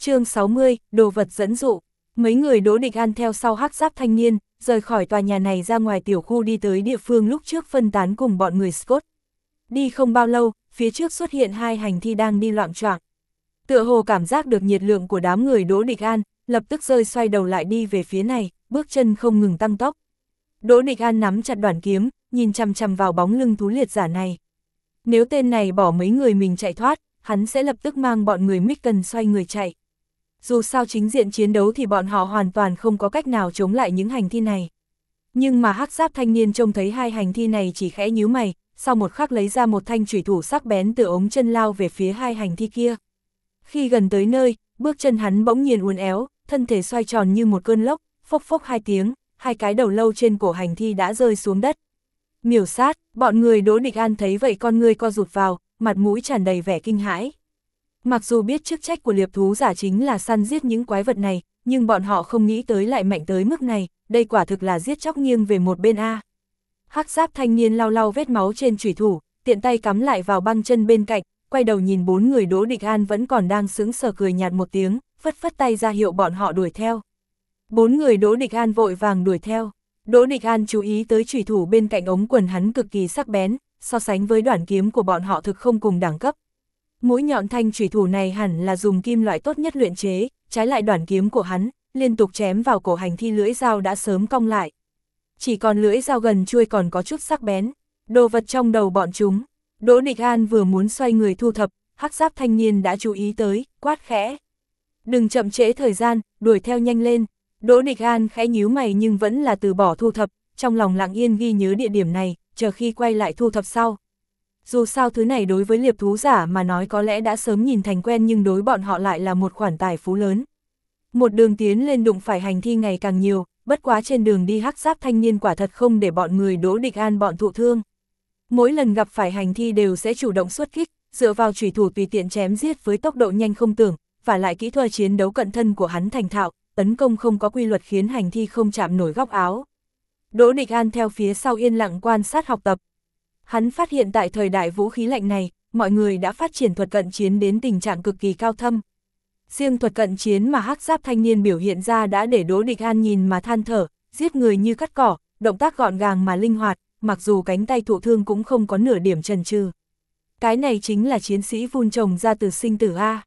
chương 60, đồ vật dẫn dụ. Mấy người Đỗ Địch An theo sau hắc giáp thanh niên, rời khỏi tòa nhà này ra ngoài tiểu khu đi tới địa phương lúc trước phân tán cùng bọn người Scott. Đi không bao lâu, phía trước xuất hiện hai hành thi đang đi loạn choạng. Tựa hồ cảm giác được nhiệt lượng của đám người Đỗ Địch An, lập tức rơi xoay đầu lại đi về phía này, bước chân không ngừng tăng tốc. Đỗ Địch An nắm chặt đoàn kiếm, nhìn chằm chằm vào bóng lưng thú liệt giả này. Nếu tên này bỏ mấy người mình chạy thoát, hắn sẽ lập tức mang bọn người Micken xoay người chạy. Dù sao chính diện chiến đấu thì bọn họ hoàn toàn không có cách nào chống lại những hành thi này. Nhưng mà hắc giáp thanh niên trông thấy hai hành thi này chỉ khẽ nhíu mày, sau một khắc lấy ra một thanh chủy thủ sắc bén từ ống chân lao về phía hai hành thi kia. Khi gần tới nơi, bước chân hắn bỗng nhiên uốn éo, thân thể xoay tròn như một cơn lốc, phốc phốc hai tiếng, hai cái đầu lâu trên cổ hành thi đã rơi xuống đất. Miểu sát, bọn người Đỗ Địch An thấy vậy con người co rụt vào, mặt mũi tràn đầy vẻ kinh hãi. Mặc dù biết chức trách của liệp thú giả chính là săn giết những quái vật này, nhưng bọn họ không nghĩ tới lại mạnh tới mức này, đây quả thực là giết chóc nghiêng về một bên A. Hắc giáp thanh niên lau lau vết máu trên chủy thủ, tiện tay cắm lại vào băng chân bên cạnh, quay đầu nhìn bốn người Đỗ Địch An vẫn còn đang sướng sờ cười nhạt một tiếng, phất phất tay ra hiệu bọn họ đuổi theo. Bốn người Đỗ Địch An vội vàng đuổi theo. Đỗ Địch An chú ý tới chủy thủ bên cạnh ống quần hắn cực kỳ sắc bén, so sánh với đoạn kiếm của bọn họ thực không cùng đẳng cấp. Mũi nhọn thanh chủy thủ này hẳn là dùng kim loại tốt nhất luyện chế, trái lại đoạn kiếm của hắn, liên tục chém vào cổ hành thi lưỡi dao đã sớm cong lại. Chỉ còn lưỡi dao gần chuôi còn có chút sắc bén, đồ vật trong đầu bọn chúng. Đỗ Địch An vừa muốn xoay người thu thập, hắc giáp thanh niên đã chú ý tới, quát khẽ. Đừng chậm trễ thời gian, đuổi theo nhanh lên. Đỗ Địch An khẽ nhíu mày nhưng vẫn là từ bỏ thu thập, trong lòng lặng yên ghi nhớ địa điểm này, chờ khi quay lại thu thập sau. Dù sao thứ này đối với liệp thú giả mà nói có lẽ đã sớm nhìn thành quen nhưng đối bọn họ lại là một khoản tài phú lớn. Một đường tiến lên đụng phải hành thi ngày càng nhiều, bất quá trên đường đi hắc giáp thanh niên quả thật không để bọn người đỗ địch an bọn thụ thương. Mỗi lần gặp phải hành thi đều sẽ chủ động xuất kích, dựa vào chủy thủ tùy tiện chém giết với tốc độ nhanh không tưởng, và lại kỹ thuật chiến đấu cận thân của hắn thành thạo, tấn công không có quy luật khiến hành thi không chạm nổi góc áo. Đỗ Địch An theo phía sau yên lặng quan sát học tập. Hắn phát hiện tại thời đại vũ khí lạnh này, mọi người đã phát triển thuật cận chiến đến tình trạng cực kỳ cao thâm. Riêng thuật cận chiến mà hắc giáp thanh niên biểu hiện ra đã để Đỗ Địch An nhìn mà than thở, giết người như cắt cỏ, động tác gọn gàng mà linh hoạt, mặc dù cánh tay thụ thương cũng không có nửa điểm trần trừ. Cái này chính là chiến sĩ vun trồng ra từ sinh tử A.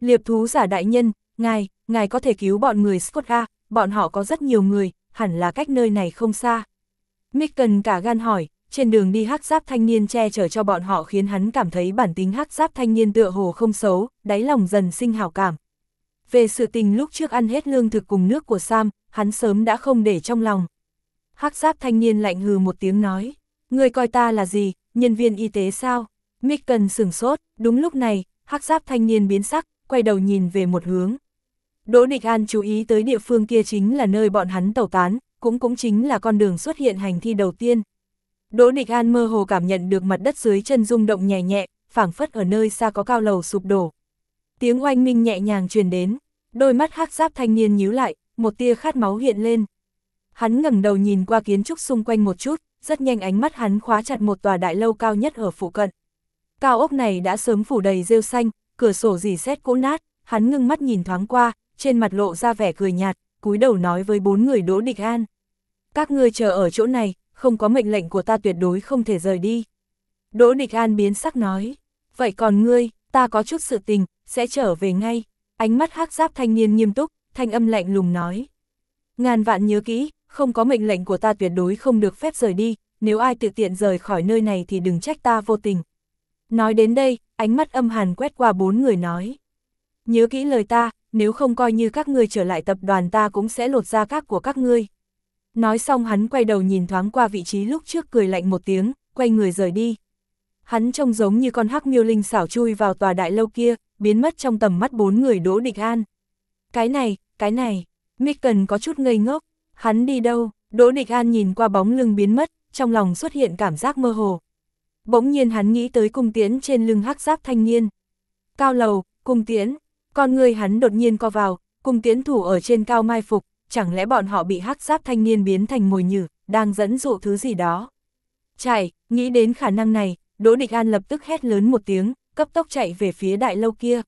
Liệp thú giả đại nhân, ngài, ngài có thể cứu bọn người Scott A, bọn họ có rất nhiều người, hẳn là cách nơi này không xa. Micken cả gan hỏi, trên đường đi hắc giáp thanh niên che chở cho bọn họ khiến hắn cảm thấy bản tính hắc giáp thanh niên tựa hồ không xấu, đáy lòng dần sinh hào cảm. Về sự tình lúc trước ăn hết lương thực cùng nước của Sam, hắn sớm đã không để trong lòng. hắc giáp thanh niên lạnh hừ một tiếng nói, người coi ta là gì, nhân viên y tế sao? Micken sửng sốt, đúng lúc này, hắc giáp thanh niên biến sắc, quay đầu nhìn về một hướng. Đỗ Địch An chú ý tới địa phương kia chính là nơi bọn hắn tẩu tán, cũng cũng chính là con đường xuất hiện hành thi đầu tiên. Đỗ Địch An mơ hồ cảm nhận được mặt đất dưới chân rung động nhẹ nhẹ, phảng phất ở nơi xa có cao lầu sụp đổ. Tiếng oanh minh nhẹ nhàng truyền đến, đôi mắt hắc giáp thanh niên nhíu lại, một tia khát máu hiện lên. Hắn ngẩng đầu nhìn qua kiến trúc xung quanh một chút, rất nhanh ánh mắt hắn khóa chặt một tòa đại lâu cao nhất ở phụ cận. Cao ốc này đã sớm phủ đầy rêu xanh, cửa sổ dì xét cũ nát, hắn ngưng mắt nhìn thoáng qua, trên mặt lộ ra vẻ cười nhạt, cúi đầu nói với bốn người Đỗ Địch An. Các ngươi chờ ở chỗ này, không có mệnh lệnh của ta tuyệt đối không thể rời đi. Đỗ Địch An biến sắc nói, vậy còn ngươi, ta có chút sự tình, sẽ trở về ngay. Ánh mắt hắc giáp thanh niên nghiêm túc, thanh âm lạnh lùng nói. Ngàn vạn nhớ kỹ, không có mệnh lệnh của ta tuyệt đối không được phép rời đi, nếu ai tự tiện rời khỏi nơi này thì đừng trách ta vô tình. Nói đến đây, ánh mắt âm hàn quét qua bốn người nói. Nhớ kỹ lời ta, nếu không coi như các ngươi trở lại tập đoàn ta cũng sẽ lột ra các của các ngươi. Nói xong hắn quay đầu nhìn thoáng qua vị trí lúc trước cười lạnh một tiếng, quay người rời đi. Hắn trông giống như con hắc miêu linh xảo chui vào tòa đại lâu kia, biến mất trong tầm mắt bốn người đỗ địch an. Cái này, cái này, Micken có chút ngây ngốc, hắn đi đâu, đỗ địch an nhìn qua bóng lưng biến mất, trong lòng xuất hiện cảm giác mơ hồ. Bỗng nhiên hắn nghĩ tới cung tiễn trên lưng hắc giáp thanh niên. Cao lầu, cung tiễn, con người hắn đột nhiên co vào, cung tiễn thủ ở trên cao mai phục, chẳng lẽ bọn họ bị hắc giáp thanh niên biến thành mồi nhử, đang dẫn dụ thứ gì đó. Chạy, nghĩ đến khả năng này, Đỗ Địch An lập tức hét lớn một tiếng, cấp tốc chạy về phía đại lâu kia.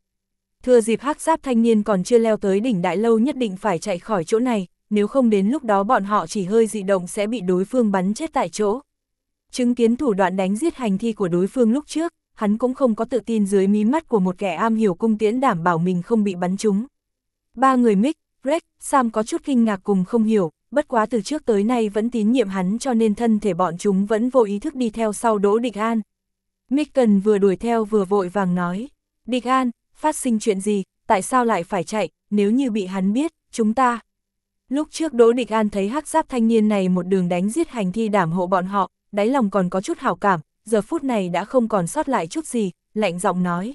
Thừa dịp hắc giáp thanh niên còn chưa leo tới đỉnh đại lâu nhất định phải chạy khỏi chỗ này, nếu không đến lúc đó bọn họ chỉ hơi dị động sẽ bị đối phương bắn chết tại chỗ. Chứng kiến thủ đoạn đánh giết hành thi của đối phương lúc trước, hắn cũng không có tự tin dưới mí mắt của một kẻ am hiểu cung tiễn đảm bảo mình không bị bắn trúng. Ba người mic Greg, Sam có chút kinh ngạc cùng không hiểu, bất quá từ trước tới nay vẫn tín nhiệm hắn cho nên thân thể bọn chúng vẫn vô ý thức đi theo sau Đỗ Địch An. Micken vừa đuổi theo vừa vội vàng nói, Địch An, phát sinh chuyện gì, tại sao lại phải chạy, nếu như bị hắn biết, chúng ta. Lúc trước Đỗ Địch An thấy hắc giáp thanh niên này một đường đánh giết hành thi đảm hộ bọn họ, đáy lòng còn có chút hảo cảm, giờ phút này đã không còn sót lại chút gì, lạnh giọng nói.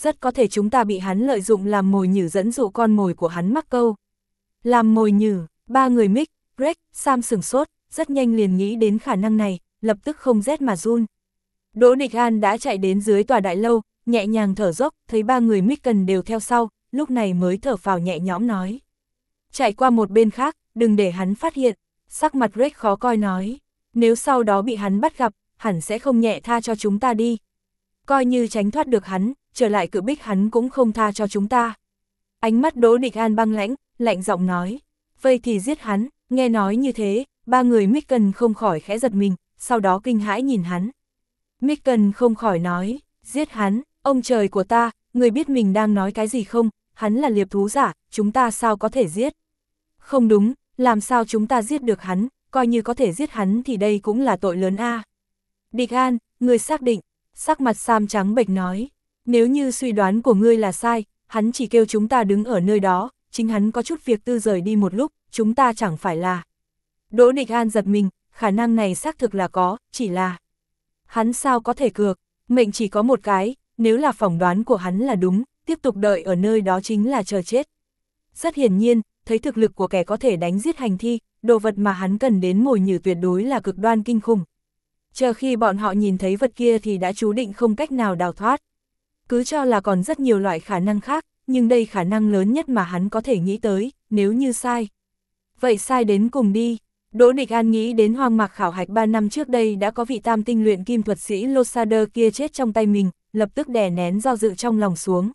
Rất có thể chúng ta bị hắn lợi dụng làm mồi nhử dẫn dụ con mồi của hắn mắc câu. Làm mồi nhử, ba người Mick, Greg, Sam sừng sốt, rất nhanh liền nghĩ đến khả năng này, lập tức không rét mà run. Đỗ Địch An đã chạy đến dưới tòa đại lâu, nhẹ nhàng thở dốc, thấy ba người Mick cần đều theo sau, lúc này mới thở phào nhẹ nhõm nói. Chạy qua một bên khác, đừng để hắn phát hiện, sắc mặt Greg khó coi nói. Nếu sau đó bị hắn bắt gặp, hẳn sẽ không nhẹ tha cho chúng ta đi. Coi như tránh thoát được hắn, trở lại cự bích hắn cũng không tha cho chúng ta. Ánh mắt Đỗ Địch An băng lãnh, lạnh giọng nói. Vậy thì giết hắn, nghe nói như thế, ba người Micken không khỏi khẽ giật mình, sau đó kinh hãi nhìn hắn. Micken không khỏi nói, giết hắn, ông trời của ta, người biết mình đang nói cái gì không, hắn là liệp thú giả, chúng ta sao có thể giết? Không đúng, làm sao chúng ta giết được hắn, coi như có thể giết hắn thì đây cũng là tội lớn a. Địch An, người xác định, sắc mặt Sam trắng bệch nói, nếu như suy đoán của ngươi là sai, hắn chỉ kêu chúng ta đứng ở nơi đó, chính hắn có chút việc tư rời đi một lúc, chúng ta chẳng phải là. Đỗ Địch An giật mình, khả năng này xác thực là có, chỉ là. Hắn sao có thể cược, mệnh chỉ có một cái, nếu là phỏng đoán của hắn là đúng, tiếp tục đợi ở nơi đó chính là chờ chết. Rất hiển nhiên, thấy thực lực của kẻ có thể đánh giết hành thi, đồ vật mà hắn cần đến mồi nhử tuyệt đối là cực đoan kinh khủng. Chờ khi bọn họ nhìn thấy vật kia thì đã chú định không cách nào đào thoát. Cứ cho là còn rất nhiều loại khả năng khác, nhưng đây khả năng lớn nhất mà hắn có thể nghĩ tới, nếu như sai. Vậy sai đến cùng đi. Đỗ Địch An nghĩ đến hoang mạc khảo hạch 3 năm trước đây đã có vị tam tinh luyện kim thuật sĩ Losader kia chết trong tay mình, lập tức đè nén do dự trong lòng xuống.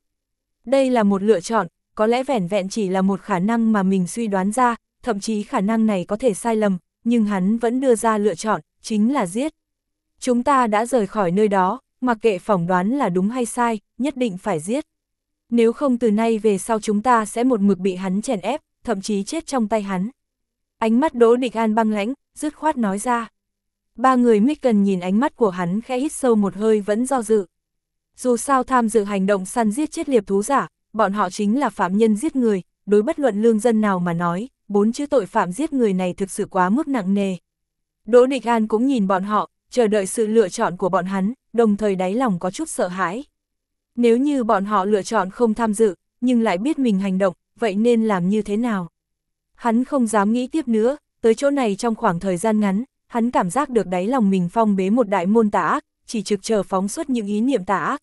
Đây là một lựa chọn, có lẽ vẻn vẹn chỉ là một khả năng mà mình suy đoán ra, thậm chí khả năng này có thể sai lầm, nhưng hắn vẫn đưa ra lựa chọn, chính là giết. Chúng ta đã rời khỏi nơi đó, mặc kệ phỏng đoán là đúng hay sai, nhất định phải giết. Nếu không từ nay về sau chúng ta sẽ một mực bị hắn chèn ép, thậm chí chết trong tay hắn. Ánh mắt Đỗ Địch An băng lãnh, dứt khoát nói ra. Ba người Mít Cần nhìn ánh mắt của hắn khẽ hít sâu một hơi vẫn do dự. Dù sao tham dự hành động săn giết chết liệp thú giả, bọn họ chính là phạm nhân giết người, đối bất luận lương dân nào mà nói, bốn chữ tội phạm giết người này thực sự quá mức nặng nề. Đỗ Địch An cũng nhìn bọn họ, chờ đợi sự lựa chọn của bọn hắn, đồng thời đáy lòng có chút sợ hãi. Nếu như bọn họ lựa chọn không tham dự, nhưng lại biết mình hành động, vậy nên làm như thế nào? Hắn không dám nghĩ tiếp nữa, tới chỗ này trong khoảng thời gian ngắn, hắn cảm giác được đáy lòng mình phong bế một đại môn tà ác, chỉ trực chờ phóng xuất những ý niệm tà ác.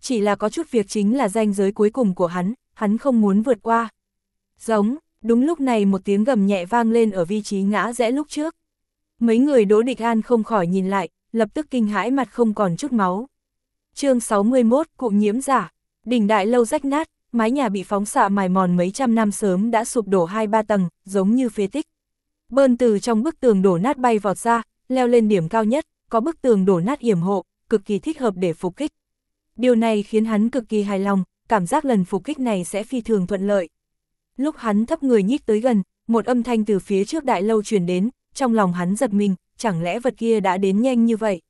Chỉ là có chút việc chính là ranh giới cuối cùng của hắn, hắn không muốn vượt qua. Giống, đúng lúc này một tiếng gầm nhẹ vang lên ở vị trí ngã rẽ lúc trước. Mấy người Đỗ Địch An không khỏi nhìn lại, lập tức kinh hãi mặt không còn chút máu. chương 61, cụm nhiễm giả, đỉnh đại lâu rách nát, mái nhà bị phóng xạ mài mòn mấy trăm năm sớm đã sụp đổ hai ba tầng, giống như phế tích. Bơn từ trong bức tường đổ nát bay vọt ra, leo lên điểm cao nhất, có bức tường đổ nát yểm hộ, cực kỳ thích hợp để phục kích. Điều này khiến hắn cực kỳ hài lòng, cảm giác lần phục kích này sẽ phi thường thuận lợi. Lúc hắn thấp người nhích tới gần, một âm thanh từ phía trước đại lâu truyền đến, trong lòng hắn giật mình, chẳng lẽ vật kia đã đến nhanh như vậy.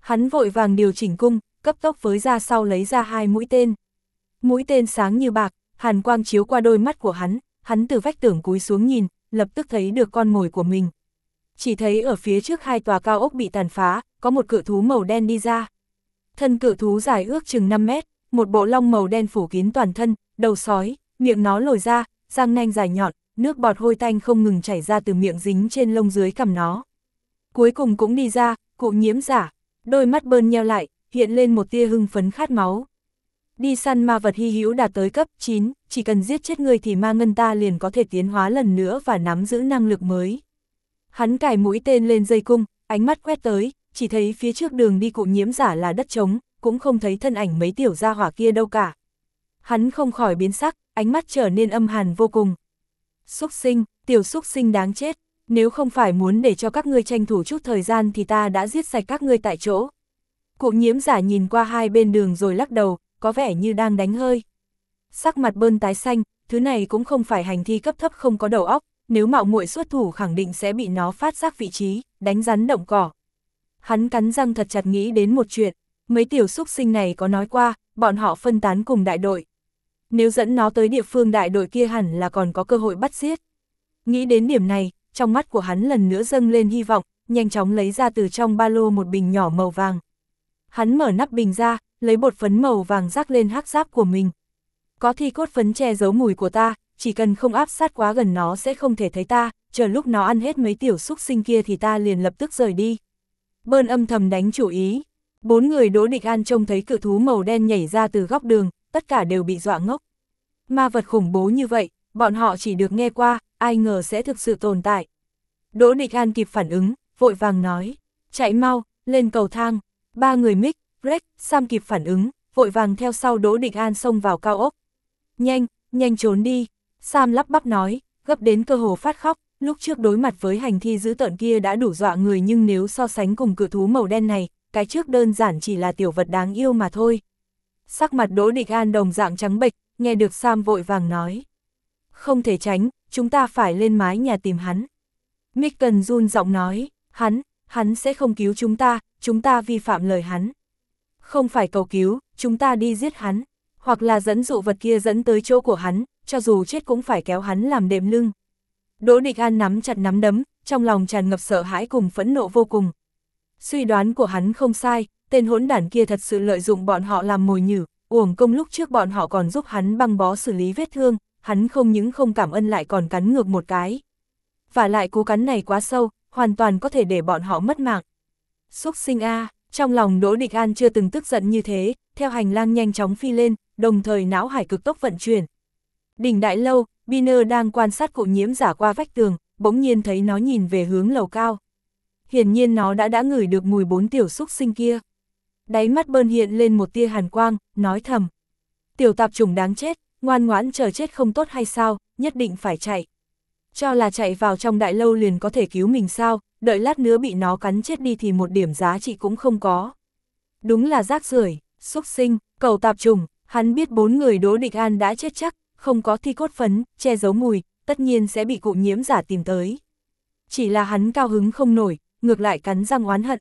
Hắn vội vàng điều chỉnh cung, cấp tốc với ra sau lấy ra hai mũi tên. Mũi tên sáng như bạc, hàn quang chiếu qua đôi mắt của hắn, hắn từ vách tường cúi xuống nhìn, lập tức thấy được con mồi của mình. Chỉ thấy ở phía trước hai tòa cao ốc bị tàn phá, có một cự thú màu đen đi ra. Thân cự thú dài ước chừng 5 mét, một bộ lông màu đen phủ kín toàn thân, đầu sói, miệng nó lồi ra, răng nanh dài nhọn, nước bọt hôi tanh không ngừng chảy ra từ miệng dính trên lông dưới cằm nó. Cuối cùng cũng đi ra, cụ nhiễm giả, đôi mắt bơn nheo lại, hiện lên một tia hưng phấn khát máu. Đi săn ma vật hy hữu đạt tới cấp 9, chỉ cần giết chết người thì ma ngân ta liền có thể tiến hóa lần nữa và nắm giữ năng lực mới. Hắn cài mũi tên lên dây cung, ánh mắt quét tới, chỉ thấy phía trước đường đi cụ nhiễm giả là đất trống, cũng không thấy thân ảnh mấy tiểu gia hỏa kia đâu cả. Hắn không khỏi biến sắc, ánh mắt trở nên âm hàn vô cùng. Xúc sinh, tiểu xúc sinh đáng chết, nếu không phải muốn để cho các ngươi tranh thủ chút thời gian thì ta đã giết sạch các ngươi tại chỗ. Cụ nhiễm giả nhìn qua hai bên đường rồi lắc đầu, có vẻ như đang đánh hơi. Sắc mặt bơn tái xanh, thứ này cũng không phải hành thi cấp thấp không có đầu óc, nếu mạo muội xuất thủ khẳng định sẽ bị nó phát giác vị trí, đánh rắn động cỏ. Hắn cắn răng thật chặt nghĩ đến một chuyện, mấy tiểu xúc sinh này có nói qua, bọn họ phân tán cùng đại đội. Nếu dẫn nó tới địa phương đại đội kia hẳn là còn có cơ hội bắt giết. Nghĩ đến điểm này, trong mắt của hắn lần nữa dâng lên hy vọng, nhanh chóng lấy ra từ trong ba lô một bình nhỏ màu vàng. Hắn mở nắp bình ra, lấy bột phấn màu vàng rắc lên hắc giáp của mình. Có thi cốt phấn che giấu mùi của ta, chỉ cần không áp sát quá gần nó sẽ không thể thấy ta, chờ lúc nó ăn hết mấy tiểu xúc sinh kia thì ta liền lập tức rời đi. Bơn âm thầm đánh chủ ý. Bốn người đỗ địch an trông thấy cự thú màu đen nhảy ra từ góc đường, tất cả đều bị dọa ngốc. Ma vật khủng bố như vậy, bọn họ chỉ được nghe qua, ai ngờ sẽ thực sự tồn tại. Đỗ địch an kịp phản ứng, vội vàng nói, chạy mau, lên cầu thang. Ba người Mick, Greg, Sam kịp phản ứng, vội vàng theo sau Đỗ Địch An xông vào cao ốc. Nhanh, nhanh trốn đi, Sam lắp bắp nói, gấp đến cơ hồ phát khóc, lúc trước đối mặt với hành thi dữ tợn kia đã đủ dọa người nhưng nếu so sánh cùng cự thú màu đen này, cái trước đơn giản chỉ là tiểu vật đáng yêu mà thôi. Sắc mặt Đỗ Địch An đồng dạng trắng bệch, nghe được Sam vội vàng nói. Không thể tránh, chúng ta phải lên mái nhà tìm hắn. Micken run giọng nói, hắn, hắn sẽ không cứu chúng ta, chúng ta vi phạm lời hắn. Không phải cầu cứu, chúng ta đi giết hắn, hoặc là dẫn dụ vật kia dẫn tới chỗ của hắn, cho dù chết cũng phải kéo hắn làm đệm lưng. Đỗ Địch An nắm chặt nắm đấm, trong lòng tràn ngập sợ hãi cùng phẫn nộ vô cùng. Suy đoán của hắn không sai, tên hỗn đản kia thật sự lợi dụng bọn họ làm mồi nhử, uổng công lúc trước bọn họ còn giúp hắn băng bó xử lý vết thương, hắn không những không cảm ơn lại còn cắn ngược một cái. Và lại cú cắn này quá sâu, hoàn toàn có thể để bọn họ mất mạng. Xúc sinh A, trong lòng Đỗ Địch An chưa từng tức giận như thế, theo hành lang nhanh chóng phi lên, đồng thời não hải cực tốc vận chuyển. Đỉnh đại lâu, Biner đang quan sát cụ nhiễm giả qua vách tường, bỗng nhiên thấy nó nhìn về hướng lầu cao. Hiển nhiên nó đã đã ngửi được mùi bốn tiểu xúc sinh kia. Đáy mắt bơn hiện lên một tia hàn quang, nói thầm. Tiểu tạp trùng đáng chết, ngoan ngoãn chờ chết không tốt hay sao, nhất định phải chạy. Cho là chạy vào trong đại lâu liền có thể cứu mình sao, đợi lát nữa bị nó cắn chết đi thì một điểm giá trị cũng không có. Đúng là rác rưởi, xúc sinh, cầu tạp trùng, hắn biết bốn người đỗ địch an đã chết chắc, không có thi cốt phấn, che giấu mùi, tất nhiên sẽ bị cụ nhiễm giả tìm tới. Chỉ là hắn cao hứng không nổi, ngược lại cắn răng oán hận.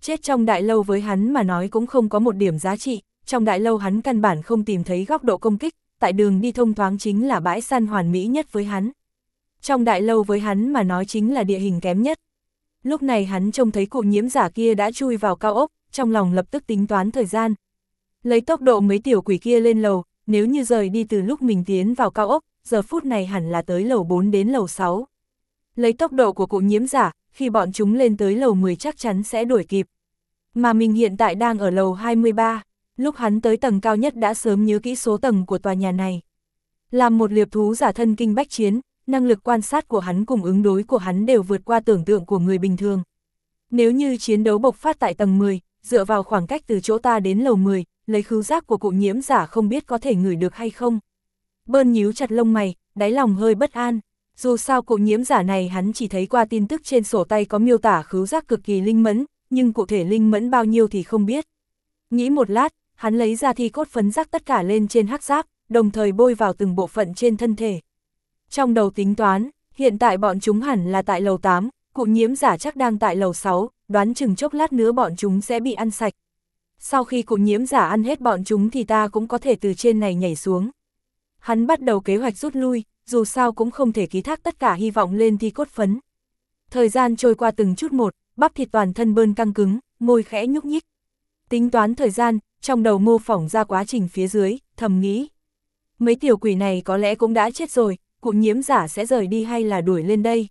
Chết trong đại lâu với hắn mà nói cũng không có một điểm giá trị, trong đại lâu hắn căn bản không tìm thấy góc độ công kích, tại đường đi thông thoáng chính là bãi săn hoàn mỹ nhất với hắn. Trong đại lâu với hắn mà nói chính là địa hình kém nhất. Lúc này hắn trông thấy cụ nhiễm giả kia đã chui vào cao ốc, trong lòng lập tức tính toán thời gian. Lấy tốc độ mấy tiểu quỷ kia lên lầu, nếu như rời đi từ lúc mình tiến vào cao ốc, giờ phút này hẳn là tới lầu 4 đến lầu 6. Lấy tốc độ của cụ nhiễm giả, khi bọn chúng lên tới lầu 10 chắc chắn sẽ đuổi kịp. Mà mình hiện tại đang ở lầu 23, lúc hắn tới tầng cao nhất đã sớm nhớ kỹ số tầng của tòa nhà này. Làm một liệp thú giả thân kinh bách chiến, năng lực quan sát của hắn cùng ứng đối của hắn đều vượt qua tưởng tượng của người bình thường. Nếu như chiến đấu bộc phát tại tầng 10, dựa vào khoảng cách từ chỗ ta đến lầu 10, lấy khứu giác của cụ nhiễm giả không biết có thể ngửi được hay không. Bơn nhíu chặt lông mày, đáy lòng hơi bất an. Dù sao cụ nhiễm giả này hắn chỉ thấy qua tin tức trên sổ tay có miêu tả khứu giác cực kỳ linh mẫn, nhưng cụ thể linh mẫn bao nhiêu thì không biết. Nghĩ một lát, hắn lấy ra thi cốt phấn rắc tất cả lên trên hắc giáp, đồng thời bôi vào từng bộ phận trên thân thể. Trong đầu tính toán, hiện tại bọn chúng hẳn là tại lầu 8, cụ nhiễm giả chắc đang tại lầu 6, đoán chừng chốc lát nữa bọn chúng sẽ bị ăn sạch. Sau khi cụ nhiễm giả ăn hết bọn chúng thì ta cũng có thể từ trên này nhảy xuống. Hắn bắt đầu kế hoạch rút lui, dù sao cũng không thể ký thác tất cả hy vọng lên thi cốt phấn. Thời gian trôi qua từng chút một, bắp thịt toàn thân bơn căng cứng, môi khẽ nhúc nhích. Tính toán thời gian, trong đầu mô phỏng ra quá trình phía dưới, thầm nghĩ. Mấy tiểu quỷ này có lẽ cũng đã chết rồi, cụ nhiễm giả sẽ rời đi hay là đuổi lên đây.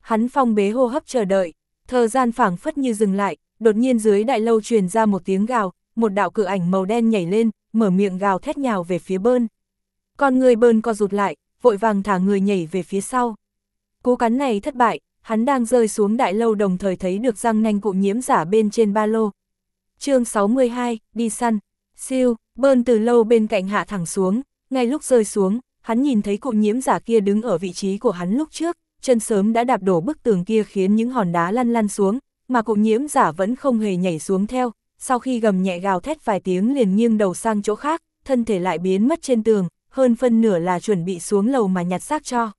Hắn phong bế hô hấp chờ đợi, thời gian phảng phất như dừng lại, đột nhiên dưới đại lâu truyền ra một tiếng gào, một đạo cự ảnh màu đen nhảy lên, mở miệng gào thét nhào về phía bơn. Con người bơn co rụt lại, vội vàng thả người nhảy về phía sau. Cú cắn này thất bại, hắn đang rơi xuống đại lâu đồng thời thấy được răng nanh cụ nhiễm giả bên trên ba lô chương 62, đi săn, siêu, Bơn từ lâu bên cạnh hạ thẳng xuống, ngay lúc rơi xuống, hắn nhìn thấy cụ nhiễm giả kia đứng ở vị trí của hắn lúc trước, chân sớm đã đạp đổ bức tường kia khiến những hòn đá lăn lăn xuống, mà cụ nhiễm giả vẫn không hề nhảy xuống theo, sau khi gầm nhẹ gào thét vài tiếng liền nghiêng đầu sang chỗ khác, thân thể lại biến mất trên tường, hơn phân nửa là chuẩn bị xuống lầu mà nhặt xác cho.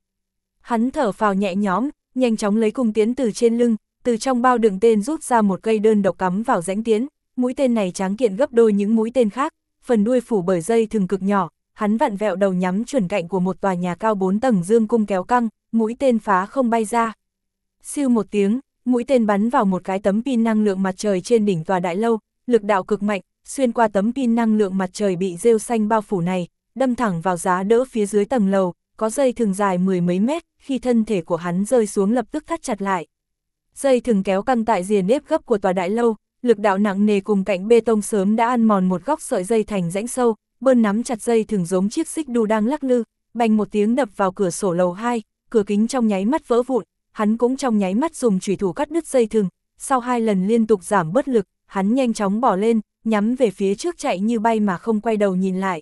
Hắn thở phào nhẹ nhõm, nhanh chóng lấy cung tiến từ trên lưng, từ trong bao đựng tên rút ra một cây đơn độc cắm vào rãnh tiến, mũi tên này tráng kiện gấp đôi những mũi tên khác, phần đuôi phủ bởi dây thường cực nhỏ, hắn vặn vẹo đầu nhắm chuẩn cạnh của một tòa nhà cao 4 tầng dương cung kéo căng, mũi tên phá không bay ra. Siêu một tiếng, mũi tên bắn vào một cái tấm pin năng lượng mặt trời trên đỉnh tòa đại lâu, lực đạo cực mạnh, xuyên qua tấm pin năng lượng mặt trời bị rêu xanh bao phủ này, đâm thẳng vào giá đỡ phía dưới tầng lầu, có dây thường dài mười mấy mét, khi thân thể của hắn rơi xuống lập tức thắt chặt lại. Dây thường kéo căng tại rìa nếp gấp của tòa đại lâu, lực đạo nặng nề cùng cạnh bê tông sớm đã ăn mòn một góc sợi dây thành rãnh sâu, bơn nắm chặt dây thường giống chiếc xích đu đang lắc lư, bành một tiếng đập vào cửa sổ lầu 2, cửa kính trong nháy mắt vỡ vụn, hắn cũng trong nháy mắt dùng chủy thủ cắt đứt dây thừng, sau hai lần liên tục giảm bất lực, hắn nhanh chóng bỏ lên, nhắm về phía trước chạy như bay mà không quay đầu nhìn lại.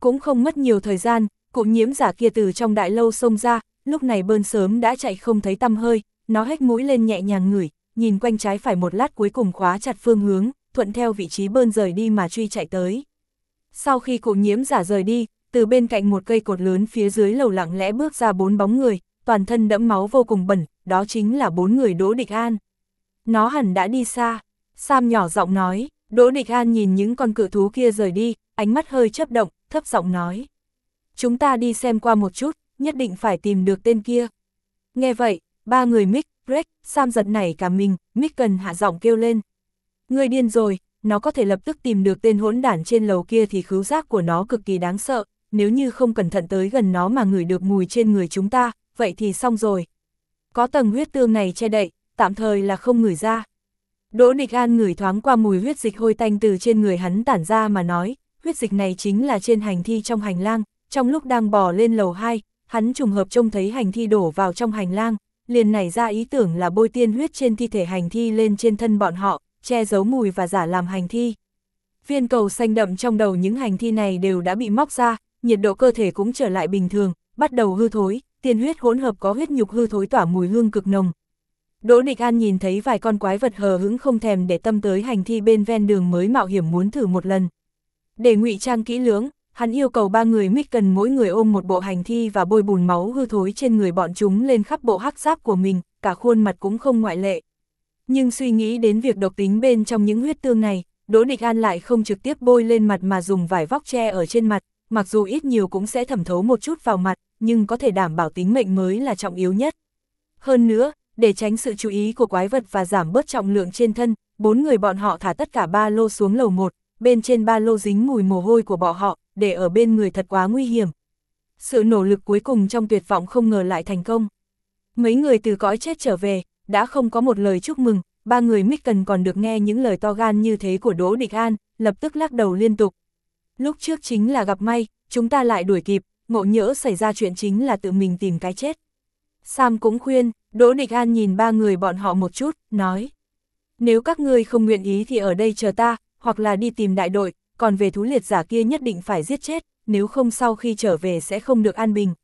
Cũng không mất nhiều thời gian, cụ nhiễm giả kia từ trong đại lâu xông ra, lúc này bơn sớm đã chạy không thấy tăm hơi, nó hét mũi lên nhẹ nhàng ngửi, nhìn quanh trái phải một lát cuối cùng khóa chặt phương hướng, thuận theo vị trí bơn rời đi mà truy chạy tới. Sau khi cụ nhiễm giả rời đi, từ bên cạnh một cây cột lớn phía dưới lầu lặng lẽ bước ra bốn bóng người, toàn thân đẫm máu vô cùng bẩn, đó chính là bốn người Đỗ Địch An. Nó hẳn đã đi xa, Sam nhỏ giọng nói, Đỗ Địch An nhìn những con cự thú kia rời đi, ánh mắt hơi chấp động, thấp giọng nói. Chúng ta đi xem qua một chút, nhất định phải tìm được tên kia. Nghe vậy, ba người Mick, Greg, Sam giật nảy cả mình, Micken cần hạ giọng kêu lên. Người điên rồi, nó có thể lập tức tìm được tên hỗn đản trên lầu kia thì khứu giác của nó cực kỳ đáng sợ, nếu như không cẩn thận tới gần nó mà ngửi được mùi trên người chúng ta, vậy thì xong rồi. Có tầng huyết tương này che đậy, tạm thời là không ngửi ra. Đỗ Địch An ngửi thoáng qua mùi huyết dịch hôi tanh từ trên người hắn tản ra mà nói, huyết dịch này chính là trên hành thi trong hành lang, trong lúc đang bò lên lầu 2, hắn trùng hợp trông thấy hành thi đổ vào trong hành lang, liền nảy ra ý tưởng là bôi tiên huyết trên thi thể hành thi lên trên thân bọn họ, che giấu mùi và giả làm hành thi. Viên cầu xanh đậm trong đầu những hành thi này đều đã bị móc ra, nhiệt độ cơ thể cũng trở lại bình thường, bắt đầu hư thối, tiên huyết hỗn hợp có huyết nhục hư thối tỏa mùi hương cực nồng. Đỗ Địch An nhìn thấy vài con quái vật hờ hững không thèm để tâm tới hành thi bên ven đường mới mạo hiểm muốn thử một lần. Để ngụy trang kỹ lưỡng, hắn yêu cầu ba người mít cần mỗi người ôm một bộ hành thi và bôi bùn máu hư thối trên người bọn chúng lên khắp bộ hắc giáp của mình, cả khuôn mặt cũng không ngoại lệ. Nhưng suy nghĩ đến việc độc tính bên trong những huyết tương này, Đỗ Địch An lại không trực tiếp bôi lên mặt mà dùng vải vóc che ở trên mặt, mặc dù ít nhiều cũng sẽ thẩm thấu một chút vào mặt, nhưng có thể đảm bảo tính mệnh mới là trọng yếu nhất. Hơn nữa, để tránh sự chú ý của quái vật và giảm bớt trọng lượng trên thân, bốn người bọn họ thả tất cả ba lô xuống lầu một, bên trên ba lô dính mùi mồ hôi của bọn họ, để ở bên người thật quá nguy hiểm. Sự nỗ lực cuối cùng trong tuyệt vọng không ngờ lại thành công. Mấy người từ cõi chết trở về, đã không có một lời chúc mừng, ba người Micken còn được nghe những lời to gan như thế của Đỗ Địch An, lập tức lắc đầu liên tục. Lúc trước chính là gặp may, chúng ta lại đuổi kịp, ngộ nhỡ xảy ra chuyện chính là tự mình tìm cái chết. Sam cũng khuyên, Đỗ Địch An nhìn ba người bọn họ một chút, nói. Nếu các ngươi không nguyện ý thì ở đây chờ ta, hoặc là đi tìm đại đội, còn về thú liệt giả kia nhất định phải giết chết, nếu không sau khi trở về sẽ không được an bình.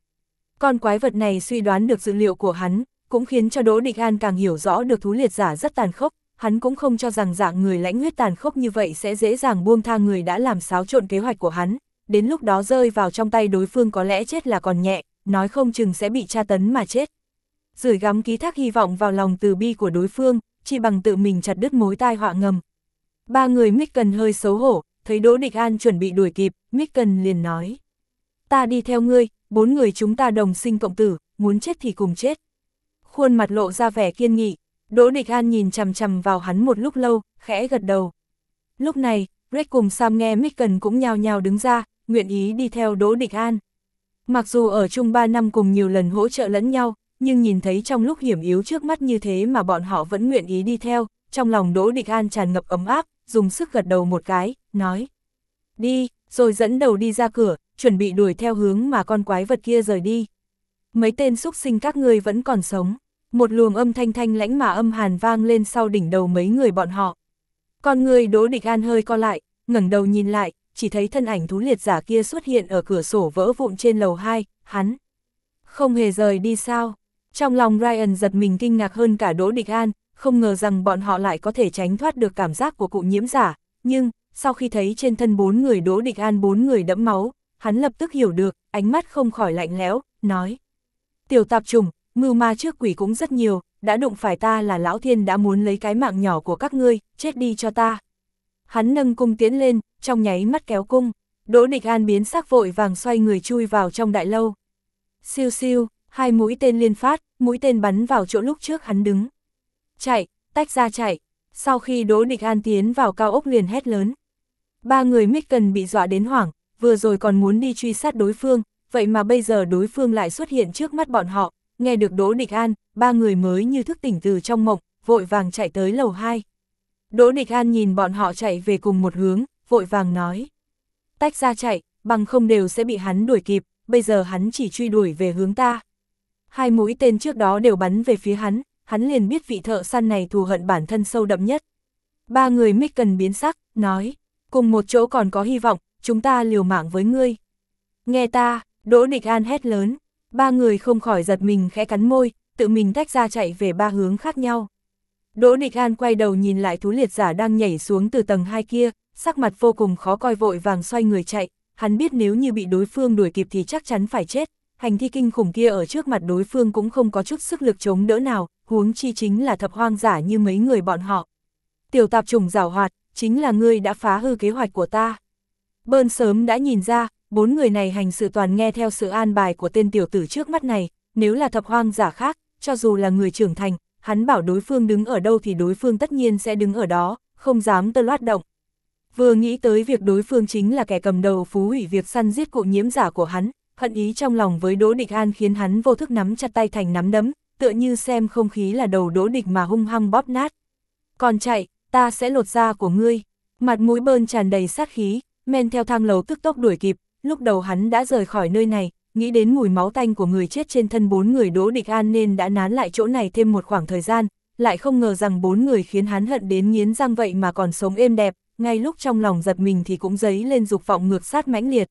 Con quái vật này suy đoán được dữ liệu của hắn, cũng khiến cho Đỗ Địch An càng hiểu rõ được thú liệt giả rất tàn khốc, hắn cũng không cho rằng dạng người lãnh huyết tàn khốc như vậy sẽ dễ dàng buông tha người đã làm xáo trộn kế hoạch của hắn, đến lúc đó rơi vào trong tay đối phương có lẽ chết là còn nhẹ, nói không chừng sẽ bị tra tấn mà chết. Rời gắm ký thác hy vọng vào lòng từ bi của đối phương, chỉ bằng tự mình chặt đứt mối tai họa ngầm. Ba người Micken hơi xấu hổ, thấy Đỗ Địch An chuẩn bị đuổi kịp, Cần liền nói. Ta đi theo ngươi, bốn người chúng ta đồng sinh cộng tử, muốn chết thì cùng chết. Khuôn mặt lộ ra vẻ kiên nghị, Đỗ Địch An nhìn chằm chằm vào hắn một lúc lâu, khẽ gật đầu. Lúc này, Greg cùng Sam nghe Cần cũng nhào nhào đứng ra, nguyện ý đi theo Đỗ Địch An. Mặc dù ở chung 3 năm cùng nhiều lần hỗ trợ lẫn nhau, nhưng nhìn thấy trong lúc hiểm yếu trước mắt như thế mà bọn họ vẫn nguyện ý đi theo, trong lòng Đỗ Địch An tràn ngập ấm áp, dùng sức gật đầu một cái, nói. Đi, rồi dẫn đầu đi ra cửa, chuẩn bị đuổi theo hướng mà con quái vật kia rời đi. Mấy tên xúc sinh các ngươi vẫn còn sống. Một luồng âm thanh thanh lãnh mà âm hàn vang lên sau đỉnh đầu mấy người bọn họ. Con người Đỗ Địch An hơi co lại, ngẩng đầu nhìn lại, chỉ thấy thân ảnh thú liệt giả kia xuất hiện ở cửa sổ vỡ vụn trên lầu 2, hắn. Không hề rời đi sao? Trong lòng Ryan giật mình kinh ngạc hơn cả Đỗ Địch An, không ngờ rằng bọn họ lại có thể tránh thoát được cảm giác của cụ nhiễm giả, nhưng, sau khi thấy trên thân bốn người Đỗ Địch An bốn người đẫm máu, hắn lập tức hiểu được, ánh mắt không khỏi lạnh lẽo, nói. Tiểu tạp trùng, mưu ma trước quỷ cũng rất nhiều, đã đụng phải ta là lão thiên đã muốn lấy cái mạng nhỏ của các ngươi, chết đi cho ta. Hắn nâng cung tiến lên, trong nháy mắt kéo cung, Đỗ Địch An biến sắc vội vàng xoay người chui vào trong đại lâu. Siêu siêu, hai mũi tên liên phát, mũi tên bắn vào chỗ lúc trước hắn đứng. Chạy, tách ra chạy, sau khi Đỗ Địch An tiến vào cao ốc liền hét lớn. Ba người Micken bị dọa đến hoảng, vừa rồi còn muốn đi truy sát đối phương, vậy mà bây giờ đối phương lại xuất hiện trước mắt bọn họ, nghe được Đỗ Địch An, ba người mới như thức tỉnh từ trong mộng, vội vàng chạy tới lầu 2. Đỗ Địch An nhìn bọn họ chạy về cùng một hướng, vội vàng nói. Tách ra chạy, bằng không đều sẽ bị hắn đuổi kịp, bây giờ hắn chỉ truy đuổi về hướng ta. Hai mũi tên trước đó đều bắn về phía hắn, hắn liền biết vị thợ săn này thù hận bản thân sâu đậm nhất. Ba người mích cần biến sắc, nói, cùng một chỗ còn có hy vọng, chúng ta liều mạng với ngươi. Nghe ta, Đỗ Địch An hét lớn, ba người không khỏi giật mình khẽ cắn môi, tự mình tách ra chạy về ba hướng khác nhau. Đỗ Địch An quay đầu nhìn lại thú liệt giả đang nhảy xuống từ tầng hai kia, sắc mặt vô cùng khó coi vội vàng xoay người chạy, hắn biết nếu như bị đối phương đuổi kịp thì chắc chắn phải chết, hành thi kinh khủng kia ở trước mặt đối phương cũng không có chút sức lực chống đỡ nào, huống chi chính là thập hoang giả như mấy người bọn họ. Tiểu tạp trùng rào hoạt, chính là ngươi đã phá hư kế hoạch của ta. Bơn sớm đã nhìn ra, bốn người này hành sự toàn nghe theo sự an bài của tên tiểu tử trước mắt này, nếu là thập hoang giả khác, cho dù là người trưởng thành, hắn bảo đối phương đứng ở đâu thì đối phương tất nhiên sẽ đứng ở đó, không dám tơ loát động. Vừa nghĩ tới việc đối phương chính là kẻ cầm đầu phú hủy việc săn giết cụ nhiễm giả của hắn, hận ý trong lòng với Đỗ Địch An khiến hắn vô thức nắm chặt tay thành nắm đấm, tựa như xem không khí là đầu Đỗ Địch mà hung hăng bóp nát. Còn chạy, ta sẽ lột da của ngươi. Mặt mũi bơn tràn đầy sát khí, men theo thang lầu tức tốc đuổi kịp, lúc đầu hắn đã rời khỏi nơi này, nghĩ đến mùi máu tanh của người chết trên thân bốn người Đỗ Địch An nên đã nán lại chỗ này thêm một khoảng thời gian, lại không ngờ rằng bốn người khiến hắn hận đến nghiến răng vậy mà còn sống êm đẹp, ngay lúc trong lòng giật mình thì cũng dấy lên dục vọng ngược sát mãnh liệt.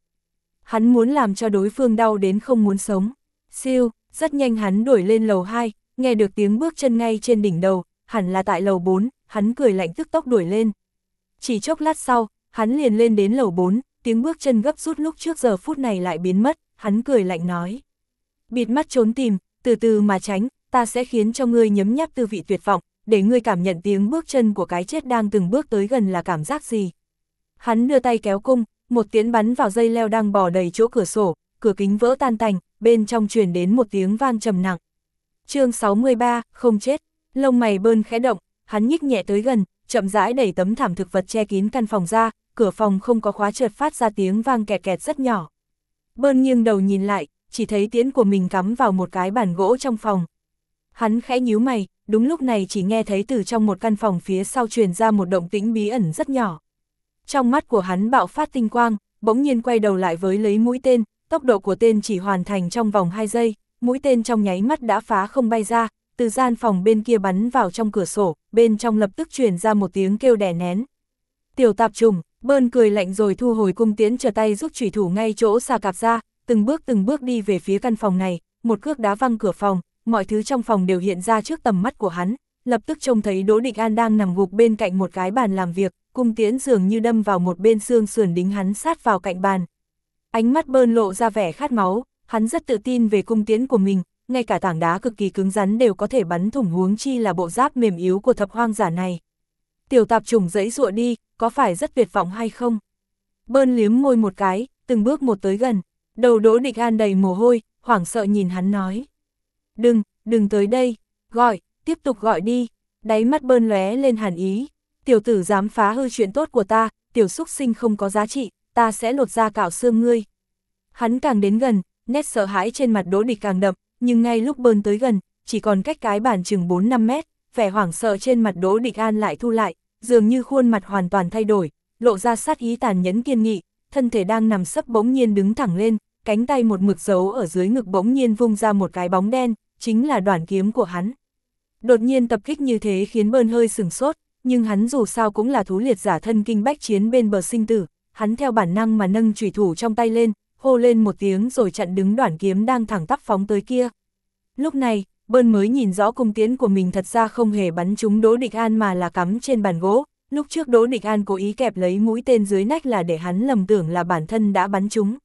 Hắn muốn làm cho đối phương đau đến không muốn sống. Siêu, rất nhanh hắn đuổi lên lầu 2, nghe được tiếng bước chân ngay trên đỉnh đầu, hẳn là tại lầu 4, hắn cười lạnh tức tốc đuổi lên. Chỉ chốc lát sau, hắn liền lên đến lầu 4, tiếng bước chân gấp rút lúc trước giờ phút này lại biến mất, hắn cười lạnh nói. Bịt mắt trốn tìm, từ từ mà tránh, ta sẽ khiến cho ngươi nhấm nháp tư vị tuyệt vọng, để ngươi cảm nhận tiếng bước chân của cái chết đang từng bước tới gần là cảm giác gì. Hắn đưa tay kéo cung, một tiếng bắn vào dây leo đang bò đầy chỗ cửa sổ, cửa kính vỡ tan tành, bên trong truyền đến một tiếng vang trầm nặng. chương 63, không chết, lông mày bơn khẽ động, hắn nhích nhẹ tới gần, chậm rãi đẩy tấm thảm thực vật che kín căn phòng ra, cửa phòng không có khóa trượt phát ra tiếng vang kẹt kẹt rất nhỏ. Bơn nghiêng đầu nhìn lại, chỉ thấy tiễn của mình cắm vào một cái bàn gỗ trong phòng. Hắn khẽ nhíu mày, đúng lúc này chỉ nghe thấy từ trong một căn phòng phía sau truyền ra một động tĩnh bí ẩn rất nhỏ. Trong mắt của hắn bạo phát tinh quang, bỗng nhiên quay đầu lại với lấy mũi tên, tốc độ của tên chỉ hoàn thành trong vòng 2 giây, mũi tên trong nháy mắt đã phá không bay ra, từ gian phòng bên kia bắn vào trong cửa sổ, bên trong lập tức truyền ra một tiếng kêu đè nén. Tiểu tạp trùng, bơn cười lạnh rồi thu hồi cung tiễn trở tay giúp trùy thủ ngay chỗ xà cạp ra, từng bước từng bước đi về phía căn phòng này, một cước đá văng cửa phòng, mọi thứ trong phòng đều hiện ra trước tầm mắt của hắn, lập tức trông thấy Đỗ Địch An đang nằm gục bên cạnh một cái bàn làm việc, cung tiễn dường như đâm vào một bên xương sườn đính hắn sát vào cạnh bàn. Ánh mắt bơn lộ ra vẻ khát máu, hắn rất tự tin về cung tiễn của mình, ngay cả tảng đá cực kỳ cứng rắn đều có thể bắn thủng huống chi là bộ giáp mềm yếu của thập hoang giả này. Tiểu tạp trùng dẫy dụa đi, có phải rất tuyệt vọng hay không? Bơn liếm môi một cái, từng bước một tới gần, đầu đỗ địch an đầy mồ hôi, hoảng sợ nhìn hắn nói. Đừng, đừng tới đây, gọi, tiếp tục gọi đi, đáy mắt bơn lóe lên hàn ý. Tiểu tử dám phá hư chuyện tốt của ta, tiểu xúc sinh không có giá trị, ta sẽ lột ra cạo xương ngươi. Hắn càng đến gần, nét sợ hãi trên mặt đỗ địch càng đậm, nhưng ngay lúc bơn tới gần, chỉ còn cách cái bàn chừng 4-5 mét, vẻ hoảng sợ trên mặt đỗ địch an lại thu lại, dường như khuôn mặt hoàn toàn thay đổi, lộ ra sát ý tàn nhẫn kiên nghị, thân thể đang nằm sấp bỗng nhiên đứng thẳng lên, cánh tay một mực dấu ở dưới ngực bỗng nhiên vung ra một cái bóng đen, chính là đoàn kiếm của hắn. Đột nhiên tập kích như thế khiến bơn hơi sừng sốt, nhưng hắn dù sao cũng là thú liệt giả thân kinh bách chiến bên bờ sinh tử, hắn theo bản năng mà nâng chủy thủ trong tay lên, hô lên một tiếng rồi chặn đứng đoạn kiếm đang thẳng tắp phóng tới kia. Lúc này, Bơn mới nhìn rõ cung tiến của mình thật ra không hề bắn trúng Đỗ Địch An mà là cắm trên bàn gỗ, lúc trước Đỗ Địch An cố ý kẹp lấy mũi tên dưới nách là để hắn lầm tưởng là bản thân đã bắn trúng.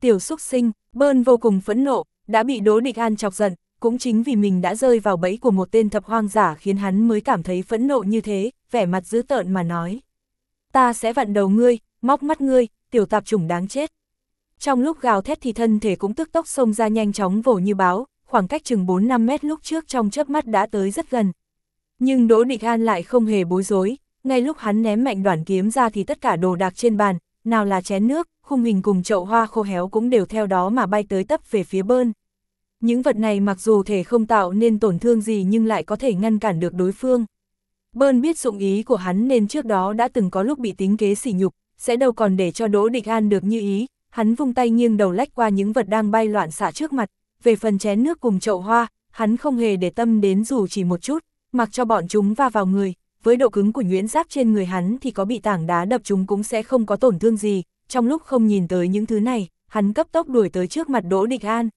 Tiểu xúc sinh, Bơn vô cùng phẫn nộ, đã bị Đỗ Địch An chọc giận, cũng chính vì mình đã rơi vào bẫy của một tên thập hoang giả khiến hắn mới cảm thấy phẫn nộ như thế, vẻ mặt dữ tợn mà nói. Ta sẽ vặn đầu ngươi, móc mắt ngươi, tiểu tạp chủng đáng chết. Trong lúc gào thét thì thân thể cũng tức tốc xông ra nhanh chóng vồ như báo, khoảng cách chừng 4-5 mét lúc trước trong chớp mắt đã tới rất gần. Nhưng Đỗ Địch An lại không hề bối rối, ngay lúc hắn ném mạnh đoạn kiếm ra thì tất cả đồ đạc trên bàn, nào là chén nước, khung hình cùng chậu hoa khô héo cũng đều theo đó mà bay tới tấp về phía bơn. Những vật này mặc dù thể không tạo nên tổn thương gì nhưng lại có thể ngăn cản được đối phương. Bơn biết dụng ý của hắn nên trước đó đã từng có lúc bị tính kế sỉ nhục, sẽ đâu còn để cho Đỗ Địch An được như ý, hắn vung tay nghiêng đầu lách qua những vật đang bay loạn xạ trước mặt, về phần chén nước cùng chậu hoa, hắn không hề để tâm đến dù chỉ một chút, mặc cho bọn chúng va vào người, với độ cứng của nhuyễn giáp trên người hắn thì có bị tảng đá đập chúng cũng sẽ không có tổn thương gì, trong lúc không nhìn tới những thứ này, hắn cấp tốc đuổi tới trước mặt Đỗ Địch An.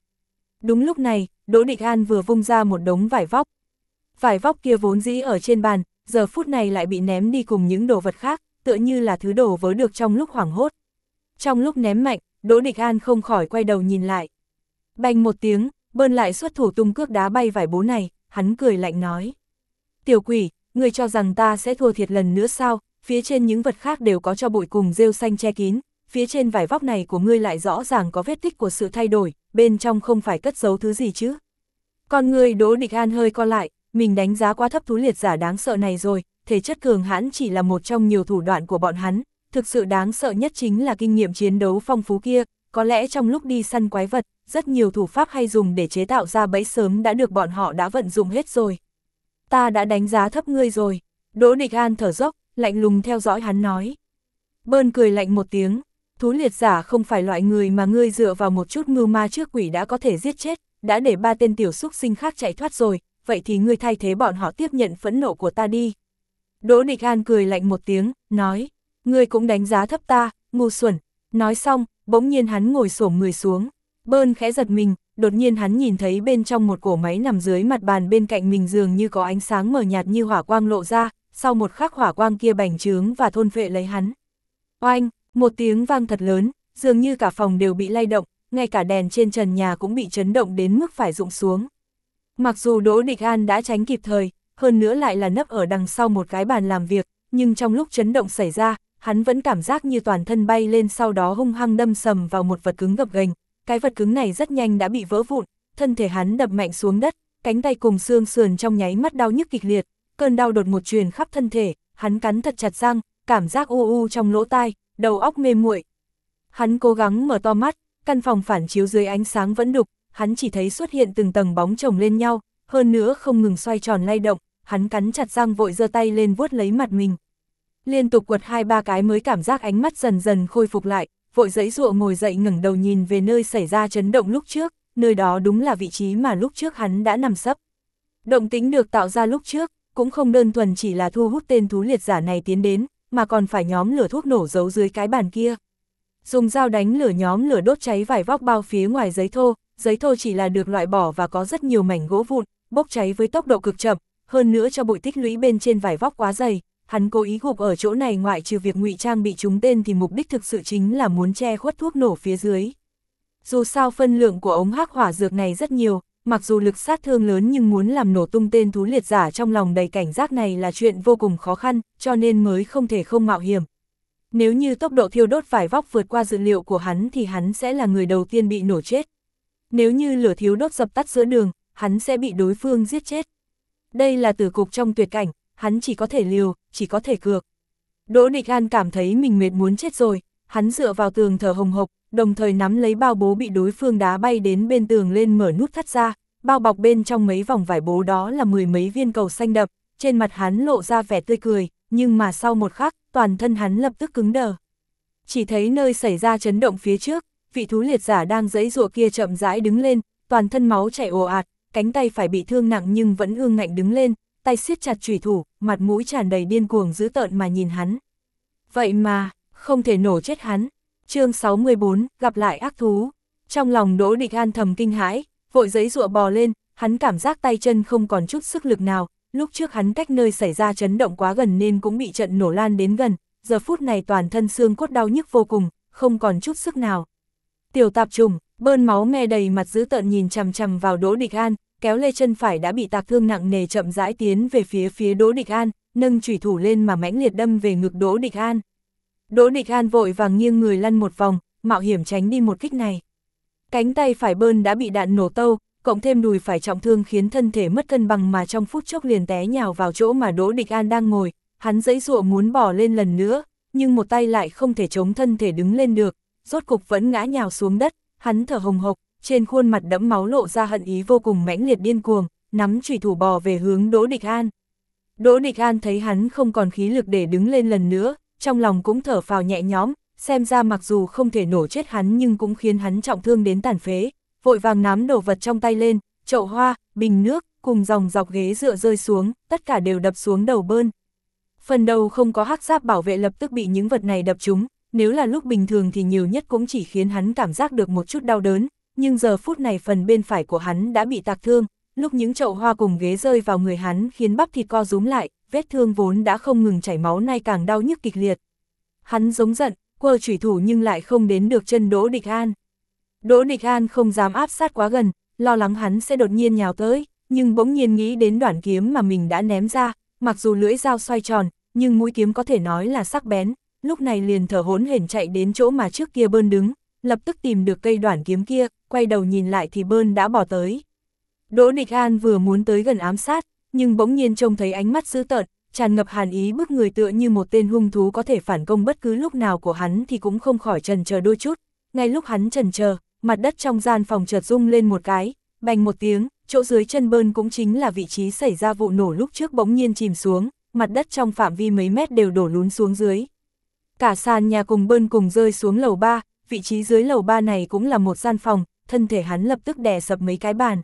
Đúng lúc này, Đỗ Địch An vừa vung ra một đống vải vóc. Vải vóc kia vốn dĩ ở trên bàn, giờ phút này lại bị ném đi cùng những đồ vật khác, tựa như là thứ đồ vớ được trong lúc hoảng hốt. Trong lúc ném mạnh, Đỗ Địch An không khỏi quay đầu nhìn lại. Bành một tiếng, bơn lại xuất thủ tung cước đá bay vải bố này, hắn cười lạnh nói. Tiểu quỷ, người cho rằng ta sẽ thua thiệt lần nữa sao, phía trên những vật khác đều có cho bụi cùng rêu xanh che kín, phía trên vải vóc này của ngươi lại rõ ràng có vết tích của sự thay đổi, bên trong không phải cất giấu thứ gì chứ. Con người đỗ địch an hơi co lại, mình đánh giá quá thấp thú liệt giả đáng sợ này rồi, thể chất cường hãn chỉ là một trong nhiều thủ đoạn của bọn hắn, thực sự đáng sợ nhất chính là kinh nghiệm chiến đấu phong phú kia, có lẽ trong lúc đi săn quái vật, rất nhiều thủ pháp hay dùng để chế tạo ra bẫy sớm đã được bọn họ đã vận dụng hết rồi. Ta đã đánh giá thấp ngươi rồi, Đỗ Địch An thở dốc, lạnh lùng theo dõi hắn nói. Bơn cười lạnh một tiếng, thú liệt giả không phải loại người mà ngươi dựa vào một chút mưu ma trước quỷ đã có thể giết chết, đã để ba tên tiểu xúc sinh khác chạy thoát rồi, vậy thì ngươi thay thế bọn họ tiếp nhận phẫn nộ của ta đi. Đỗ Địch An cười lạnh một tiếng, nói, ngươi cũng đánh giá thấp ta, ngu xuẩn. Nói xong, bỗng nhiên hắn ngồi xổm người xuống. Bơn khẽ giật mình, đột nhiên hắn nhìn thấy bên trong một cổ máy nằm dưới mặt bàn bên cạnh mình dường như có ánh sáng mờ nhạt như hỏa quang lộ ra, sau một khắc hỏa quang kia bành trướng và thôn phệ lấy hắn. Oanh, một tiếng vang thật lớn, dường như cả phòng đều bị lay động, ngay cả đèn trên trần nhà cũng bị chấn động đến mức phải rụng xuống. Mặc dù Đỗ Địch An đã tránh kịp thời, hơn nữa lại là nấp ở đằng sau một cái bàn làm việc, nhưng trong lúc chấn động xảy ra, hắn vẫn cảm giác như toàn thân bay lên sau đó hung hăng đâm sầm vào một vật cứng gập ghềnh. Cái vật cứng này rất nhanh đã bị vỡ vụn, thân thể hắn đập mạnh xuống đất, cánh tay cùng xương sườn trong nháy mắt đau nhức kịch liệt, cơn đau đột một truyền khắp thân thể, hắn cắn thật chặt răng, cảm giác u u trong lỗ tai, đầu óc mê muội. Hắn cố gắng mở to mắt, căn phòng phản chiếu dưới ánh sáng vẫn đục, hắn chỉ thấy xuất hiện từng tầng bóng chồng lên nhau, hơn nữa không ngừng xoay tròn lay động, hắn cắn chặt răng vội giơ tay lên vuốt lấy mặt mình. Liên tục quật hai ba cái mới cảm giác ánh mắt dần dần khôi phục lại, vội dẫy dụa ngồi dậy ngẩng đầu nhìn về nơi xảy ra chấn động lúc trước, nơi đó đúng là vị trí mà lúc trước hắn đã nằm sấp. Động tính được tạo ra lúc trước, cũng không đơn thuần chỉ là thu hút tên thú liệt giả này tiến đến, mà còn phải nhóm lửa thuốc nổ giấu dưới cái bàn kia. Dùng dao đánh lửa nhóm lửa đốt cháy vải vóc bao phía ngoài giấy thô, giấy thô chỉ là được loại bỏ và có rất nhiều mảnh gỗ vụn, bốc cháy với tốc độ cực chậm, hơn nữa cho bụi tích lũy bên trên vải vóc quá dày, hắn cố ý gục ở chỗ này ngoại trừ việc ngụy trang bị trúng tên thì mục đích thực sự chính là muốn che khuất thuốc nổ phía dưới. Dù sao phân lượng của ống hắc hỏa dược này rất nhiều, mặc dù lực sát thương lớn nhưng muốn làm nổ tung tên thú liệt giả trong lòng đầy cảnh giác này là chuyện vô cùng khó khăn, cho nên mới không thể không mạo hiểm. Nếu như tốc độ thiêu đốt vải vóc vượt qua dự liệu của hắn thì hắn sẽ là người đầu tiên bị nổ chết. Nếu như lửa thiếu đốt dập tắt giữa đường, hắn sẽ bị đối phương giết chết. Đây là tử cục trong tuyệt cảnh, hắn chỉ có thể liều, chỉ có thể cược. Đỗ Địch An cảm thấy mình mệt muốn chết rồi, hắn dựa vào tường thở hồng hộc, đồng thời nắm lấy bao bố bị đối phương đá bay đến bên tường lên mở nút thắt ra, bao bọc bên trong mấy vòng vải bố đó là mười mấy viên cầu xanh đậm, trên mặt hắn lộ ra vẻ tươi cười, nhưng mà sau một khắc, toàn thân hắn lập tức cứng đờ. Chỉ thấy nơi xảy ra chấn động phía trước, vị thú liệt giả đang giãy giụa kia chậm rãi đứng lên, toàn thân máu chảy ồ ạt, cánh tay phải bị thương nặng nhưng vẫn ương ngạnh đứng lên, tay siết chặt chủy thủ, mặt mũi tràn đầy điên cuồng dữ tợn mà nhìn hắn. Vậy mà, Không thể nổ chết hắn. chương 64, gặp lại ác thú. Trong lòng Đỗ Địch An thầm kinh hãi, vội giấy rụa bò lên, hắn cảm giác tay chân không còn chút sức lực nào, lúc trước hắn cách nơi xảy ra chấn động quá gần nên cũng bị trận nổ lan đến gần, giờ phút này toàn thân xương cốt đau nhức vô cùng, không còn chút sức nào. Tiểu tạp trùng, bơn máu me đầy mặt dữ tợn nhìn chằm chằm vào Đỗ Địch An, kéo lê chân phải đã bị tạc thương nặng nề chậm rãi tiến về phía phía Đỗ Địch An, nâng chủy thủ lên mà mãnh liệt đâm về ngực Đỗ Địch An. Đỗ Địch An vội vàng nghiêng người lăn một vòng, mạo hiểm tránh đi một kích này. Cánh tay phải bơn đã bị đạn nổ tâu, cộng thêm đùi phải trọng thương khiến thân thể mất cân bằng mà trong phút chốc liền té nhào vào chỗ mà Đỗ Địch An đang ngồi, hắn dãy dụa muốn bỏ lên lần nữa, nhưng một tay lại không thể chống thân thể đứng lên được, rốt cục vẫn ngã nhào xuống đất, hắn thở hồng hộc, trên khuôn mặt đẫm máu lộ ra hận ý vô cùng mãnh liệt điên cuồng, nắm chủy thủ bò về hướng Đỗ Địch An. Đỗ Địch An thấy hắn không còn khí lực để đứng lên lần nữa, trong lòng cũng thở phào nhẹ nhõm, xem ra mặc dù không thể nổ chết hắn nhưng cũng khiến hắn trọng thương đến tàn phế, vội vàng nắm đồ vật trong tay lên, chậu hoa, bình nước, cùng dòng dọc ghế dựa rơi xuống, tất cả đều đập xuống đầu bơn. Phần đầu không có hắc giáp bảo vệ lập tức bị những vật này đập trúng, nếu là lúc bình thường thì nhiều nhất cũng chỉ khiến hắn cảm giác được một chút đau đớn, nhưng giờ phút này phần bên phải của hắn đã bị tạc thương, lúc những chậu hoa cùng ghế rơi vào người hắn khiến bắp thịt co rúm lại, vết thương vốn đã không ngừng chảy máu nay càng đau nhức kịch liệt. Hắn giống giận, quơ chủy thủ nhưng lại không đến được chân Đỗ Địch An. Đỗ Địch An không dám áp sát quá gần, lo lắng hắn sẽ đột nhiên nhào tới, nhưng bỗng nhiên nghĩ đến đoạn kiếm mà mình đã ném ra, mặc dù lưỡi dao xoay tròn, nhưng mũi kiếm có thể nói là sắc bén, lúc này liền thở hốn hển chạy đến chỗ mà trước kia bơn đứng, lập tức tìm được cây đoạn kiếm kia, quay đầu nhìn lại thì bơn đã bỏ tới. Đỗ Địch An vừa muốn tới gần ám sát, nhưng bỗng nhiên trông thấy ánh mắt dữ tợn, tràn ngập hàn ý bức người tựa như một tên hung thú có thể phản công bất cứ lúc nào của hắn thì cũng không khỏi trần chờ đôi chút. Ngay lúc hắn trần chờ, mặt đất trong gian phòng chợt rung lên một cái, bành một tiếng, chỗ dưới chân bơn cũng chính là vị trí xảy ra vụ nổ lúc trước bỗng nhiên chìm xuống, mặt đất trong phạm vi mấy mét đều đổ lún xuống dưới. Cả sàn nhà cùng bơn cùng rơi xuống lầu 3, vị trí dưới lầu 3 này cũng là một gian phòng, thân thể hắn lập tức đè sập mấy cái bàn.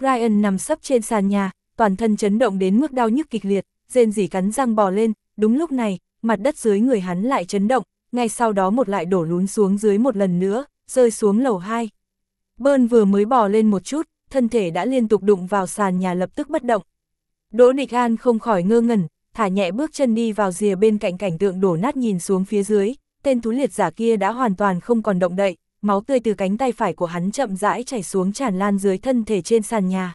Ryan nằm sấp trên sàn nhà, toàn thân chấn động đến mức đau nhức kịch liệt, rên rỉ cắn răng bò lên, đúng lúc này, mặt đất dưới người hắn lại chấn động, ngay sau đó một lại đổ lún xuống dưới một lần nữa, rơi xuống lầu 2. Bơn vừa mới bò lên một chút, thân thể đã liên tục đụng vào sàn nhà lập tức bất động. Đỗ Địch An không khỏi ngơ ngẩn, thả nhẹ bước chân đi vào rìa bên cạnh cảnh tượng đổ nát nhìn xuống phía dưới, tên thú liệt giả kia đã hoàn toàn không còn động đậy, máu tươi từ cánh tay phải của hắn chậm rãi chảy xuống tràn lan dưới thân thể trên sàn nhà.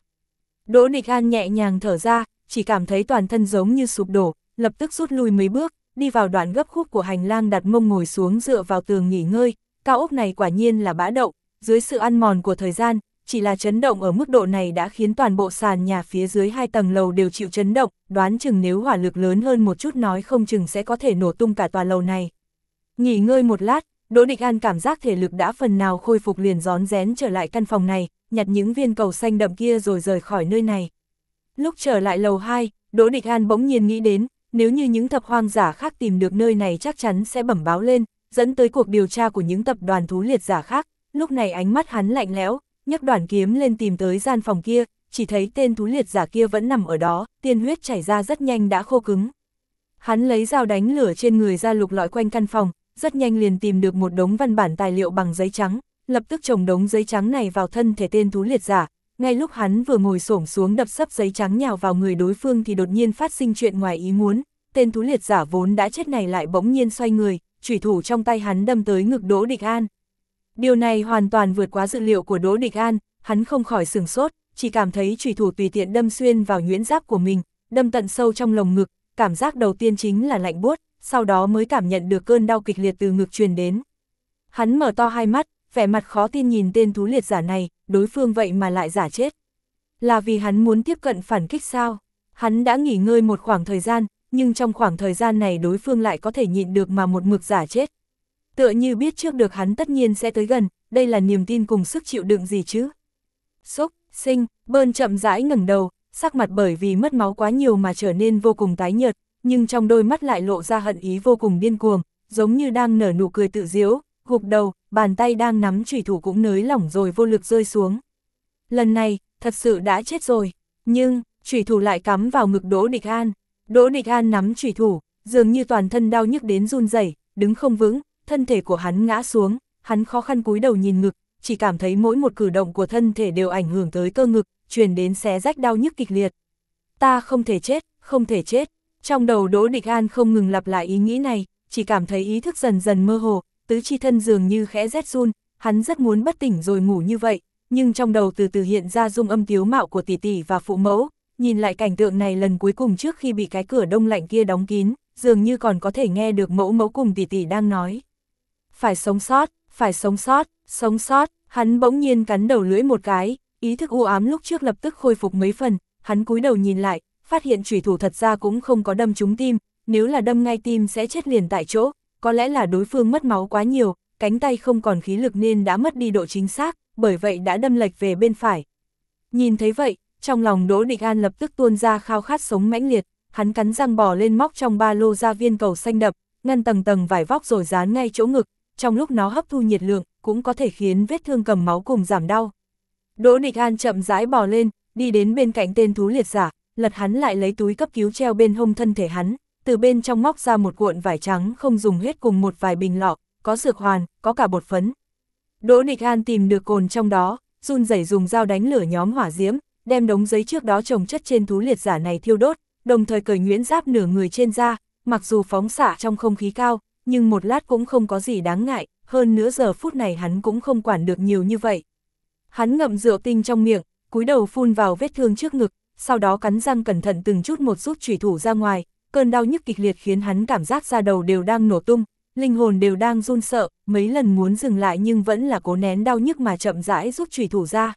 Đỗ Nịch An nhẹ nhàng thở ra, chỉ cảm thấy toàn thân giống như sụp đổ, lập tức rút lui mấy bước, đi vào đoạn gấp khúc của hành lang đặt mông ngồi xuống dựa vào tường nghỉ ngơi, cao ốc này quả nhiên là bã đậu, dưới sự ăn mòn của thời gian, chỉ là chấn động ở mức độ này đã khiến toàn bộ sàn nhà phía dưới hai tầng lầu đều chịu chấn động, đoán chừng nếu hỏa lực lớn hơn một chút nói không chừng sẽ có thể nổ tung cả tòa lầu này. Nghỉ ngơi một lát, Đỗ Địch An cảm giác thể lực đã phần nào khôi phục liền gión rén trở lại căn phòng này, nhặt những viên cầu xanh đậm kia rồi rời khỏi nơi này. Lúc trở lại lầu 2, Đỗ Địch An bỗng nhiên nghĩ đến, nếu như những thập hoang giả khác tìm được nơi này chắc chắn sẽ bẩm báo lên, dẫn tới cuộc điều tra của những tập đoàn thú liệt giả khác, lúc này ánh mắt hắn lạnh lẽo, nhấc đoàn kiếm lên tìm tới gian phòng kia, chỉ thấy tên thú liệt giả kia vẫn nằm ở đó, tiên huyết chảy ra rất nhanh đã khô cứng. Hắn lấy dao đánh lửa trên người ra lục lọi quanh căn phòng, rất nhanh liền tìm được một đống văn bản tài liệu bằng giấy trắng, lập tức trồng đống giấy trắng này vào thân thể tên thú liệt giả. Ngay lúc hắn vừa ngồi xổm xuống đập sấp giấy trắng nhào vào người đối phương thì đột nhiên phát sinh chuyện ngoài ý muốn, tên thú liệt giả vốn đã chết này lại bỗng nhiên xoay người, chủy thủ trong tay hắn đâm tới ngực Đỗ Địch An. Điều này hoàn toàn vượt quá dự liệu của Đỗ Địch An, hắn không khỏi sửng sốt, chỉ cảm thấy chủy thủ tùy tiện đâm xuyên vào nhuyễn giáp của mình, đâm tận sâu trong lồng ngực, cảm giác đầu tiên chính là lạnh buốt, sau đó mới cảm nhận được cơn đau kịch liệt từ ngực truyền đến. Hắn mở to hai mắt, vẻ mặt khó tin nhìn tên thú liệt giả này, đối phương vậy mà lại giả chết. Là vì hắn muốn tiếp cận phản kích sao? Hắn đã nghỉ ngơi một khoảng thời gian, nhưng trong khoảng thời gian này đối phương lại có thể nhịn được mà một mực giả chết. Tựa như biết trước được hắn tất nhiên sẽ tới gần, đây là niềm tin cùng sức chịu đựng gì chứ? Xúc, sinh, bơn chậm rãi ngẩng đầu, sắc mặt bởi vì mất máu quá nhiều mà trở nên vô cùng tái nhợt, nhưng trong đôi mắt lại lộ ra hận ý vô cùng điên cuồng, giống như đang nở nụ cười tự diếu, gục đầu, bàn tay đang nắm chủy thủ cũng nới lỏng rồi vô lực rơi xuống. Lần này, thật sự đã chết rồi, nhưng, chủy thủ lại cắm vào ngực Đỗ Địch An. Đỗ Địch An nắm chủy thủ, dường như toàn thân đau nhức đến run rẩy, đứng không vững, thân thể của hắn ngã xuống, hắn khó khăn cúi đầu nhìn ngực, chỉ cảm thấy mỗi một cử động của thân thể đều ảnh hưởng tới cơ ngực, truyền đến xé rách đau nhức kịch liệt. Ta không thể chết, không thể chết. Trong đầu Đỗ Địch An không ngừng lặp lại ý nghĩ này, chỉ cảm thấy ý thức dần dần mơ hồ, tứ chi thân dường như khẽ rét run, hắn rất muốn bất tỉnh rồi ngủ như vậy, nhưng trong đầu từ từ hiện ra dung âm tiếu mạo của tỷ tỷ và phụ mẫu, nhìn lại cảnh tượng này lần cuối cùng trước khi bị cái cửa đông lạnh kia đóng kín, dường như còn có thể nghe được mẫu mẫu cùng tỷ tỷ đang nói. Phải sống sót, phải sống sót, sống sót, hắn bỗng nhiên cắn đầu lưỡi một cái, ý thức u ám lúc trước lập tức khôi phục mấy phần, hắn cúi đầu nhìn lại, phát hiện chủy thủ thật ra cũng không có đâm trúng tim, nếu là đâm ngay tim sẽ chết liền tại chỗ, có lẽ là đối phương mất máu quá nhiều, cánh tay không còn khí lực nên đã mất đi độ chính xác, bởi vậy đã đâm lệch về bên phải. Nhìn thấy vậy, trong lòng Đỗ Địch An lập tức tuôn ra khao khát sống mãnh liệt, hắn cắn răng bò lên móc trong ba lô ra viên cầu xanh đập, ngăn tầng tầng vải vóc rồi dán ngay chỗ ngực, trong lúc nó hấp thu nhiệt lượng, cũng có thể khiến vết thương cầm máu cùng giảm đau. Đỗ Địch An chậm rãi bò lên, đi đến bên cạnh tên thú liệt giả, lật hắn lại lấy túi cấp cứu treo bên hông thân thể hắn, từ bên trong móc ra một cuộn vải trắng không dùng hết cùng một vài bình lọ, có dược hoàn, có cả bột phấn. Đỗ Nịch An tìm được cồn trong đó, run rẩy dùng dao đánh lửa nhóm hỏa diễm, đem đống giấy trước đó trồng chất trên thú liệt giả này thiêu đốt, đồng thời cởi nhuyễn giáp nửa người trên da, mặc dù phóng xạ trong không khí cao, nhưng một lát cũng không có gì đáng ngại, hơn nữa giờ phút này hắn cũng không quản được nhiều như vậy. Hắn ngậm rượu tinh trong miệng, cúi đầu phun vào vết thương trước ngực, sau đó cắn răng cẩn thận từng chút một rút chủy thủ ra ngoài, cơn đau nhức kịch liệt khiến hắn cảm giác da đầu đều đang nổ tung, linh hồn đều đang run sợ, mấy lần muốn dừng lại nhưng vẫn là cố nén đau nhức mà chậm rãi rút chủy thủ ra.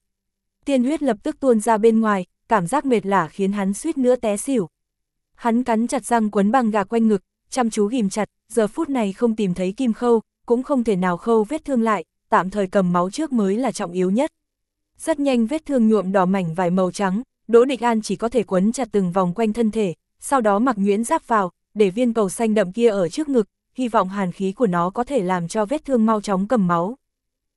Tiên huyết lập tức tuôn ra bên ngoài, cảm giác mệt lả khiến hắn suýt nữa té xỉu. Hắn cắn chặt răng quấn băng gà quanh ngực, chăm chú ghim chặt, giờ phút này không tìm thấy kim khâu, cũng không thể nào khâu vết thương lại, tạm thời cầm máu trước mới là trọng yếu nhất. Rất nhanh vết thương nhuộm đỏ mảnh vải màu trắng, Đỗ Địch An chỉ có thể quấn chặt từng vòng quanh thân thể, sau đó mặc nhuyễn giáp vào, để viên cầu xanh đậm kia ở trước ngực, hy vọng hàn khí của nó có thể làm cho vết thương mau chóng cầm máu.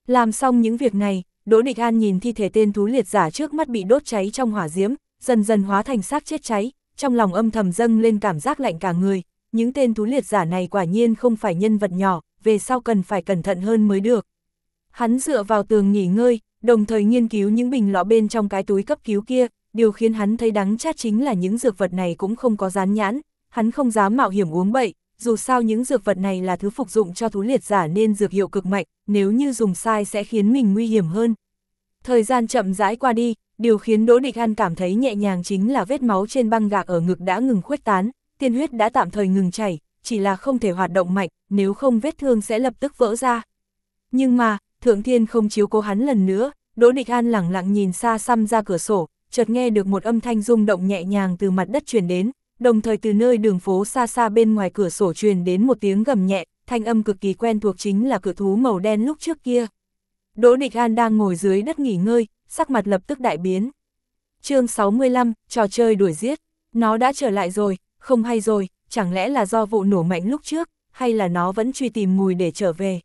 Làm xong những việc này, Đỗ Địch An nhìn thi thể tên thú liệt giả trước mắt bị đốt cháy trong hỏa diễm, dần dần hóa thành xác chết cháy, trong lòng âm thầm dâng lên cảm giác lạnh cả người, những tên thú liệt giả này quả nhiên không phải nhân vật nhỏ, về sau cần phải cẩn thận hơn mới được. Hắn dựa vào tường nghỉ ngơi, đồng thời nghiên cứu những bình lọ bên trong cái túi cấp cứu kia, điều khiến hắn thấy đắng chát chính là những dược vật này cũng không có rán nhãn, hắn không dám mạo hiểm uống bậy, dù sao những dược vật này là thứ phục dụng cho thú liệt giả nên dược hiệu cực mạnh, nếu như dùng sai sẽ khiến mình nguy hiểm hơn. Thời gian chậm rãi qua đi, điều khiến Đỗ Địch An cảm thấy nhẹ nhàng chính là vết máu trên băng gạc ở ngực đã ngừng khuếch tán, tiên huyết đã tạm thời ngừng chảy, chỉ là không thể hoạt động mạnh, nếu không vết thương sẽ lập tức vỡ ra. Nhưng mà, Thượng Thiên không chiếu cố hắn lần nữa, Đỗ Địch An lẳng lặng nhìn xa xăm ra cửa sổ, chợt nghe được một âm thanh rung động nhẹ nhàng từ mặt đất truyền đến, đồng thời từ nơi đường phố xa xa bên ngoài cửa sổ truyền đến một tiếng gầm nhẹ, thanh âm cực kỳ quen thuộc chính là cự thú màu đen lúc trước kia. Đỗ Địch An đang ngồi dưới đất nghỉ ngơi, sắc mặt lập tức đại biến. chương 65, trò chơi đuổi giết, nó đã trở lại rồi, không hay rồi, chẳng lẽ là do vụ nổ mạnh lúc trước, hay là nó vẫn truy tìm mùi để trở về.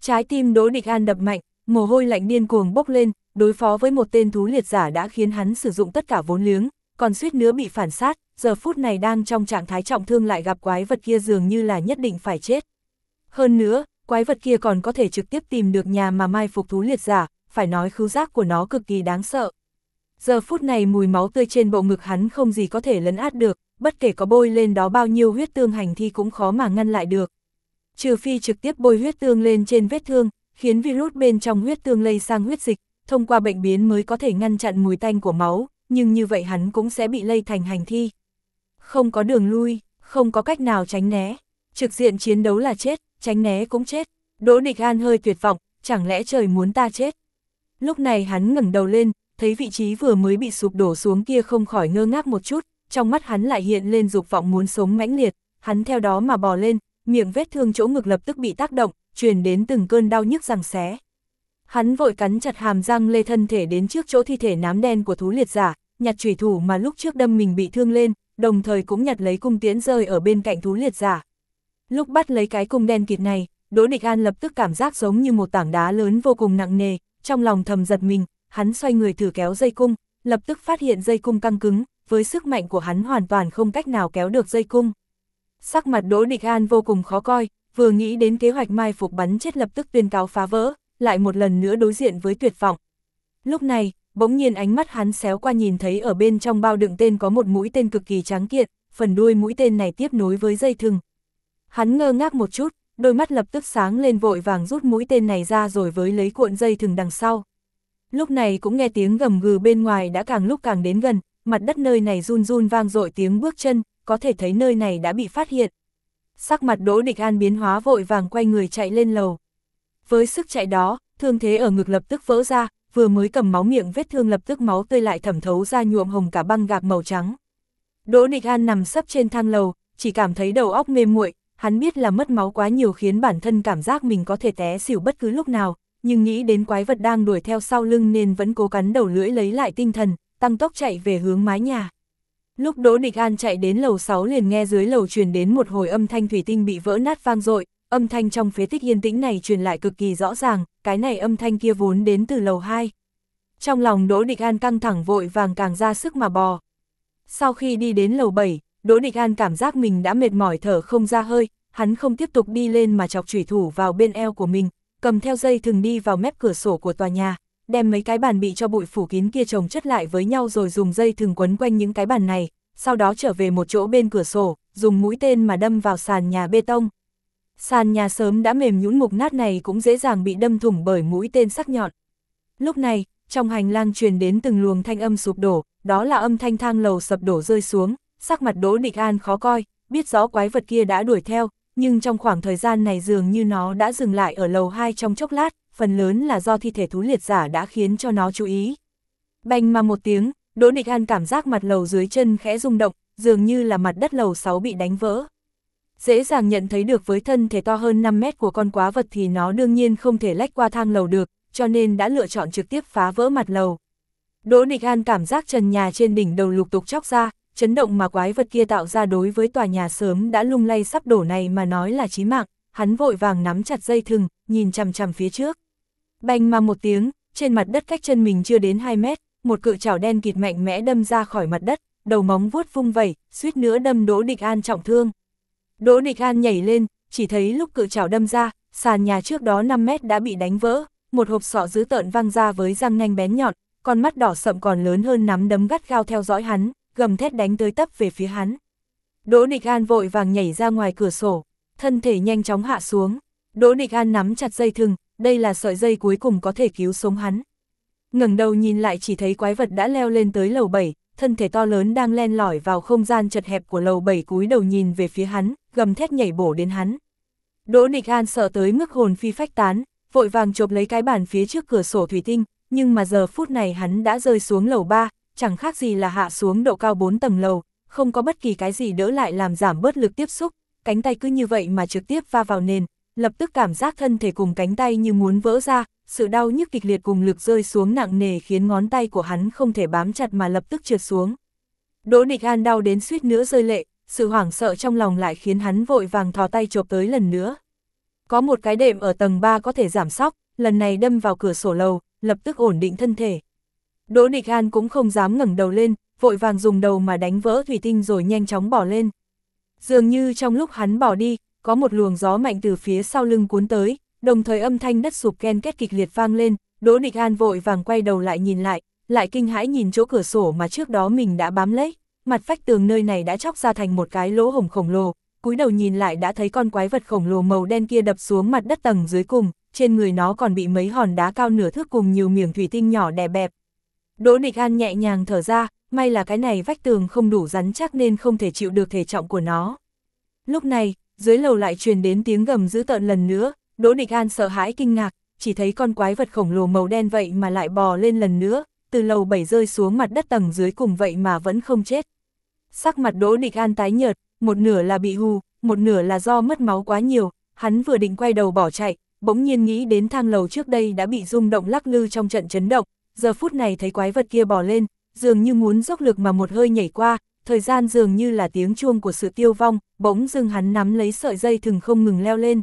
Trái tim Đỗ Địch An đập mạnh, mồ hôi lạnh điên cuồng bốc lên, đối phó với một tên thú liệt giả đã khiến hắn sử dụng tất cả vốn liếng, còn suýt nữa bị phản sát, giờ phút này đang trong trạng thái trọng thương lại gặp quái vật kia dường như là nhất định phải chết. Hơn nữa, quái vật kia còn có thể trực tiếp tìm được nhà mà mai phục thú liệt giả, phải nói khứu giác của nó cực kỳ đáng sợ. Giờ phút này mùi máu tươi trên bộ ngực hắn không gì có thể lấn át được, bất kể có bôi lên đó bao nhiêu huyết tương hành thi cũng khó mà ngăn lại được. Trừ phi trực tiếp bôi huyết tương lên trên vết thương, khiến virus bên trong huyết tương lây sang huyết dịch, thông qua bệnh biến mới có thể ngăn chặn mùi tanh của máu, nhưng như vậy hắn cũng sẽ bị lây thành hành thi. Không có đường lui, không có cách nào tránh né, trực diện chiến đấu là chết, tránh né cũng chết. Đỗ Địch An hơi tuyệt vọng, chẳng lẽ trời muốn ta chết. Lúc này hắn ngẩng đầu lên, thấy vị trí vừa mới bị sụp đổ xuống kia không khỏi ngơ ngác một chút, trong mắt hắn lại hiện lên dục vọng muốn sống mãnh liệt, hắn theo đó mà bò lên, miệng vết thương chỗ ngực lập tức bị tác động, truyền đến từng cơn đau nhức răng xé. Hắn vội cắn chặt hàm răng lê thân thể đến trước chỗ thi thể nám đen của thú liệt giả, nhặt chủy thủ mà lúc trước đâm mình bị thương lên, đồng thời cũng nhặt lấy cung tiễn rơi ở bên cạnh thú liệt giả. Lúc bắt lấy cái cung đen kịt này, Đỗ Địch An lập tức cảm giác giống như một tảng đá lớn vô cùng nặng nề, trong lòng thầm giật mình, hắn xoay người thử kéo dây cung, lập tức phát hiện dây cung căng cứng, với sức mạnh của hắn hoàn toàn không cách nào kéo được dây cung. Sắc mặt Đỗ Địch An vô cùng khó coi, vừa nghĩ đến kế hoạch mai phục bắn chết lập tức tuyên cáo phá vỡ, lại một lần nữa đối diện với tuyệt vọng. Lúc này, bỗng nhiên ánh mắt hắn xéo qua nhìn thấy ở bên trong bao đựng tên có một mũi tên cực kỳ trắng kiện, phần đuôi mũi tên này tiếp nối với dây thừng. Hắn ngơ ngác một chút, đôi mắt lập tức sáng lên vội vàng rút mũi tên này ra rồi với lấy cuộn dây thừng đằng sau. Lúc này cũng nghe tiếng gầm gừ bên ngoài đã càng lúc càng đến gần, mặt đất nơi này run run vang dội tiếng bước chân, có thể thấy nơi này đã bị phát hiện. Sắc mặt Đỗ Địch An biến hóa vội vàng quay người chạy lên lầu. Với sức chạy đó, thương thế ở ngực lập tức vỡ ra, vừa mới cầm máu miệng vết thương lập tức máu tươi lại thẩm thấu ra nhuộm hồng cả băng gạc màu trắng. Đỗ Địch An nằm sấp trên thang lầu, chỉ cảm thấy đầu óc mê muội, hắn biết là mất máu quá nhiều khiến bản thân cảm giác mình có thể té xỉu bất cứ lúc nào, nhưng nghĩ đến quái vật đang đuổi theo sau lưng nên vẫn cố cắn đầu lưỡi lấy lại tinh thần, tăng tốc chạy về hướng mái nhà. Lúc Đỗ Địch An chạy đến lầu 6 liền nghe dưới lầu truyền đến một hồi âm thanh thủy tinh bị vỡ nát vang dội, âm thanh trong phế tích yên tĩnh này truyền lại cực kỳ rõ ràng, cái này âm thanh kia vốn đến từ lầu 2. Trong lòng Đỗ Địch An căng thẳng vội vàng càng ra sức mà bò. Sau khi đi đến lầu 7, Đỗ Địch An cảm giác mình đã mệt mỏi thở không ra hơi, hắn không tiếp tục đi lên mà chọc chủy thủ vào bên eo của mình, cầm theo dây thừng đi vào mép cửa sổ của tòa nhà, đem mấy cái bàn bị cho bụi phủ kín kia chồng chất lại với nhau rồi dùng dây thừng quấn quanh những cái bàn này, sau đó trở về một chỗ bên cửa sổ, dùng mũi tên mà đâm vào sàn nhà bê tông. Sàn nhà sớm đã mềm nhũn mục nát này cũng dễ dàng bị đâm thủng bởi mũi tên sắc nhọn. Lúc này, trong hành lang truyền đến từng luồng thanh âm sụp đổ, đó là âm thanh thang lầu sập đổ rơi xuống, sắc mặt Đỗ Địch An khó coi, biết rõ quái vật kia đã đuổi theo, nhưng trong khoảng thời gian này dường như nó đã dừng lại ở lầu 2 trong chốc lát, phần lớn là do thi thể thú liệt giả đã khiến cho nó chú ý. Bành mà một tiếng, Đỗ Địch An cảm giác mặt lầu dưới chân khẽ rung động, dường như là mặt đất lầu 6 bị đánh vỡ. Dễ dàng nhận thấy được với thân thể to hơn 5 mét của con quá vật thì nó đương nhiên không thể lách qua thang lầu được, cho nên đã lựa chọn trực tiếp phá vỡ mặt lầu. Đỗ Địch An cảm giác trần nhà trên đỉnh đầu lục tục chóc ra, chấn động mà quái vật kia tạo ra đối với tòa nhà sớm đã lung lay sắp đổ này mà nói là chí mạng, hắn vội vàng nắm chặt dây thừng, nhìn chằm chằm phía trước. Bành mà một tiếng, trên mặt đất cách chân mình chưa đến 2 mét, một cự chảo đen kịt mạnh mẽ đâm ra khỏi mặt đất, đầu móng vuốt vung vẩy, suýt nữa đâm Đỗ Địch An trọng thương. Đỗ Địch An nhảy lên, chỉ thấy lúc cự chảo đâm ra, sàn nhà trước đó 5 mét đã bị đánh vỡ, một hộp sọ dữ tợn văng ra với răng nanh bén nhọn, con mắt đỏ sậm còn lớn hơn nắm đấm gắt gao theo dõi hắn, gầm thét đánh tới tấp về phía hắn. Đỗ Địch An vội vàng nhảy ra ngoài cửa sổ, thân thể nhanh chóng hạ xuống. Đỗ Nịch An nắm chặt dây thừng, đây là sợi dây cuối cùng có thể cứu sống hắn. ngẩng đầu nhìn lại chỉ thấy quái vật đã leo lên tới lầu 7, thân thể to lớn đang len lỏi vào không gian chật hẹp của lầu 7 cúi đầu nhìn về phía hắn, gầm thét nhảy bổ đến hắn. Đỗ Nịch An sợ tới mức hồn phi phách tán, vội vàng chộp lấy cái bàn phía trước cửa sổ thủy tinh, nhưng mà giờ phút này hắn đã rơi xuống lầu 3, chẳng khác gì là hạ xuống độ cao 4 tầng lầu, không có bất kỳ cái gì đỡ lại làm giảm bớt lực tiếp xúc, cánh tay cứ như vậy mà trực tiếp va vào nền, lập tức cảm giác thân thể cùng cánh tay như muốn vỡ ra, sự đau nhức kịch liệt cùng lực rơi xuống nặng nề khiến ngón tay của hắn không thể bám chặt mà lập tức trượt xuống. Đỗ Địch An đau đến suýt nữa rơi lệ, sự hoảng sợ trong lòng lại khiến hắn vội vàng thò tay chộp tới lần nữa. Có một cái đệm ở tầng 3 có thể giảm sóc, lần này đâm vào cửa sổ lầu, lập tức ổn định thân thể. Đỗ Địch An cũng không dám ngẩng đầu lên, vội vàng dùng đầu mà đánh vỡ thủy tinh rồi nhanh chóng bỏ lên. Dường như trong lúc hắn bỏ đi, có một luồng gió mạnh từ phía sau lưng cuốn tới, đồng thời âm thanh đất sụp ken kết kịch liệt vang lên, Đỗ Địch An vội vàng quay đầu lại nhìn lại, lại kinh hãi nhìn chỗ cửa sổ mà trước đó mình đã bám lấy, mặt vách tường nơi này đã chóc ra thành một cái lỗ hổng khổng lồ, cúi đầu nhìn lại đã thấy con quái vật khổng lồ màu đen kia đập xuống mặt đất tầng dưới cùng, trên người nó còn bị mấy hòn đá cao nửa thước cùng nhiều miếng thủy tinh nhỏ đè bẹp. Đỗ Địch An nhẹ nhàng thở ra, may là cái này vách tường không đủ rắn chắc nên không thể chịu được thể trọng của nó. Lúc này, dưới lầu lại truyền đến tiếng gầm dữ tợn lần nữa, Đỗ Địch An sợ hãi kinh ngạc, chỉ thấy con quái vật khổng lồ màu đen vậy mà lại bò lên lần nữa, từ lầu 7 rơi xuống mặt đất tầng dưới cùng vậy mà vẫn không chết. Sắc mặt Đỗ Địch An tái nhợt, một nửa là bị hù, một nửa là do mất máu quá nhiều, hắn vừa định quay đầu bỏ chạy, bỗng nhiên nghĩ đến thang lầu trước đây đã bị rung động lắc lư trong trận chấn động, giờ phút này thấy quái vật kia bò lên, dường như muốn dốc lực mà một hơi nhảy qua, thời gian dường như là tiếng chuông của sự tiêu vong, bỗng dưng hắn nắm lấy sợi dây thừng không ngừng leo lên.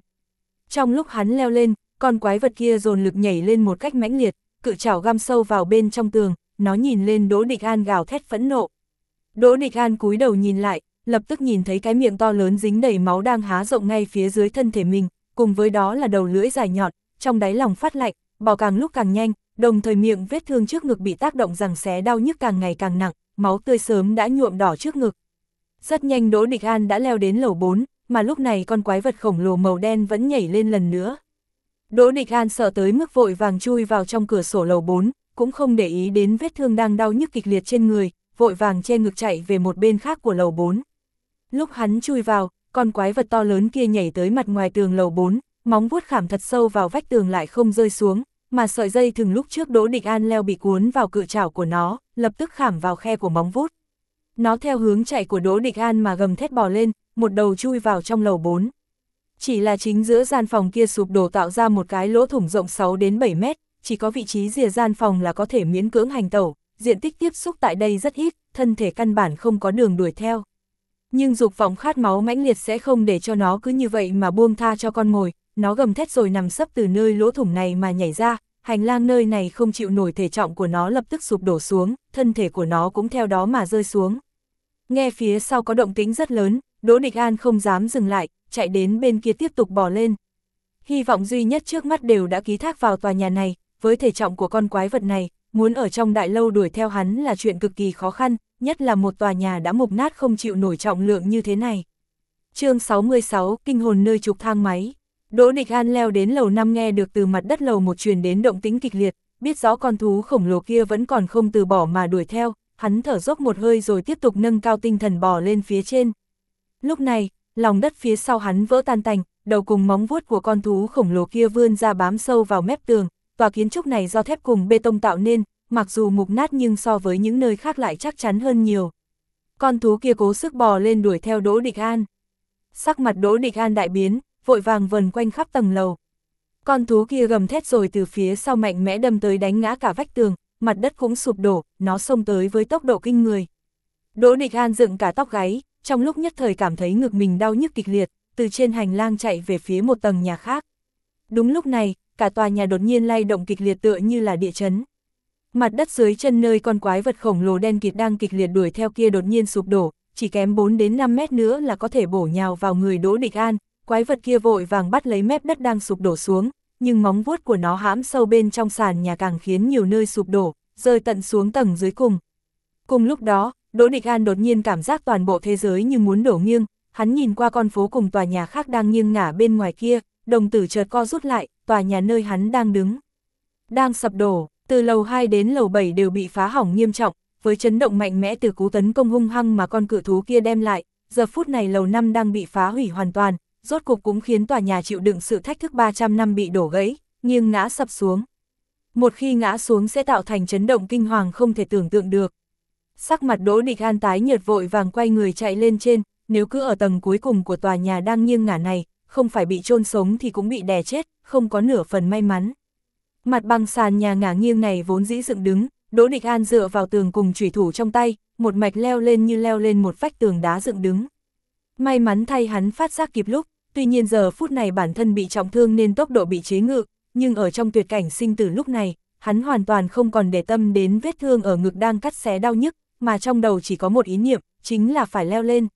Trong lúc hắn leo lên, con quái vật kia dồn lực nhảy lên một cách mãnh liệt, cự chảo găm sâu vào bên trong tường, nó nhìn lên Đỗ Địch An gào thét phẫn nộ. Đỗ Địch An cúi đầu nhìn lại, lập tức nhìn thấy cái miệng to lớn dính đầy máu đang há rộng ngay phía dưới thân thể mình, cùng với đó là đầu lưỡi dài nhọn, trong đáy lòng phát lạnh, bò càng lúc càng nhanh, đồng thời miệng vết thương trước ngực bị tác động rằng xé đau nhức càng ngày càng nặng, máu tươi sớm đã nhuộm đỏ trước ngực. Rất nhanh Đỗ Địch An đã leo đến lầu 4, mà lúc này con quái vật khổng lồ màu đen vẫn nhảy lên lần nữa. Đỗ Địch An sợ tới mức vội vàng chui vào trong cửa sổ lầu 4, cũng không để ý đến vết thương đang đau nhức kịch liệt trên người, vội vàng che ngực chạy về một bên khác của lầu 4. Lúc hắn chui vào, con quái vật to lớn kia nhảy tới mặt ngoài tường lầu 4, móng vuốt khảm thật sâu vào vách tường lại không rơi xuống, mà sợi dây thường lúc trước Đỗ Địch An leo bị cuốn vào cự chảo của nó, lập tức khảm vào khe của móng vuốt. Nó theo hướng chạy của Đỗ Địch An mà gầm thét bò lên, một đầu chui vào trong lầu 4. Chỉ là chính giữa gian phòng kia sụp đổ tạo ra một cái lỗ thủng rộng 6 đến 7 mét, chỉ có vị trí rìa gian phòng là có thể miễn cưỡng hành tẩu, diện tích tiếp xúc tại đây rất ít, thân thể căn bản không có đường đuổi theo. Nhưng dục vọng khát máu mãnh liệt sẽ không để cho nó cứ như vậy mà buông tha cho con mồi, nó gầm thét rồi nằm sấp từ nơi lỗ thủng này mà nhảy ra, hành lang nơi này không chịu nổi thể trọng của nó lập tức sụp đổ xuống, thân thể của nó cũng theo đó mà rơi xuống. Nghe phía sau có động tĩnh rất lớn, Đỗ Địch An không dám dừng lại, chạy đến bên kia tiếp tục bò lên. Hy vọng duy nhất trước mắt đều đã ký thác vào tòa nhà này, với thể trọng của con quái vật này, muốn ở trong đại lâu đuổi theo hắn là chuyện cực kỳ khó khăn, nhất là một tòa nhà đã mục nát không chịu nổi trọng lượng như thế này. chương 66, Kinh hồn nơi trục thang máy. Đỗ Địch An leo đến lầu 5 nghe được từ mặt đất lầu một truyền đến động tĩnh kịch liệt, biết rõ con thú khổng lồ kia vẫn còn không từ bỏ mà đuổi theo, hắn thở dốc một hơi rồi tiếp tục nâng cao tinh thần bò lên phía trên. Lúc này, lòng đất phía sau hắn vỡ tan tành, đầu cùng móng vuốt của con thú khổng lồ kia vươn ra bám sâu vào mép tường, tòa kiến trúc này do thép cùng bê tông tạo nên, mặc dù mục nát nhưng so với những nơi khác lại chắc chắn hơn nhiều. Con thú kia cố sức bò lên đuổi theo Đỗ Địch An. Sắc mặt Đỗ Địch An đại biến, vội vàng vần quanh khắp tầng lầu. Con thú kia gầm thét rồi từ phía sau mạnh mẽ đâm tới đánh ngã cả vách tường, mặt đất cũng sụp đổ, nó xông tới với tốc độ kinh người. Đỗ Địch An dựng cả tóc gáy, trong lúc nhất thời cảm thấy ngực mình đau nhức kịch liệt, từ trên hành lang chạy về phía một tầng nhà khác. Đúng lúc này, cả tòa nhà đột nhiên lay động kịch liệt tựa như là địa chấn. Mặt đất dưới chân nơi con quái vật khổng lồ đen kịt đang kịch liệt đuổi theo kia đột nhiên sụp đổ, chỉ kém 4 đến 5 mét nữa là có thể bổ nhào vào người Đỗ Địch An, quái vật kia vội vàng bắt lấy mép đất đang sụp đổ xuống, nhưng móng vuốt của nó hãm sâu bên trong sàn nhà càng khiến nhiều nơi sụp đổ, rơi tận xuống tầng dưới cùng. Cùng lúc đó, Đỗ Địch An đột nhiên cảm giác toàn bộ thế giới như muốn đổ nghiêng, hắn nhìn qua con phố cùng tòa nhà khác đang nghiêng ngả bên ngoài kia, đồng tử chợt co rút lại, tòa nhà nơi hắn đang đứng. Đang sập đổ, từ lầu 2 đến lầu 7 đều bị phá hỏng nghiêm trọng, với chấn động mạnh mẽ từ cú tấn công hung hăng mà con cự thú kia đem lại, giờ phút này lầu 5 đang bị phá hủy hoàn toàn, rốt cục cũng khiến tòa nhà chịu đựng sự thách thức 300 năm bị đổ gãy, nghiêng ngã sập xuống. Một khi ngã xuống sẽ tạo thành chấn động kinh hoàng không thể tưởng tượng được. Sắc mặt Đỗ Địch An tái nhợt vội vàng quay người chạy lên trên, nếu cứ ở tầng cuối cùng của tòa nhà đang nghiêng ngả này, không phải bị chôn sống thì cũng bị đè chết, không có nửa phần may mắn. Mặt bằng sàn nhà ngả nghiêng này vốn dĩ dựng đứng, Đỗ Địch An dựa vào tường cùng chủy thủ trong tay, một mạch leo lên như leo lên một vách tường đá dựng đứng. May mắn thay hắn phát giác kịp lúc, tuy nhiên giờ phút này bản thân bị trọng thương nên tốc độ bị chế ngự, nhưng ở trong tuyệt cảnh sinh tử lúc này, hắn hoàn toàn không còn để tâm đến vết thương ở ngực đang cắt xé đau nhức, mà trong đầu chỉ có một ý niệm, chính là phải leo lên.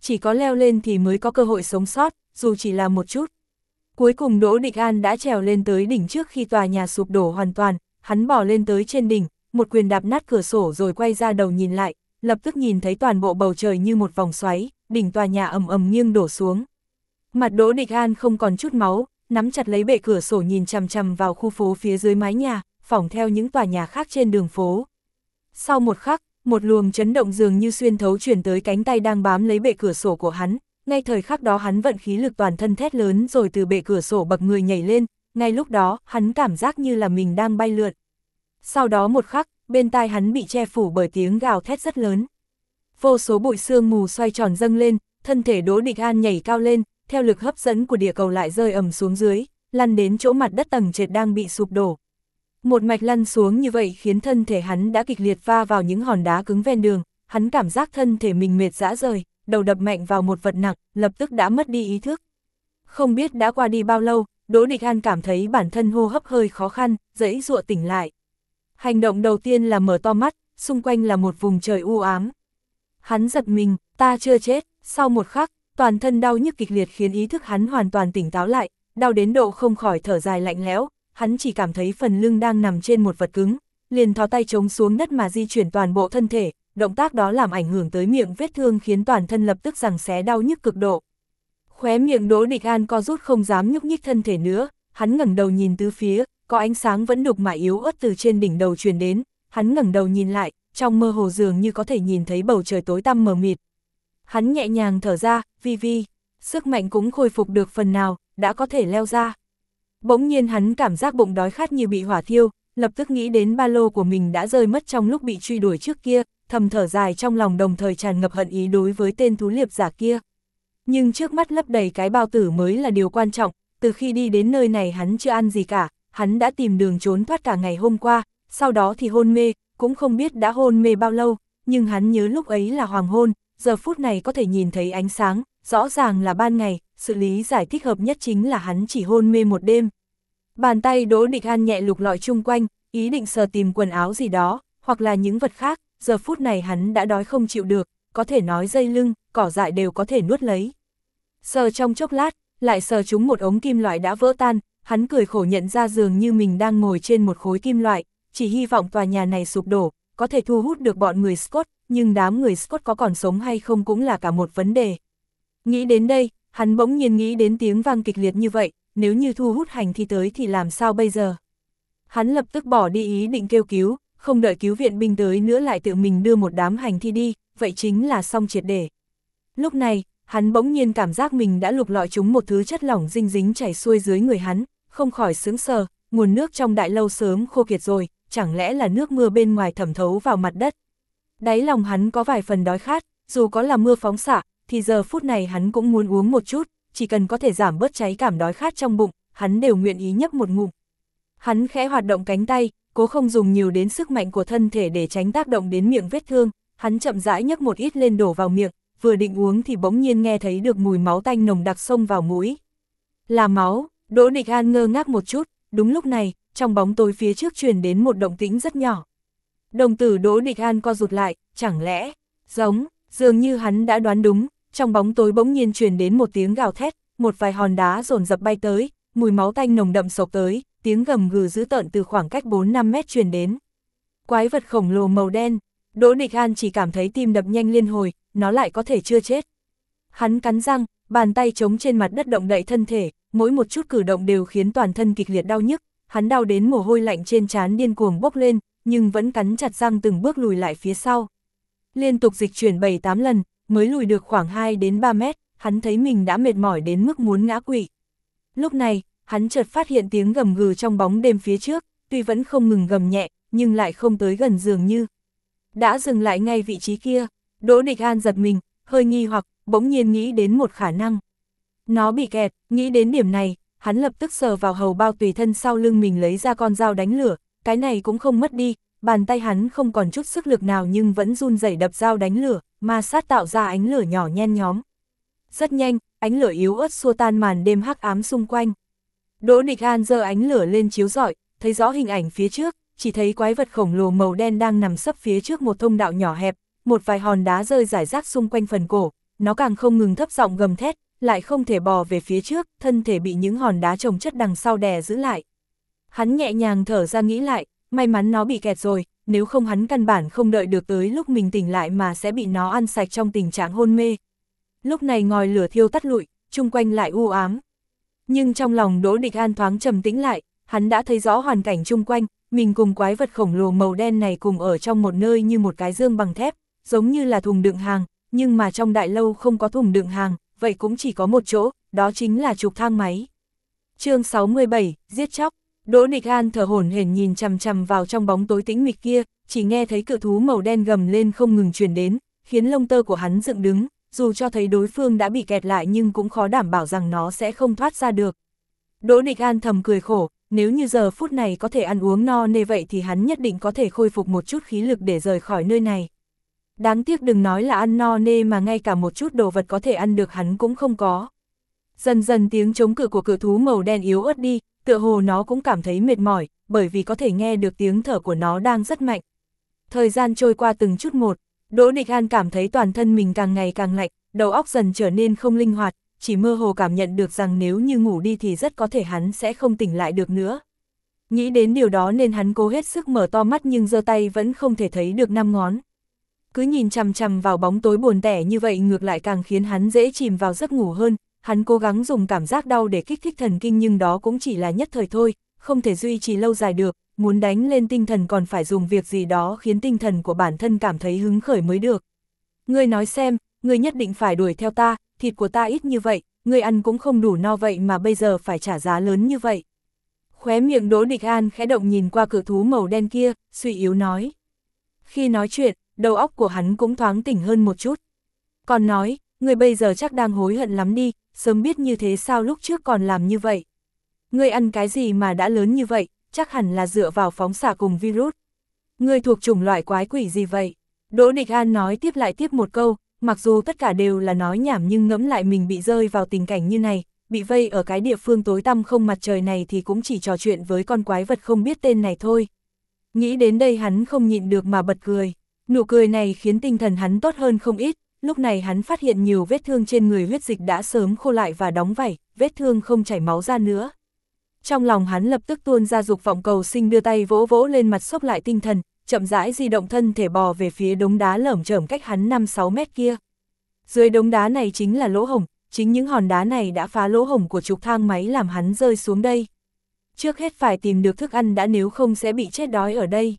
Chỉ có leo lên thì mới có cơ hội sống sót, dù chỉ là một chút. Cuối cùng Đỗ Địch An đã trèo lên tới đỉnh trước khi tòa nhà sụp đổ hoàn toàn, hắn bỏ lên tới trên đỉnh, một quyền đạp nát cửa sổ rồi quay ra đầu nhìn lại, lập tức nhìn thấy toàn bộ bầu trời như một vòng xoáy, đỉnh tòa nhà ầm ầm nghiêng đổ xuống. Mặt Đỗ Địch An không còn chút máu, nắm chặt lấy bệ cửa sổ nhìn chằm chằm vào khu phố phía dưới mái nhà, phỏng theo những tòa nhà khác trên đường phố. Sau một khắc, một luồng chấn động dường như xuyên thấu chuyển tới cánh tay đang bám lấy bệ cửa sổ của hắn, ngay thời khắc đó hắn vận khí lực toàn thân thét lớn rồi từ bệ cửa sổ bậc người nhảy lên, ngay lúc đó hắn cảm giác như là mình đang bay lượn. Sau đó một khắc, bên tai hắn bị che phủ bởi tiếng gào thét rất lớn. Vô số bụi sương mù xoay tròn dâng lên, thân thể Đỗ Địch An nhảy cao lên, theo lực hấp dẫn của địa cầu lại rơi ầm xuống dưới, lăn đến chỗ mặt đất tầng trệt đang bị sụp đổ. Một mạch lăn xuống như vậy khiến thân thể hắn đã kịch liệt va vào những hòn đá cứng ven đường, hắn cảm giác thân thể mình mệt dã rời, đầu đập mạnh vào một vật nặng, lập tức đã mất đi ý thức. Không biết đã qua đi bao lâu, Đỗ Địch An cảm thấy bản thân hô hấp hơi khó khăn, dãy dụa tỉnh lại. Hành động đầu tiên là mở to mắt, xung quanh là một vùng trời u ám. Hắn giật mình, Ta chưa chết, sau một khắc, toàn thân đau nhức kịch liệt khiến ý thức hắn hoàn toàn tỉnh táo lại, đau đến độ không khỏi thở dài lạnh lẽo, hắn chỉ cảm thấy phần lưng đang nằm trên một vật cứng, liền thò tay chống xuống đất mà di chuyển toàn bộ thân thể, động tác đó làm ảnh hưởng tới miệng vết thương khiến toàn thân lập tức rằng xé đau nhức cực độ. Khóe miệng Đỗ Địch An co rút không dám nhúc nhích thân thể nữa, hắn ngẩng đầu nhìn tứ phía, có ánh sáng vẫn đục mà yếu ớt từ trên đỉnh đầu truyền đến, hắn ngẩng đầu nhìn lại, trong mơ hồ dường như có thể nhìn thấy bầu trời tối tăm mờ mịt. Hắn nhẹ nhàng thở ra, vi vi, sức mạnh cũng khôi phục được phần nào, đã có thể leo ra. Bỗng nhiên hắn cảm giác bụng đói khát như bị hỏa thiêu, lập tức nghĩ đến ba lô của mình đã rơi mất trong lúc bị truy đuổi trước kia, thầm thở dài trong lòng đồng thời tràn ngập hận ý đối với tên thú liệp giả kia. Nhưng trước mắt lấp đầy cái bao tử mới là điều quan trọng, từ khi đi đến nơi này hắn chưa ăn gì cả, hắn đã tìm đường trốn thoát cả ngày hôm qua, sau đó thì hôn mê, cũng không biết đã hôn mê bao lâu, nhưng hắn nhớ lúc ấy là hoàng hôn, giờ phút này có thể nhìn thấy ánh sáng, rõ ràng là ban ngày, sự lý giải thích hợp nhất chính là hắn chỉ hôn mê một đêm. Bàn tay Đỗ Địch An nhẹ lục lọi chung quanh, ý định sờ tìm quần áo gì đó, hoặc là những vật khác, giờ phút này hắn đã đói không chịu được, có thể nói dây lưng, cỏ dại đều có thể nuốt lấy. Sờ trong chốc lát, lại sờ chúng một ống kim loại đã vỡ tan, hắn cười khổ nhận ra dường như mình đang ngồi trên một khối kim loại, chỉ hy vọng tòa nhà này sụp đổ, có thể thu hút được bọn người Scott, nhưng đám người Scott có còn sống hay không cũng là cả một vấn đề. Nghĩ đến đây, hắn bỗng nhiên nghĩ đến tiếng vang kịch liệt như vậy, nếu như thu hút hành thi tới thì làm sao bây giờ? Hắn lập tức bỏ đi ý định kêu cứu, không đợi cứu viện binh tới nữa lại tự mình đưa một đám hành thi đi, vậy chính là xong triệt để. Lúc này, hắn bỗng nhiên cảm giác mình đã lục lọi chúng một thứ chất lỏng dinh dính chảy xuôi dưới người hắn, không khỏi sướng sờ, nguồn nước trong đại lâu sớm khô kiệt rồi, chẳng lẽ là nước mưa bên ngoài thẩm thấu vào mặt đất. Đáy lòng hắn có vài phần đói khát, dù có là mưa phóng xạ, thì giờ phút này hắn cũng muốn uống một chút, chỉ cần có thể giảm bớt cháy cảm đói khát trong bụng, hắn đều nguyện ý nhấp một ngụm. Hắn khẽ hoạt động cánh tay, cố không dùng nhiều đến sức mạnh của thân thể để tránh tác động đến miệng vết thương, hắn chậm rãi nhấc một ít lên đổ vào miệng, vừa định uống thì bỗng nhiên nghe thấy được mùi máu tanh nồng đặc xông vào mũi. Là máu, Đỗ Địch An ngơ ngác một chút, đúng lúc này, trong bóng tối phía trước truyền đến một động tĩnh rất nhỏ. Đồng tử Đỗ Địch An co rụt lại, chẳng lẽ, giống, dường như hắn đã đoán đúng, trong bóng tối bỗng nhiên truyền đến một tiếng gào thét, một vài hòn đá rồn dập bay tới, mùi máu tanh nồng đậm sộc tới, tiếng gầm gừ dữ tợn từ khoảng cách 4-5 mét truyền đến. Quái vật khổng lồ màu đen, Đỗ Địch An chỉ cảm thấy tim đập nhanh liên hồi, nó lại có thể chưa chết. Hắn cắn răng, bàn tay chống trên mặt đất động đậy thân thể, mỗi một chút cử động đều khiến toàn thân kịch liệt đau nhức, hắn đau đến mồ hôi lạnh trên trán điên cuồng bốc lên, nhưng vẫn cắn chặt răng từng bước lùi lại phía sau. Liên tục dịch chuyển 7-8 lần, mới lùi được khoảng 2 đến 3 mét, hắn thấy mình đã mệt mỏi đến mức muốn ngã quỵ. Lúc này, hắn chợt phát hiện tiếng gầm gừ trong bóng đêm phía trước, tuy vẫn không ngừng gầm nhẹ, nhưng lại không tới gần dường như. Đã dừng lại ngay vị trí kia, Đỗ Địch An giật mình, hơi nghi hoặc, bỗng nhiên nghĩ đến một khả năng. Nó bị kẹt, nghĩ đến điểm này, hắn lập tức sờ vào hầu bao tùy thân sau lưng mình lấy ra con dao đánh lửa, cái này cũng không mất đi, bàn tay hắn không còn chút sức lực nào nhưng vẫn run rẩy đập dao đánh lửa, ma sát tạo ra ánh lửa nhỏ nhen nhóm. Rất nhanh, ánh lửa yếu ớt xua tan màn đêm hắc ám xung quanh. Đỗ Địch An giơ ánh lửa lên chiếu rọi, thấy rõ hình ảnh phía trước, chỉ thấy quái vật khổng lồ màu đen đang nằm sấp phía trước một thông đạo nhỏ hẹp, một vài hòn đá rơi rải rác xung quanh phần cổ, nó càng không ngừng thấp giọng gầm thét, lại không thể bò về phía trước, thân thể bị những hòn đá trồng chất đằng sau đè giữ lại. Hắn nhẹ nhàng thở ra nghĩ lại, may mắn nó bị kẹt rồi, nếu không hắn căn bản không đợi được tới lúc mình tỉnh lại mà sẽ bị nó ăn sạch trong tình trạng hôn mê. Lúc này ngòi lửa thiêu tắt lụi, chung quanh lại u ám. Nhưng trong lòng Đỗ Địch An thoáng trầm tĩnh lại, hắn đã thấy rõ hoàn cảnh chung quanh, mình cùng quái vật khổng lồ màu đen này cùng ở trong một nơi như một cái dương bằng thép, giống như là thùng đựng hàng, nhưng mà trong đại lâu không có thùng đựng hàng, vậy cũng chỉ có một chỗ, đó chính là trục thang máy. chương 67, Giết chóc, Đỗ Nịch An thở hổn hển nhìn chằm chằm vào trong bóng tối tĩnh mịch kia, chỉ nghe thấy cự thú màu đen gầm lên không ngừng truyền đến, khiến lông tơ của hắn dựng đứng, dù cho thấy đối phương đã bị kẹt lại nhưng cũng khó đảm bảo rằng nó sẽ không thoát ra được. Đỗ Nịch An thầm cười khổ, nếu như giờ phút này có thể ăn uống no nê vậy thì hắn nhất định có thể khôi phục một chút khí lực để rời khỏi nơi này. Đáng tiếc đừng nói là ăn no nê mà ngay cả một chút đồ vật có thể ăn được hắn cũng không có. Dần dần tiếng chống cự của cự thú màu đen yếu ớt đi, tựa hồ nó cũng cảm thấy mệt mỏi, bởi vì có thể nghe được tiếng thở của nó đang rất mạnh. Thời gian trôi qua từng chút một, Đỗ Địch An cảm thấy toàn thân mình càng ngày càng lạnh, đầu óc dần trở nên không linh hoạt, chỉ mơ hồ cảm nhận được rằng nếu như ngủ đi thì rất có thể hắn sẽ không tỉnh lại được nữa. Nghĩ đến điều đó nên hắn cố hết sức mở to mắt nhưng giơ tay vẫn không thể thấy được năm ngón. Cứ nhìn chằm chằm vào bóng tối buồn tẻ như vậy ngược lại càng khiến hắn dễ chìm vào giấc ngủ hơn, hắn cố gắng dùng cảm giác đau để kích thích thần kinh nhưng đó cũng chỉ là nhất thời thôi, không thể duy trì lâu dài được, muốn đánh lên tinh thần còn phải dùng việc gì đó khiến tinh thần của bản thân cảm thấy hứng khởi mới được. Ngươi nói xem, ngươi nhất định phải đuổi theo ta, thịt của ta ít như vậy, ngươi ăn cũng không đủ no vậy mà bây giờ phải trả giá lớn như vậy. Khóe miệng Đỗ Địch An khẽ động nhìn qua cửa thú màu đen kia, suy yếu nói. Khi nói chuyện, đầu óc của hắn cũng thoáng tỉnh hơn một chút. Còn nói, người bây giờ chắc đang hối hận lắm đi, sớm biết như thế sao lúc trước còn làm như vậy. ngươi ăn cái gì mà đã lớn như vậy, chắc hẳn là dựa vào phóng xạ cùng virus. ngươi thuộc chủng loại quái quỷ gì vậy? Đỗ Địch An nói tiếp lại tiếp một câu, mặc dù tất cả đều là nói nhảm nhưng ngẫm lại mình bị rơi vào tình cảnh như này, bị vây ở cái địa phương tối tăm không mặt trời này thì cũng chỉ trò chuyện với con quái vật không biết tên này thôi. Nghĩ đến đây hắn không nhịn được mà bật cười. Nụ cười này khiến tinh thần hắn tốt hơn không ít, lúc này hắn phát hiện nhiều vết thương trên người huyết dịch đã sớm khô lại và đóng vảy, vết thương không chảy máu ra nữa. Trong lòng hắn lập tức tuôn ra dục vọng cầu sinh đưa tay vỗ vỗ lên mặt xốc lại tinh thần, chậm rãi di động thân thể bò về phía đống đá lởm chởm cách hắn 5-6 mét kia. Dưới đống đá này chính là lỗ hổng, chính những hòn đá này đã phá lỗ hổng của trục thang máy làm hắn rơi xuống đây. Trước hết phải tìm được thức ăn đã nếu không sẽ bị chết đói ở đây.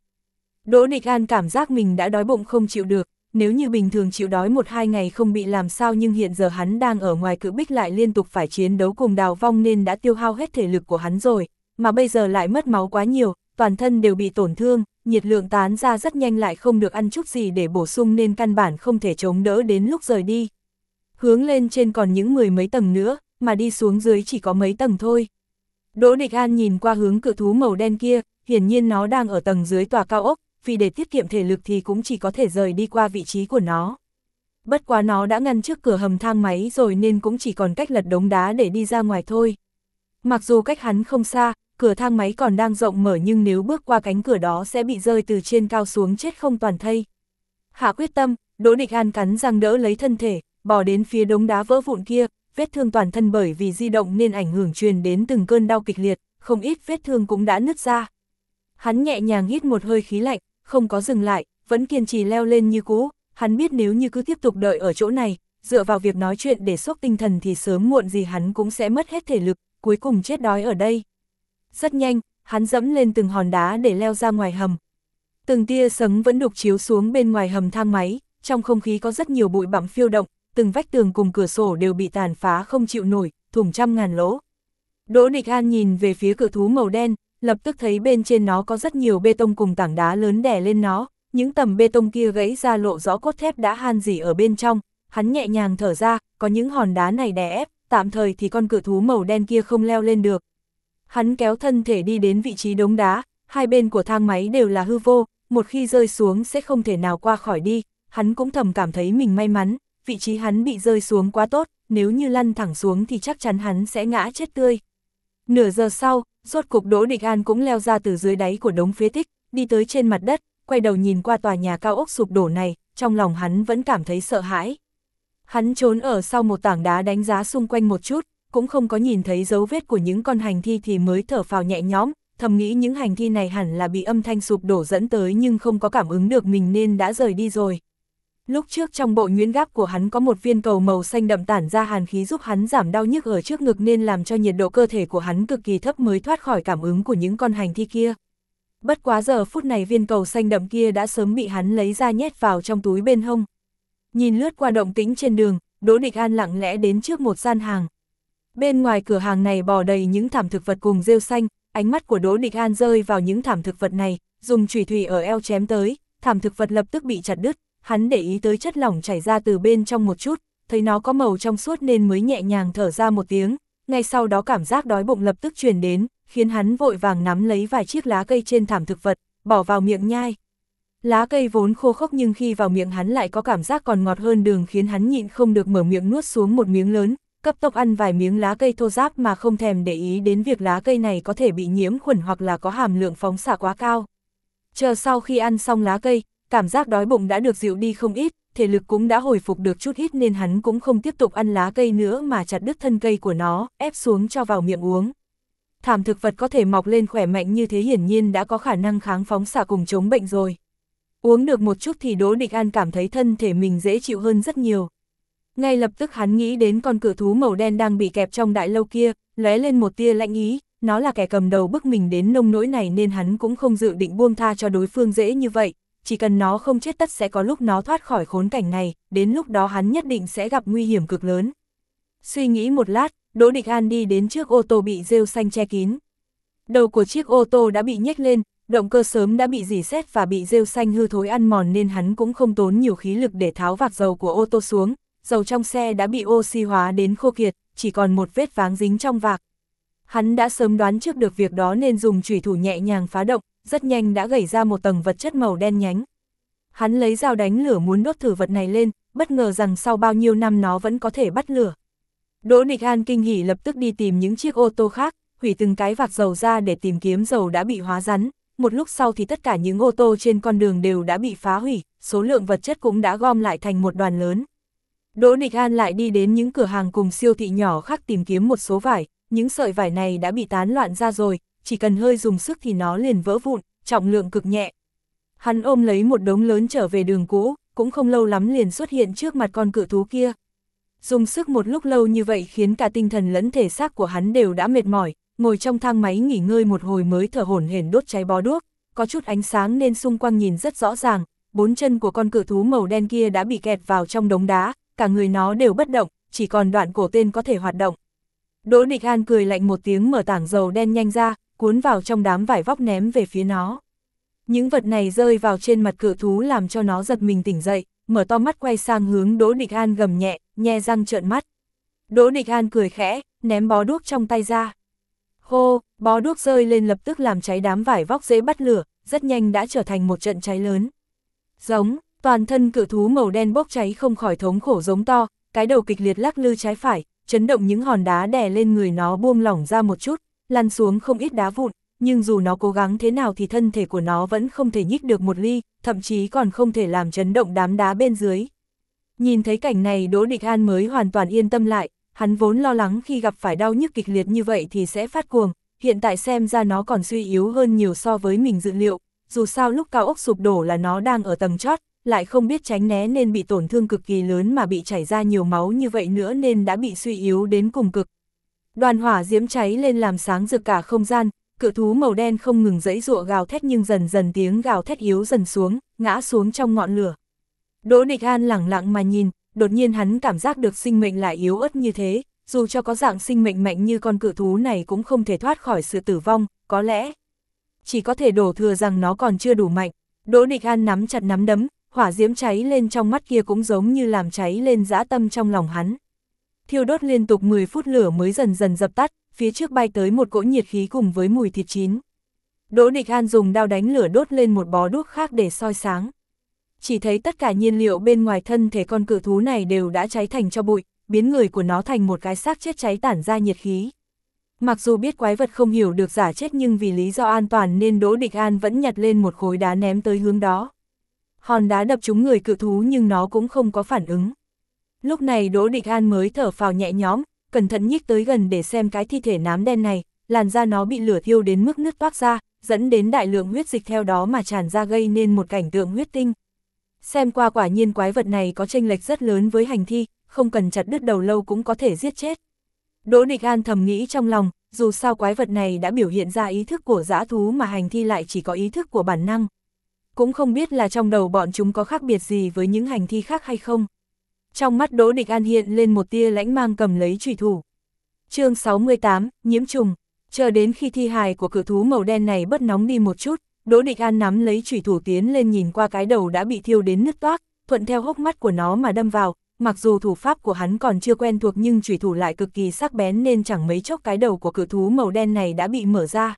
Đỗ Địch An cảm giác mình đã đói bụng không chịu được, nếu như bình thường chịu đói một hai ngày không bị làm sao nhưng hiện giờ hắn đang ở ngoài cự bích lại liên tục phải chiến đấu cùng đào vong nên đã tiêu hao hết thể lực của hắn rồi, mà bây giờ lại mất máu quá nhiều, toàn thân đều bị tổn thương, nhiệt lượng tán ra rất nhanh lại không được ăn chút gì để bổ sung nên căn bản không thể chống đỡ đến lúc rời đi. Hướng lên trên còn những mười mấy tầng nữa, mà đi xuống dưới chỉ có mấy tầng thôi. Đỗ Địch An nhìn qua hướng cự thú màu đen kia, hiển nhiên nó đang ở tầng dưới tòa cao ốc, vì để tiết kiệm thể lực thì cũng chỉ có thể rời đi qua vị trí của nó. Bất quá nó đã ngăn trước cửa hầm thang máy rồi nên cũng chỉ còn cách lật đống đá để đi ra ngoài thôi. Mặc dù cách hắn không xa, cửa thang máy còn đang rộng mở nhưng nếu bước qua cánh cửa đó sẽ bị rơi từ trên cao xuống chết không toàn thây. Hạ quyết tâm, Đỗ Địch An cắn răng đỡ lấy thân thể, bò đến phía đống đá vỡ vụn kia, vết thương toàn thân bởi vì di động nên ảnh hưởng truyền đến từng cơn đau kịch liệt, không ít vết thương cũng đã nứt ra. Hắn nhẹ nhàng hít một hơi khí lạnh, không có dừng lại, vẫn kiên trì leo lên như cũ, hắn biết nếu như cứ tiếp tục đợi ở chỗ này, dựa vào việc nói chuyện để sốc tinh thần thì sớm muộn gì hắn cũng sẽ mất hết thể lực, cuối cùng chết đói ở đây. Rất nhanh, hắn dẫm lên từng hòn đá để leo ra ngoài hầm. Từng tia sấm vẫn đục chiếu xuống bên ngoài hầm thang máy, trong không khí có rất nhiều bụi bặm phiêu động, từng vách tường cùng cửa sổ đều bị tàn phá không chịu nổi, thủng trăm ngàn lỗ. Đỗ Địch An nhìn về phía cửa thú màu đen, lập tức thấy bên trên nó có rất nhiều bê tông cùng tảng đá lớn đè lên nó, những tầm bê tông kia gãy ra lộ rõ cốt thép đã han gì ở bên trong, hắn nhẹ nhàng thở ra, có những hòn đá này đè ép, tạm thời thì con cự thú màu đen kia không leo lên được. Hắn kéo thân thể đi đến vị trí đống đá, hai bên của thang máy đều là hư vô, một khi rơi xuống sẽ không thể nào qua khỏi đi, hắn cũng thầm cảm thấy mình may mắn, vị trí hắn bị rơi xuống quá tốt, nếu như lăn thẳng xuống thì chắc chắn hắn sẽ ngã chết tươi. Nửa giờ sau, rốt cục Đỗ Địch An cũng leo ra từ dưới đáy của đống phế tích, đi tới trên mặt đất, quay đầu nhìn qua tòa nhà cao ốc sụp đổ này, trong lòng hắn vẫn cảm thấy sợ hãi. Hắn trốn ở sau một tảng đá đánh giá xung quanh một chút, cũng không có nhìn thấy dấu vết của những con hành thi thì mới thở phào nhẹ nhõm, thầm nghĩ những hành thi này hẳn là bị âm thanh sụp đổ dẫn tới nhưng không có cảm ứng được mình nên đã rời đi rồi. Lúc trước trong bộ nhuyễn gáp của hắn có một viên cầu màu xanh đậm tản ra hàn khí giúp hắn giảm đau nhức ở trước ngực nên làm cho nhiệt độ cơ thể của hắn cực kỳ thấp mới thoát khỏi cảm ứng của những con hành thi kia. Bất quá giờ phút này viên cầu xanh đậm kia đã sớm bị hắn lấy ra nhét vào trong túi bên hông. Nhìn lướt qua động tĩnh trên đường, Đỗ Địch An lặng lẽ đến trước một gian hàng. Bên ngoài cửa hàng này bò đầy những thảm thực vật cùng rêu xanh, ánh mắt của Đỗ Địch An rơi vào những thảm thực vật này, dùng chủy thủy ở eo chém tới, thảm thực vật lập tức bị chặt đứt, hắn để ý tới chất lỏng chảy ra từ bên trong một chút, thấy nó có màu trong suốt nên mới nhẹ nhàng thở ra một tiếng, ngay sau đó cảm giác đói bụng lập tức truyền đến, khiến hắn vội vàng nắm lấy vài chiếc lá cây trên thảm thực vật, bỏ vào miệng nhai. Lá cây vốn khô khốc nhưng khi vào miệng hắn lại có cảm giác còn ngọt hơn đường khiến hắn nhịn không được mở miệng nuốt xuống một miếng lớn, cấp tốc ăn vài miếng lá cây thô ráp mà không thèm để ý đến việc lá cây này có thể bị nhiễm khuẩn hoặc là có hàm lượng phóng xạ quá cao. Chờ sau khi ăn xong lá cây, cảm giác đói bụng đã được dịu đi không ít, thể lực cũng đã hồi phục được chút ít nên hắn cũng không tiếp tục ăn lá cây nữa mà chặt đứt thân cây của nó, ép xuống cho vào miệng uống. Thảm thực vật có thể mọc lên khỏe mạnh như thế hiển nhiên đã có khả năng kháng phóng xạ cùng chống bệnh rồi. Uống được một chút thì Đỗ Địch An cảm thấy thân thể mình dễ chịu hơn rất nhiều. Ngay lập tức hắn nghĩ đến con cự thú màu đen đang bị kẹp trong đại lâu kia, lóe lên một tia lạnh ý, nó là kẻ cầm đầu bức mình đến nông nỗi này nên hắn cũng không dự định buông tha cho đối phương dễ như vậy, chỉ cần nó không chết tất sẽ có lúc nó thoát khỏi khốn cảnh này, đến lúc đó hắn nhất định sẽ gặp nguy hiểm cực lớn. Suy nghĩ một lát, Đỗ Địch An đi đến trước ô tô bị rêu xanh che kín. Đầu của chiếc ô tô đã bị nhếch lên, động cơ sớm đã bị dỉ xét và bị rêu xanh hư thối ăn mòn nên hắn cũng không tốn nhiều khí lực để tháo vạc dầu của ô tô xuống, dầu trong xe đã bị oxy hóa đến khô kiệt, chỉ còn một vết váng dính trong vạc. Hắn đã sớm đoán trước được việc đó nên dùng chủy thủ nhẹ nhàng phá động, rất nhanh đã gảy ra một tầng vật chất màu đen nhánh. Hắn lấy dao đánh lửa muốn đốt thử vật này lên, bất ngờ rằng sau bao nhiêu năm nó vẫn có thể bắt lửa. Đỗ Nịch An kinh hỉ lập tức đi tìm những chiếc ô tô khác, hủy từng cái vạc dầu ra để tìm kiếm dầu đã bị hóa rắn. Một lúc sau thì tất cả những ô tô trên con đường đều đã bị phá hủy, số lượng vật chất cũng đã gom lại thành một đoàn lớn. Đỗ Nịch An lại đi đến những cửa hàng cùng siêu thị nhỏ khác tìm kiếm một số vải, những sợi vải này đã bị tán loạn ra rồi, chỉ cần hơi dùng sức thì nó liền vỡ vụn, trọng lượng cực nhẹ. Hắn ôm lấy một đống lớn trở về đường cũ, cũng không lâu lắm liền xuất hiện trước mặt con cự thú kia. Dùng sức một lúc lâu như vậy khiến cả tinh thần lẫn thể xác của hắn đều đã mệt mỏi, ngồi trong thang máy nghỉ ngơi một hồi mới thở hổn hển đốt cháy bó đuốc, có chút ánh sáng nên xung quanh nhìn rất rõ ràng, bốn chân của con cự thú màu đen kia đã bị kẹt vào trong đống đá, cả người nó đều bất động, chỉ còn đoạn cổ tên có thể hoạt động. Đỗ Địch An cười lạnh một tiếng mở tảng dầu đen nhanh ra, cuốn vào trong đám vải vóc ném về phía nó. Những vật này rơi vào trên mặt cự thú làm cho nó giật mình tỉnh dậy, mở to mắt quay sang hướng Đỗ Địch An gầm nhẹ, nhe răng trợn mắt. Đỗ Địch An cười khẽ, ném bó đuốc trong tay ra. Hô, bó đuốc rơi lên lập tức làm cháy đám vải vóc dễ bắt lửa, rất nhanh đã trở thành một trận cháy lớn. Giống, toàn thân cự thú màu đen bốc cháy không khỏi thống khổ giống to, cái đầu kịch liệt lắc lư trái phải, chấn động những hòn đá đè lên người nó buông lỏng ra một chút, lăn xuống không ít đá vụn, nhưng dù nó cố gắng thế nào thì thân thể của nó vẫn không thể nhích được một ly, thậm chí còn không thể làm chấn động đám đá bên dưới. Nhìn thấy cảnh này Đỗ Địch An mới hoàn toàn yên tâm lại, hắn vốn lo lắng khi gặp phải đau nhức kịch liệt như vậy thì sẽ phát cuồng, hiện tại xem ra nó còn suy yếu hơn nhiều so với mình dự liệu, dù sao lúc cao ốc sụp đổ là nó đang ở tầng chót, lại không biết tránh né nên bị tổn thương cực kỳ lớn mà bị chảy ra nhiều máu như vậy nữa nên đã bị suy yếu đến cùng cực. Đoàn hỏa diễm cháy lên làm sáng rực cả không gian, cự thú màu đen không ngừng dẫy dụa gào thét nhưng dần dần tiếng gào thét yếu dần xuống, ngã xuống trong ngọn lửa. Đỗ Địch An lẳng lặng mà nhìn, đột nhiên hắn cảm giác được sinh mệnh lại yếu ớt như thế, dù cho có dạng sinh mệnh mạnh như con cự thú này cũng không thể thoát khỏi sự tử vong, có lẽ chỉ có thể đổ thừa rằng nó còn chưa đủ mạnh. Đỗ Địch An nắm chặt nắm đấm, hỏa diễm cháy lên trong mắt kia cũng giống như làm cháy lên dã tâm trong lòng hắn. Thiêu đốt liên tục 10 phút lửa mới dần dần dập tắt, phía trước bay tới một cỗ nhiệt khí cùng với mùi thịt chín. Đỗ Địch An dùng đao đánh lửa đốt lên một bó đuốc khác để soi sáng. Chỉ thấy tất cả nhiên liệu bên ngoài thân thể con cự thú này đều đã cháy thành cho bụi, biến người của nó thành một cái xác chết cháy tản ra nhiệt khí. Mặc dù biết quái vật không hiểu được giả chết nhưng vì lý do an toàn nên Đỗ Địch An vẫn nhặt lên một khối đá ném tới hướng đó. Hòn đá đập trúng người cự thú nhưng nó cũng không có phản ứng. Lúc này Đỗ Địch An mới thở phào nhẹ nhõm, cẩn thận nhích tới gần để xem cái thi thể nám đen này, làn da nó bị lửa thiêu đến mức nứt toát ra, dẫn đến đại lượng huyết dịch theo đó mà tràn ra gây nên một cảnh tượng huyết tinh. Xem qua quả nhiên quái vật này có tranh lệch rất lớn với hành thi, không cần chặt đứt đầu lâu cũng có thể giết chết. Đỗ Địch An thầm nghĩ trong lòng, dù sao quái vật này đã biểu hiện ra ý thức của dã thú mà hành thi lại chỉ có ý thức của bản năng. Cũng không biết là trong đầu bọn chúng có khác biệt gì với những hành thi khác hay không. Trong mắt Đỗ Địch An hiện lên một tia lãnh mang cầm lấy trùy thủ. chương 68, nhiễm trùng. Chờ đến khi thi hài của cự thú màu đen này bất nóng đi một chút, Đỗ Địch An nắm lấy trùy thủ tiến lên nhìn qua cái đầu đã bị thiêu đến nứt toác, thuận theo hốc mắt của nó mà đâm vào, mặc dù thủ pháp của hắn còn chưa quen thuộc nhưng trùy thủ lại cực kỳ sắc bén nên chẳng mấy chốc cái đầu của cự thú màu đen này đã bị mở ra.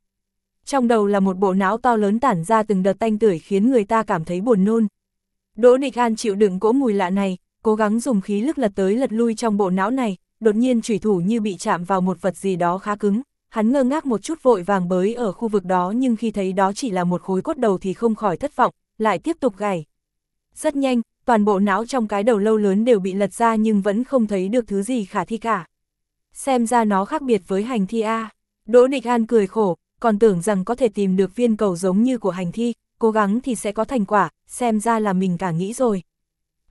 Trong đầu là một bộ não to lớn tản ra từng đợt tanh tưởi khiến người ta cảm thấy buồn nôn. Đỗ Địch An chịu đựng cỗ mùi lạ này, cố gắng dùng khí lực lật tới lật lui trong bộ não này, đột nhiên chủy thủ như bị chạm vào một vật gì đó khá cứng, hắn ngơ ngác một chút vội vàng bới ở khu vực đó nhưng khi thấy đó chỉ là một khối cốt đầu thì không khỏi thất vọng, lại tiếp tục gảy. rất nhanh, toàn bộ não trong cái đầu lâu lớn đều bị lật ra nhưng vẫn không thấy được thứ gì khả thi cả. Xem ra nó khác biệt với hành thi A. Đỗ Địch An cười khổ, còn tưởng rằng có thể tìm được viên cầu giống như của hành thi, cố gắng thì sẽ có thành quả, xem ra là mình cả nghĩ rồi.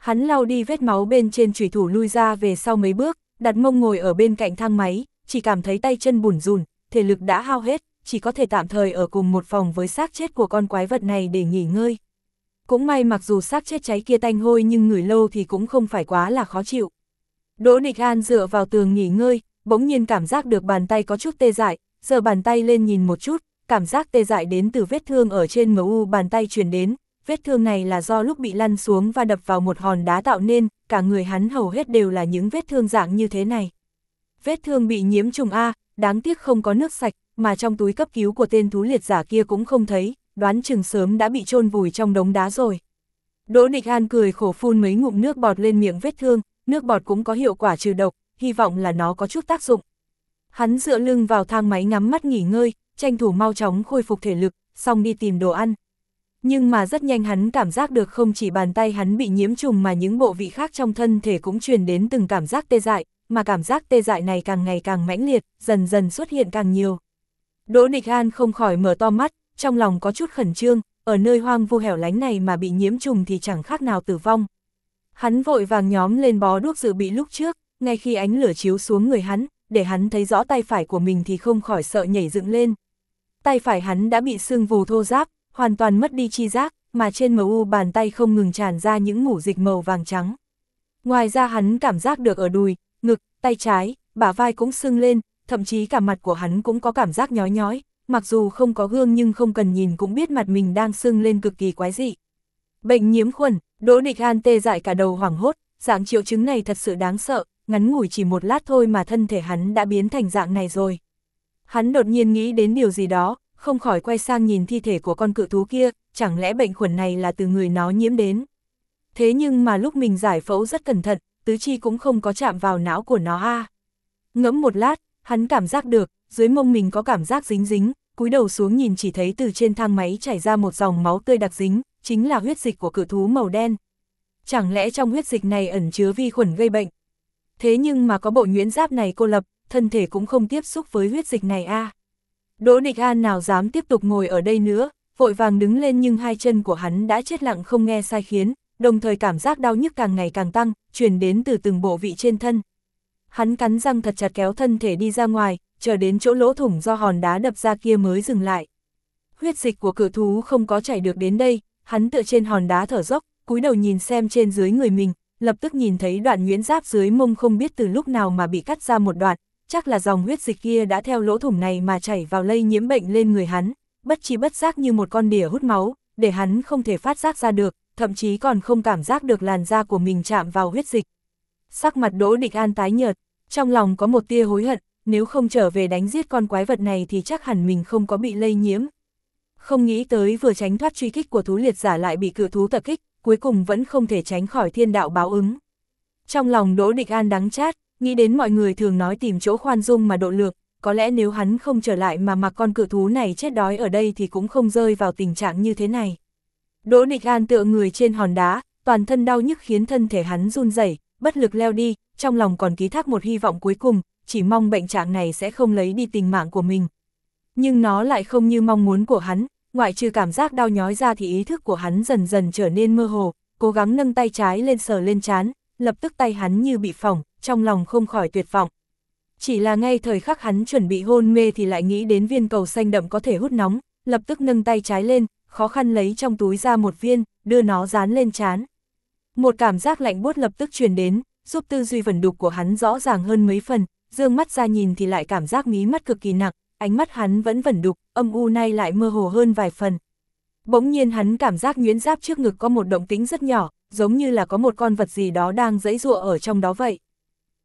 Hắn lau đi vết máu bên trên chủy thủ lui ra về sau mấy bước, đặt mông ngồi ở bên cạnh thang máy, chỉ cảm thấy tay chân bùn rùn, thể lực đã hao hết, chỉ có thể tạm thời ở cùng một phòng với xác chết của con quái vật này để nghỉ ngơi. Cũng may mặc dù xác chết cháy kia tanh hôi nhưng người lâu thì cũng không phải quá là khó chịu. Đỗ Địch An dựa vào tường nghỉ ngơi, bỗng nhiên cảm giác được bàn tay có chút tê dại, giờ bàn tay lên nhìn một chút, cảm giác tê dại đến từ vết thương ở trên MU bàn tay truyền đến, vết thương này là do lúc bị lăn xuống và đập vào một hòn đá tạo nên, cả người hắn hầu hết đều là những vết thương dạng như thế này. Vết thương bị nhiễm trùng A, đáng tiếc không có nước sạch, mà trong túi cấp cứu của tên thú liệt giả kia cũng không thấy, đoán chừng sớm đã bị chôn vùi trong đống đá rồi. Đỗ Địch An cười khổ phun mấy ngụm nước bọt lên miệng vết thương, nước bọt cũng có hiệu quả trừ độc, hy vọng là nó có chút tác dụng. Hắn dựa lưng vào thang máy ngắm mắt nghỉ ngơi, tranh thủ mau chóng khôi phục thể lực, xong đi tìm đồ ăn. Nhưng mà rất nhanh hắn cảm giác được không chỉ bàn tay hắn bị nhiễm trùng mà những bộ vị khác trong thân thể cũng truyền đến từng cảm giác tê dại, mà cảm giác tê dại này càng ngày càng mãnh liệt, dần dần xuất hiện càng nhiều. Đỗ Nịch An không khỏi mở to mắt, trong lòng có chút khẩn trương, ở nơi hoang vu hẻo lánh này mà bị nhiễm trùng thì chẳng khác nào tử vong. Hắn vội vàng nhóm lên bó đuốc dự bị lúc trước, ngay khi ánh lửa chiếu xuống người hắn, để hắn thấy rõ tay phải của mình thì không khỏi sợ nhảy dựng lên. Tay phải hắn đã bị sương vù thô ráp, hoàn toàn mất đi chi giác, mà trên mu bàn tay không ngừng tràn ra những mủ dịch màu vàng trắng. Ngoài ra hắn cảm giác được ở đùi, ngực, tay trái, bả vai cũng sưng lên, thậm chí cả mặt của hắn cũng có cảm giác nhói nhói, mặc dù không có gương nhưng không cần nhìn cũng biết mặt mình đang sưng lên cực kỳ quái dị. Bệnh nhiễm khuẩn, Đỗ Địch An tê dại cả đầu hoảng hốt, dạng triệu chứng này thật sự đáng sợ, ngắn ngủi chỉ một lát thôi mà thân thể hắn đã biến thành dạng này rồi. Hắn đột nhiên nghĩ đến điều gì đó, không khỏi quay sang nhìn thi thể của con cự thú kia, chẳng lẽ bệnh khuẩn này là từ người nó nhiễm đến. Thế nhưng mà lúc mình giải phẫu rất cẩn thận, tứ chi cũng không có chạm vào não của nó a. Ngẫm một lát, hắn cảm giác được, dưới mông mình có cảm giác dính dính, cúi đầu xuống nhìn chỉ thấy từ trên thang máy chảy ra một dòng máu tươi đặc dính, chính là huyết dịch của cự thú màu đen. Chẳng lẽ trong huyết dịch này ẩn chứa vi khuẩn gây bệnh? Thế nhưng mà có bộ nhuyễn giáp này cô lập, thân thể cũng không tiếp xúc với huyết dịch này a. Đỗ Nịch An nào dám tiếp tục ngồi ở đây nữa, vội vàng đứng lên nhưng hai chân của hắn đã chết lặng không nghe sai khiến, đồng thời cảm giác đau nhức càng ngày càng tăng, truyền đến từ từng bộ vị trên thân. Hắn cắn răng thật chặt kéo thân thể đi ra ngoài, chờ đến chỗ lỗ thủng do hòn đá đập ra kia mới dừng lại. Huyết dịch của cự thú không có chảy được đến đây, hắn tựa trên hòn đá thở dốc, cúi đầu nhìn xem trên dưới người mình, lập tức nhìn thấy đoạn nguyễn giáp dưới mông không biết từ lúc nào mà bị cắt ra một đoạn, chắc là dòng huyết dịch kia đã theo lỗ thủng này mà chảy vào lây nhiễm bệnh lên người hắn, bất chi bất giác như một con đỉa hút máu, để hắn không thể phát giác ra được, thậm chí còn không cảm giác được làn da của mình chạm vào huyết dịch. Sắc mặt Đỗ Địch An tái nhợt, trong lòng có một tia hối hận, nếu không trở về đánh giết con quái vật này thì chắc hẳn mình không có bị lây nhiễm. Không nghĩ tới vừa tránh thoát truy kích của thú liệt giả lại bị cự thú tập kích, cuối cùng vẫn không thể tránh khỏi thiên đạo báo ứng. Trong lòng Đỗ Địch An đắng chát, nghĩ đến mọi người thường nói tìm chỗ khoan dung mà độ lược, có lẽ nếu hắn không trở lại mà mặc con cự thú này chết đói ở đây thì cũng không rơi vào tình trạng như thế này. Đỗ Địch An tựa người trên hòn đá, toàn thân đau nhức khiến thân thể hắn run rẩy, bất lực leo đi, trong lòng còn ký thác một hy vọng cuối cùng, chỉ mong bệnh trạng này sẽ không lấy đi tình mạng của mình. Nhưng nó lại không như mong muốn của hắn, ngoại trừ cảm giác đau nhói ra thì ý thức của hắn dần dần trở nên mơ hồ, cố gắng nâng tay trái lên sờ lên chán, lập tức tay hắn như bị phỏng, trong lòng không khỏi tuyệt vọng. Chỉ là ngay thời khắc hắn chuẩn bị hôn mê thì lại nghĩ đến viên cầu xanh đậm có thể hút nóng, lập tức nâng tay trái lên, khó khăn lấy trong túi ra một viên, đưa nó dán lên chán. Một cảm giác lạnh buốt lập tức truyền đến, giúp tư duy vẩn đục của hắn rõ ràng hơn mấy phần, dương mắt ra nhìn thì lại cảm giác mí mắt cực kỳ nặng, ánh mắt hắn vẫn vẩn đục, âm u nay lại mơ hồ hơn vài phần. Bỗng nhiên hắn cảm giác nhuyễn giáp trước ngực có một động tĩnh rất nhỏ, giống như là có một con vật gì đó đang dẫy dụa ở trong đó vậy.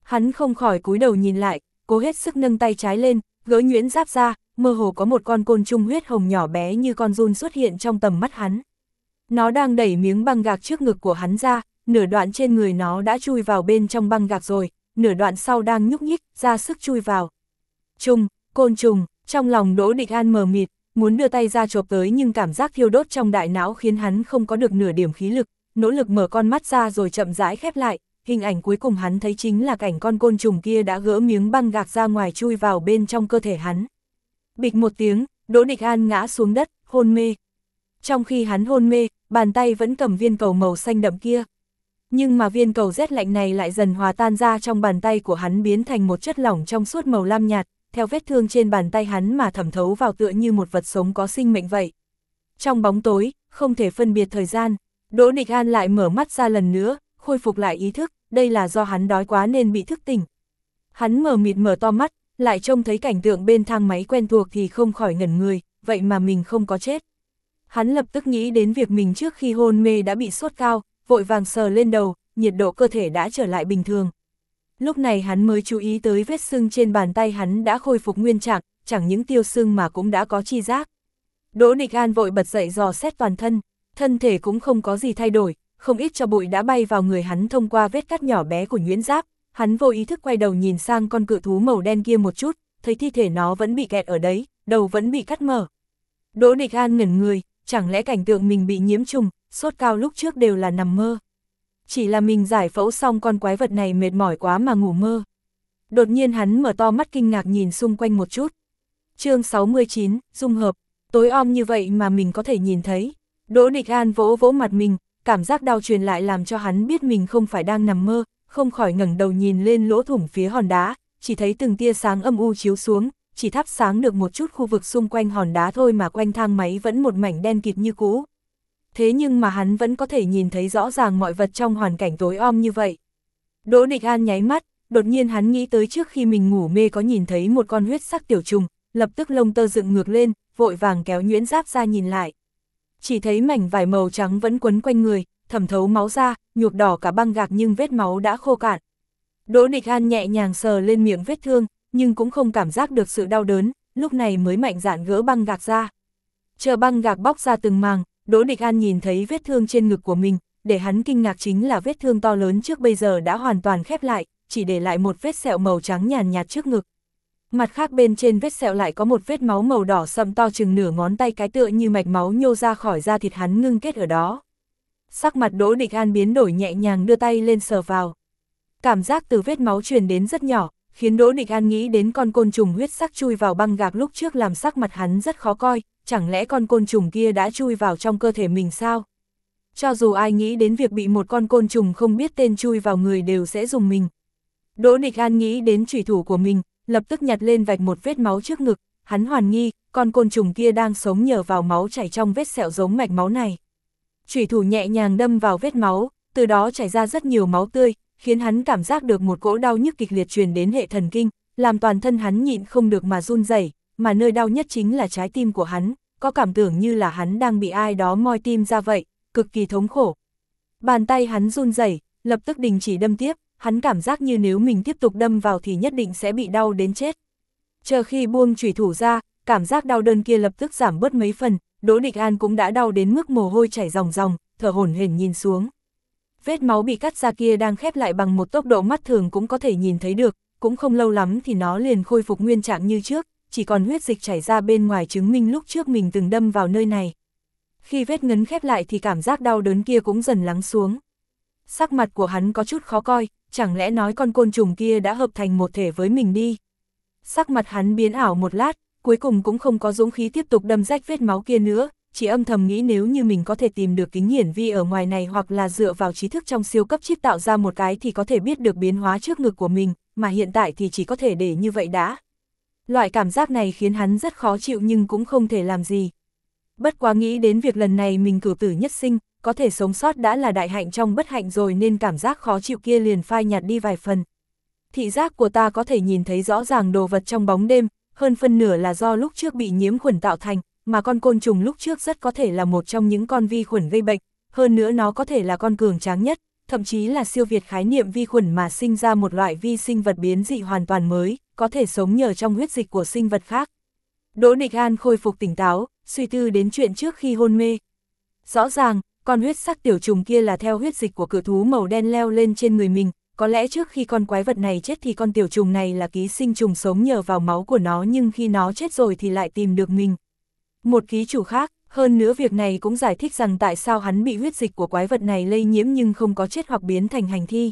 Hắn không khỏi cúi đầu nhìn lại, cố hết sức nâng tay trái lên, gỡ nhuyễn giáp ra, mơ hồ có một con côn trùng huyết hồng nhỏ bé như con run xuất hiện trong tầm mắt hắn. Nó đang đẩy miếng băng gạc trước ngực của hắn ra, nửa đoạn trên người nó đã chui vào bên trong băng gạc rồi, nửa đoạn sau đang nhúc nhích, ra sức chui vào. Trùng, côn trùng, trong lòng Đỗ Địch An mờ mịt, muốn đưa tay ra chộp tới nhưng cảm giác thiêu đốt trong đại não khiến hắn không có được nửa điểm khí lực, nỗ lực mở con mắt ra rồi chậm rãi khép lại, hình ảnh cuối cùng hắn thấy chính là cảnh con côn trùng kia đã gỡ miếng băng gạc ra ngoài chui vào bên trong cơ thể hắn. Bịch một tiếng, Đỗ Địch An ngã xuống đất, hôn mê. Trong khi hắn hôn mê, bàn tay vẫn cầm viên cầu màu xanh đậm kia. Nhưng mà viên cầu rét lạnh này lại dần hòa tan ra trong bàn tay của hắn biến thành một chất lỏng trong suốt màu lam nhạt, theo vết thương trên bàn tay hắn mà thẩm thấu vào tựa như một vật sống có sinh mệnh vậy. Trong bóng tối, không thể phân biệt thời gian, Đỗ Địch An lại mở mắt ra lần nữa, khôi phục lại ý thức, đây là do hắn đói quá nên bị thức tỉnh. Hắn mở mịt mở to mắt, lại trông thấy cảnh tượng bên thang máy quen thuộc thì không khỏi ngẩn người, vậy mà mình không có chết. Hắn lập tức nghĩ đến việc mình trước khi hôn mê đã bị sốt cao, vội vàng sờ lên đầu, nhiệt độ cơ thể đã trở lại bình thường. Lúc này hắn mới chú ý tới vết sưng trên bàn tay hắn đã khôi phục nguyên trạng, chẳng những tiêu sưng mà cũng đã có chi giác. Đỗ Địch An vội bật dậy dò xét toàn thân, thân thể cũng không có gì thay đổi, không ít cho bụi đã bay vào người hắn thông qua vết cắt nhỏ bé của nhuyễn giáp, hắn vô ý thức quay đầu nhìn sang con cự thú màu đen kia một chút, thấy thi thể nó vẫn bị kẹt ở đấy, đầu vẫn bị cắt mở. Đỗ Địch An ngẩn người, chẳng lẽ cảnh tượng mình bị nhiễm trùng, sốt cao lúc trước đều là nằm mơ. Chỉ là mình giải phẫu xong con quái vật này mệt mỏi quá mà ngủ mơ. Đột nhiên hắn mở to mắt kinh ngạc nhìn xung quanh một chút. chương 69, dung hợp, tối om như vậy mà mình có thể nhìn thấy. Đỗ Địch An vỗ vỗ mặt mình, cảm giác đau truyền lại làm cho hắn biết mình không phải đang nằm mơ, không khỏi ngẩng đầu nhìn lên lỗ thủng phía hòn đá, chỉ thấy từng tia sáng âm u chiếu xuống, chỉ thắp sáng được một chút khu vực xung quanh hòn đá thôi mà quanh thang máy vẫn một mảnh đen kịt như cũ. Thế nhưng mà hắn vẫn có thể nhìn thấy rõ ràng mọi vật trong hoàn cảnh tối om như vậy. Đỗ Địch An nháy mắt, đột nhiên hắn nghĩ tới trước khi mình ngủ mê có nhìn thấy một con huyết sắc tiểu trùng, lập tức lông tơ dựng ngược lên, vội vàng kéo nhuyễn giáp ra nhìn lại. Chỉ thấy mảnh vải màu trắng vẫn quấn quanh người, thẩm thấu máu ra, nhuộm đỏ cả băng gạc nhưng vết máu đã khô cạn. Đỗ Địch An nhẹ nhàng sờ lên miệng vết thương, nhưng cũng không cảm giác được sự đau đớn, lúc này mới mạnh dạn gỡ băng gạc ra. Chờ băng gạc bóc ra từng màng, Đỗ Địch An nhìn thấy vết thương trên ngực của mình, để hắn kinh ngạc chính là vết thương to lớn trước bây giờ đã hoàn toàn khép lại, chỉ để lại một vết sẹo màu trắng nhàn nhạt trước ngực. Mặt khác bên trên vết sẹo lại có một vết máu màu đỏ sậm to chừng nửa ngón tay cái tựa như mạch máu nhô ra khỏi da thịt hắn ngưng kết ở đó. Sắc mặt Đỗ Địch An biến đổi nhẹ nhàng đưa tay lên sờ vào. Cảm giác từ vết máu truyền đến rất nhỏ, khiến Đỗ Địch An nghĩ đến con côn trùng huyết sắc chui vào băng gạc lúc trước làm sắc mặt hắn rất khó coi, chẳng lẽ con côn trùng kia đã chui vào trong cơ thể mình sao? Cho dù ai nghĩ đến việc bị một con côn trùng không biết tên chui vào người đều sẽ dùng mình. Đỗ Địch An nghĩ đến trùy thủ của mình, lập tức nhặt lên vạch một vết máu trước ngực, hắn hoàn nghi, con côn trùng kia đang sống nhờ vào máu chảy trong vết sẹo giống mạch máu này. chủy thủ nhẹ nhàng đâm vào vết máu, từ đó chảy ra rất nhiều máu tươi, khiến hắn cảm giác được một cỗ đau nhức kịch liệt truyền đến hệ thần kinh, làm toàn thân hắn nhịn không được mà run rẩy, mà nơi đau nhất chính là trái tim của hắn, có cảm tưởng như là hắn đang bị ai đó moi tim ra vậy, cực kỳ thống khổ. Bàn tay hắn run rẩy, lập tức đình chỉ đâm tiếp, hắn cảm giác như nếu mình tiếp tục đâm vào thì nhất định sẽ bị đau đến chết. Chờ khi buông chủy thủ ra, cảm giác đau đơn kia lập tức giảm bớt mấy phần, Đỗ Địch An cũng đã đau đến mức mồ hôi chảy ròng ròng, thở hổn hển nhìn xuống. Vết máu bị cắt ra kia đang khép lại bằng một tốc độ mắt thường cũng có thể nhìn thấy được, cũng không lâu lắm thì nó liền khôi phục nguyên trạng như trước, chỉ còn huyết dịch chảy ra bên ngoài chứng minh lúc trước mình từng đâm vào nơi này. Khi vết ngấn khép lại thì cảm giác đau đớn kia cũng dần lắng xuống. Sắc mặt của hắn có chút khó coi, chẳng lẽ nói con côn trùng kia đã hợp thành một thể với mình đi. Sắc mặt hắn biến ảo một lát, cuối cùng cũng không có dũng khí tiếp tục đâm rách vết máu kia nữa, chỉ âm thầm nghĩ nếu như mình có thể tìm được kính hiển vi ở ngoài này hoặc là dựa vào trí thức trong siêu cấp chip tạo ra một cái thì có thể biết được biến hóa trước ngực của mình, mà hiện tại thì chỉ có thể để như vậy đã. Loại cảm giác này khiến hắn rất khó chịu nhưng cũng không thể làm gì. Bất quá nghĩ đến việc lần này mình cử tử nhất sinh, có thể sống sót đã là đại hạnh trong bất hạnh rồi nên cảm giác khó chịu kia liền phai nhạt đi vài phần. Thị giác của ta có thể nhìn thấy rõ ràng đồ vật trong bóng đêm, hơn phân nửa là do lúc trước bị nhiễm khuẩn tạo thành, mà con côn trùng lúc trước rất có thể là một trong những con vi khuẩn gây bệnh, hơn nữa nó có thể là con cường tráng nhất, thậm chí là siêu việt khái niệm vi khuẩn mà sinh ra một loại vi sinh vật biến dị hoàn toàn mới, có thể sống nhờ trong huyết dịch của sinh vật khác. Đỗ Địch An khôi phục tỉnh táo, suy tư đến chuyện trước khi hôn mê. Rõ ràng, con huyết sắc tiểu trùng kia là theo huyết dịch của cự thú màu đen leo lên trên người mình, có lẽ trước khi con quái vật này chết thì con tiểu trùng này là ký sinh trùng sống nhờ vào máu của nó nhưng khi nó chết rồi thì lại tìm được mình. Một ký chủ khác, Hơn nữa việc này cũng giải thích rằng tại sao hắn bị huyết dịch của quái vật này lây nhiễm nhưng không có chết hoặc biến thành hành thi.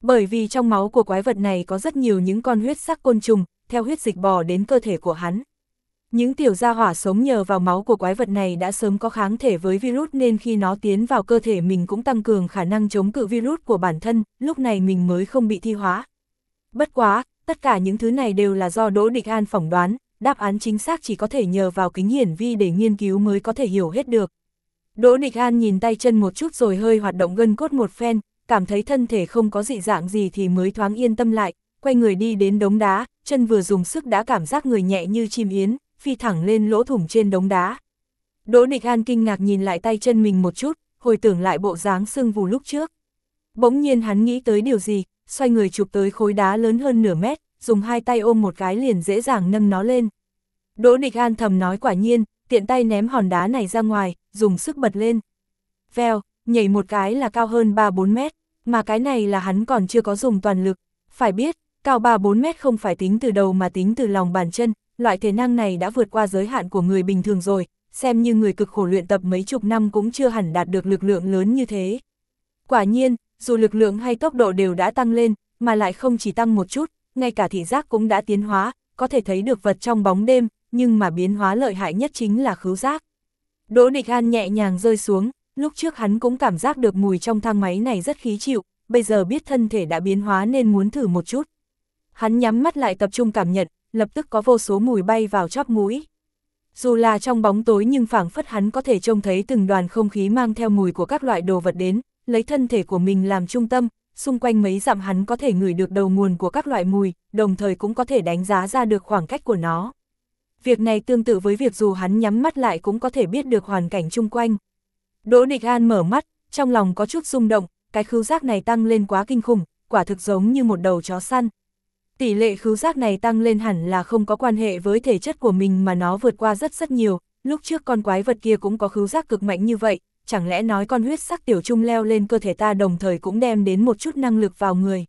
Bởi vì trong máu của quái vật này có rất nhiều những con huyết sắc côn trùng, theo huyết dịch bò đến cơ thể của hắn. Những tiểu gia hỏa sống nhờ vào máu của quái vật này đã sớm có kháng thể với virus nên khi nó tiến vào cơ thể mình cũng tăng cường khả năng chống cự virus của bản thân, lúc này mình mới không bị thi hóa. Bất quá, tất cả những thứ này đều là do Đỗ Địch An phỏng đoán, đáp án chính xác chỉ có thể nhờ vào kính hiển vi để nghiên cứu mới có thể hiểu hết được. Đỗ Địch An nhìn tay chân một chút rồi hơi hoạt động gân cốt một phen, cảm thấy thân thể không có dị dạng gì thì mới thoáng yên tâm lại, quay người đi đến đống đá, chân vừa dùng sức đã cảm giác người nhẹ như chim yến, phi thẳng lên lỗ thủng trên đống đá. Đỗ Địch An kinh ngạc nhìn lại tay chân mình một chút, hồi tưởng lại bộ dáng sưng vù lúc trước. Bỗng nhiên hắn nghĩ tới điều gì, xoay người chụp tới khối đá lớn hơn nửa mét, dùng hai tay ôm một cái liền dễ dàng nâng nó lên. Đỗ Địch An thầm nói quả nhiên, tiện tay ném hòn đá này ra ngoài, dùng sức bật lên. Vèo, nhảy một cái là cao hơn 3-4 mét, mà cái này là hắn còn chưa có dùng toàn lực. Phải biết, cao 3-4 mét không phải tính từ đầu mà tính từ lòng bàn chân, loại thể năng này đã vượt qua giới hạn của người bình thường rồi, xem như người cực khổ luyện tập mấy chục năm cũng chưa hẳn đạt được lực lượng lớn như thế. Quả nhiên, dù lực lượng hay tốc độ đều đã tăng lên, mà lại không chỉ tăng một chút, ngay cả thị giác cũng đã tiến hóa, có thể thấy được vật trong bóng đêm, nhưng mà biến hóa lợi hại nhất chính là khứu giác. Đỗ Địch An nhẹ nhàng rơi xuống, lúc trước hắn cũng cảm giác được mùi trong thang máy này rất khí chịu, bây giờ biết thân thể đã biến hóa nên muốn thử một chút. Hắn nhắm mắt lại tập trung cảm nhận, lập tức có vô số mùi bay vào chóp mũi. Dù là trong bóng tối nhưng phảng phất hắn có thể trông thấy từng đoàn không khí mang theo mùi của các loại đồ vật đến, lấy thân thể của mình làm trung tâm, xung quanh mấy dặm hắn có thể ngửi được đầu nguồn của các loại mùi, đồng thời cũng có thể đánh giá ra được khoảng cách của nó. Việc này tương tự với việc dù hắn nhắm mắt lại cũng có thể biết được hoàn cảnh chung quanh. Đỗ Địch An mở mắt, trong lòng có chút rung động, cái khứu giác này tăng lên quá kinh khủng, quả thực giống như một đầu chó săn. Tỷ lệ khứu giác này tăng lên hẳn là không có quan hệ với thể chất của mình mà nó vượt qua rất rất nhiều, lúc trước con quái vật kia cũng có khứu giác cực mạnh như vậy, chẳng lẽ nói con huyết sắc tiểu trung leo lên cơ thể ta đồng thời cũng đem đến một chút năng lực vào người.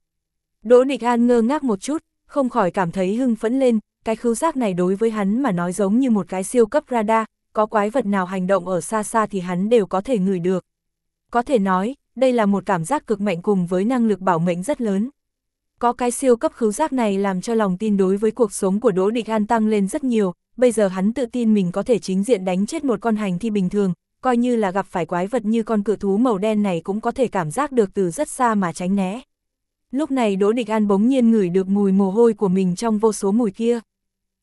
Đỗ Nịch An ngơ ngác một chút, không khỏi cảm thấy hưng phấn lên, cái khứu giác này đối với hắn mà nói giống như một cái siêu cấp radar, có quái vật nào hành động ở xa xa thì hắn đều có thể ngửi được. Có thể nói, đây là một cảm giác cực mạnh cùng với năng lực bảo mệnh rất lớn. Có cái siêu cấp khứu giác này làm cho lòng tin đối với cuộc sống của Đỗ Địch An tăng lên rất nhiều, bây giờ hắn tự tin mình có thể chính diện đánh chết một con hành thi bình thường, coi như là gặp phải quái vật như con cự thú màu đen này cũng có thể cảm giác được từ rất xa mà tránh né. Lúc này Đỗ Địch An bỗng nhiên ngửi được mùi mồ hôi của mình trong vô số mùi kia.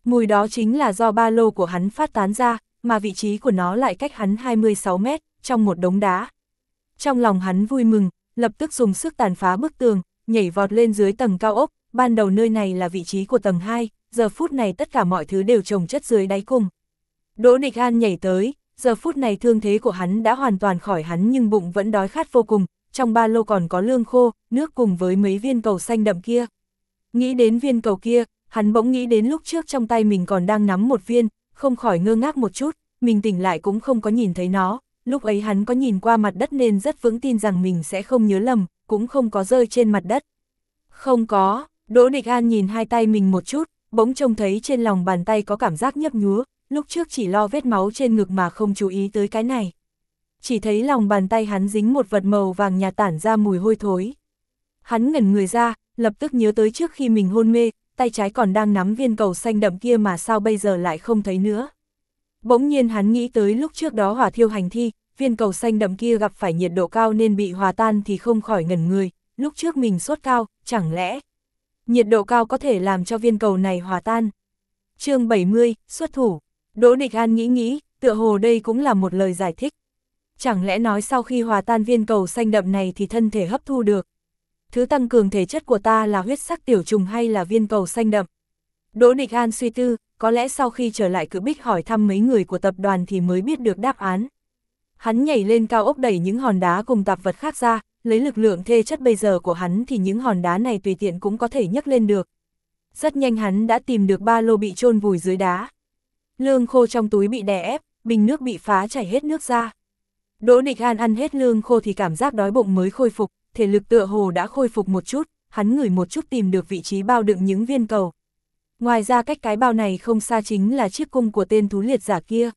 Mùi đó chính là do ba lô của hắn phát tán ra, mà vị trí của nó lại cách hắn 26 mét, trong một đống đá. Trong lòng hắn vui mừng, lập tức dùng sức tàn phá bức tường, nhảy vọt lên dưới tầng cao ốc, ban đầu nơi này là vị trí của tầng 2, giờ phút này tất cả mọi thứ đều trồng chất dưới đáy cùng. Đỗ Địch An nhảy tới, giờ phút này thương thế của hắn đã hoàn toàn khỏi hắn nhưng bụng vẫn đói khát vô cùng, trong ba lô còn có lương khô, nước cùng với mấy viên cầu xanh đậm kia. Nghĩ đến viên cầu kia, hắn bỗng nghĩ đến lúc trước trong tay mình còn đang nắm một viên, không khỏi ngơ ngác một chút, mình tỉnh lại cũng không có nhìn thấy nó, lúc ấy hắn có nhìn qua mặt đất nên rất vững tin rằng mình sẽ không nhớ lầm, cũng không có rơi trên mặt đất. Không có, Đỗ Địch An nhìn hai tay mình một chút, bỗng trông thấy trên lòng bàn tay có cảm giác nhấp nhúa, lúc trước chỉ lo vết máu trên ngực mà không chú ý tới cái này. Chỉ thấy lòng bàn tay hắn dính một vật màu vàng nhạt tản ra mùi hôi thối. Hắn ngẩn người ra, lập tức nhớ tới trước khi mình hôn mê, tay trái còn đang nắm viên cầu xanh đậm kia mà sao bây giờ lại không thấy nữa. Bỗng nhiên hắn nghĩ tới lúc trước đó hỏa thiêu hành thi, viên cầu xanh đậm kia gặp phải nhiệt độ cao nên bị hòa tan thì không khỏi ngẩn người, lúc trước mình sốt cao, chẳng lẽ nhiệt độ cao có thể làm cho viên cầu này hòa tan. chương 70, xuất thủ, Đỗ Địch An nghĩ nghĩ, tựa hồ đây cũng là một lời giải thích. Chẳng lẽ nói sau khi hòa tan viên cầu xanh đậm này thì thân thể hấp thu được. Thứ tăng cường thể chất của ta là huyết sắc tiểu trùng hay là viên cầu xanh đậm. Đỗ Địch An suy tư, có lẽ sau khi trở lại cự bích hỏi thăm mấy người của tập đoàn thì mới biết được đáp án. Hắn nhảy lên cao ốc đẩy những hòn đá cùng tạp vật khác ra, lấy lực lượng thê chất bây giờ của hắn thì những hòn đá này tùy tiện cũng có thể nhấc lên được. Rất nhanh hắn đã tìm được ba lô bị chôn vùi dưới đá. Lương khô trong túi bị đè ép, bình nước bị phá chảy hết nước ra. Đỗ Địch An ăn hết lương khô thì cảm giác đói bụng mới khôi phục, thể lực tựa hồ đã khôi phục một chút, hắn ngửi một chút tìm được vị trí bao đựng những viên cầu. Ngoài ra cách cái bao này không xa chính là chiếc cung của tên thú liệt giả kia.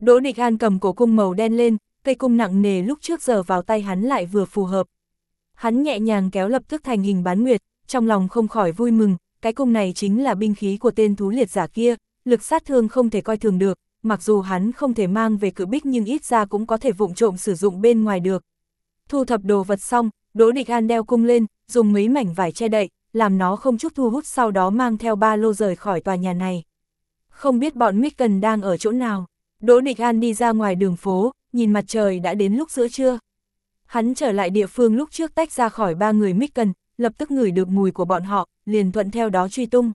Đỗ Địch An cầm cổ cung màu đen lên, cây cung nặng nề lúc trước giờ vào tay hắn lại vừa phù hợp. Hắn nhẹ nhàng kéo lập tức thành hình bán nguyệt, trong lòng không khỏi vui mừng, cái cung này chính là binh khí của tên thú liệt giả kia, lực sát thương không thể coi thường được, mặc dù hắn không thể mang về cự bích nhưng ít ra cũng có thể vụng trộm sử dụng bên ngoài được. Thu thập đồ vật xong, Đỗ Địch An đeo cung lên, dùng mấy mảnh vải che đậy, làm nó không chút thu hút sau đó mang theo ba lô rời khỏi tòa nhà này. Không biết bọn Micken đang ở chỗ nào. Đỗ Địch An đi ra ngoài đường phố, nhìn mặt trời đã đến lúc giữa trưa. Hắn trở lại địa phương lúc trước tách ra khỏi ba người Micken, lập tức ngửi được mùi của bọn họ, liền thuận theo đó truy tung.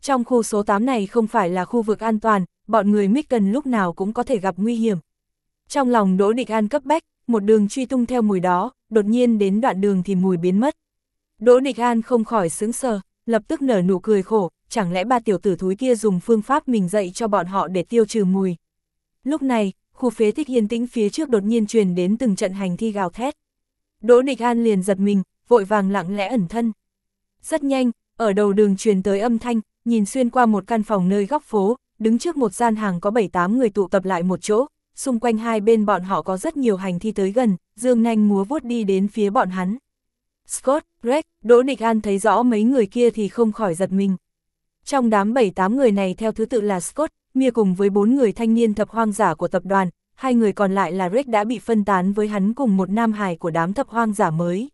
Trong khu số 8 này không phải là khu vực an toàn, bọn người Micken lúc nào cũng có thể gặp nguy hiểm. Trong lòng Đỗ Địch An cấp bách, một đường truy tung theo mùi đó, đột nhiên đến đoạn đường thì mùi biến mất. Đỗ Địch An không khỏi sững sờ, lập tức nở nụ cười khổ, chẳng lẽ ba tiểu tử thúi kia dùng phương pháp mình dạy cho bọn họ để tiêu trừ mùi. Lúc này, khu phế tích yên tĩnh phía trước đột nhiên truyền đến từng trận hành thi gào thét. Đỗ Địch An liền giật mình, vội vàng lặng lẽ ẩn thân. Rất nhanh, ở đầu đường truyền tới âm thanh, nhìn xuyên qua một căn phòng nơi góc phố, đứng trước một gian hàng có 7-8 người tụ tập lại một chỗ, xung quanh hai bên bọn họ có rất nhiều hành thi tới gần, dương nanh múa vuốt đi đến phía bọn hắn. Scott, Greg, Đỗ Địch An thấy rõ mấy người kia thì không khỏi giật mình. Trong đám 7-8 người này theo thứ tự là Scott, Mia cùng với bốn người thanh niên thập hoang giả của tập đoàn, hai người còn lại là Rick đã bị phân tán với hắn cùng một nam hài của đám thập hoang giả mới.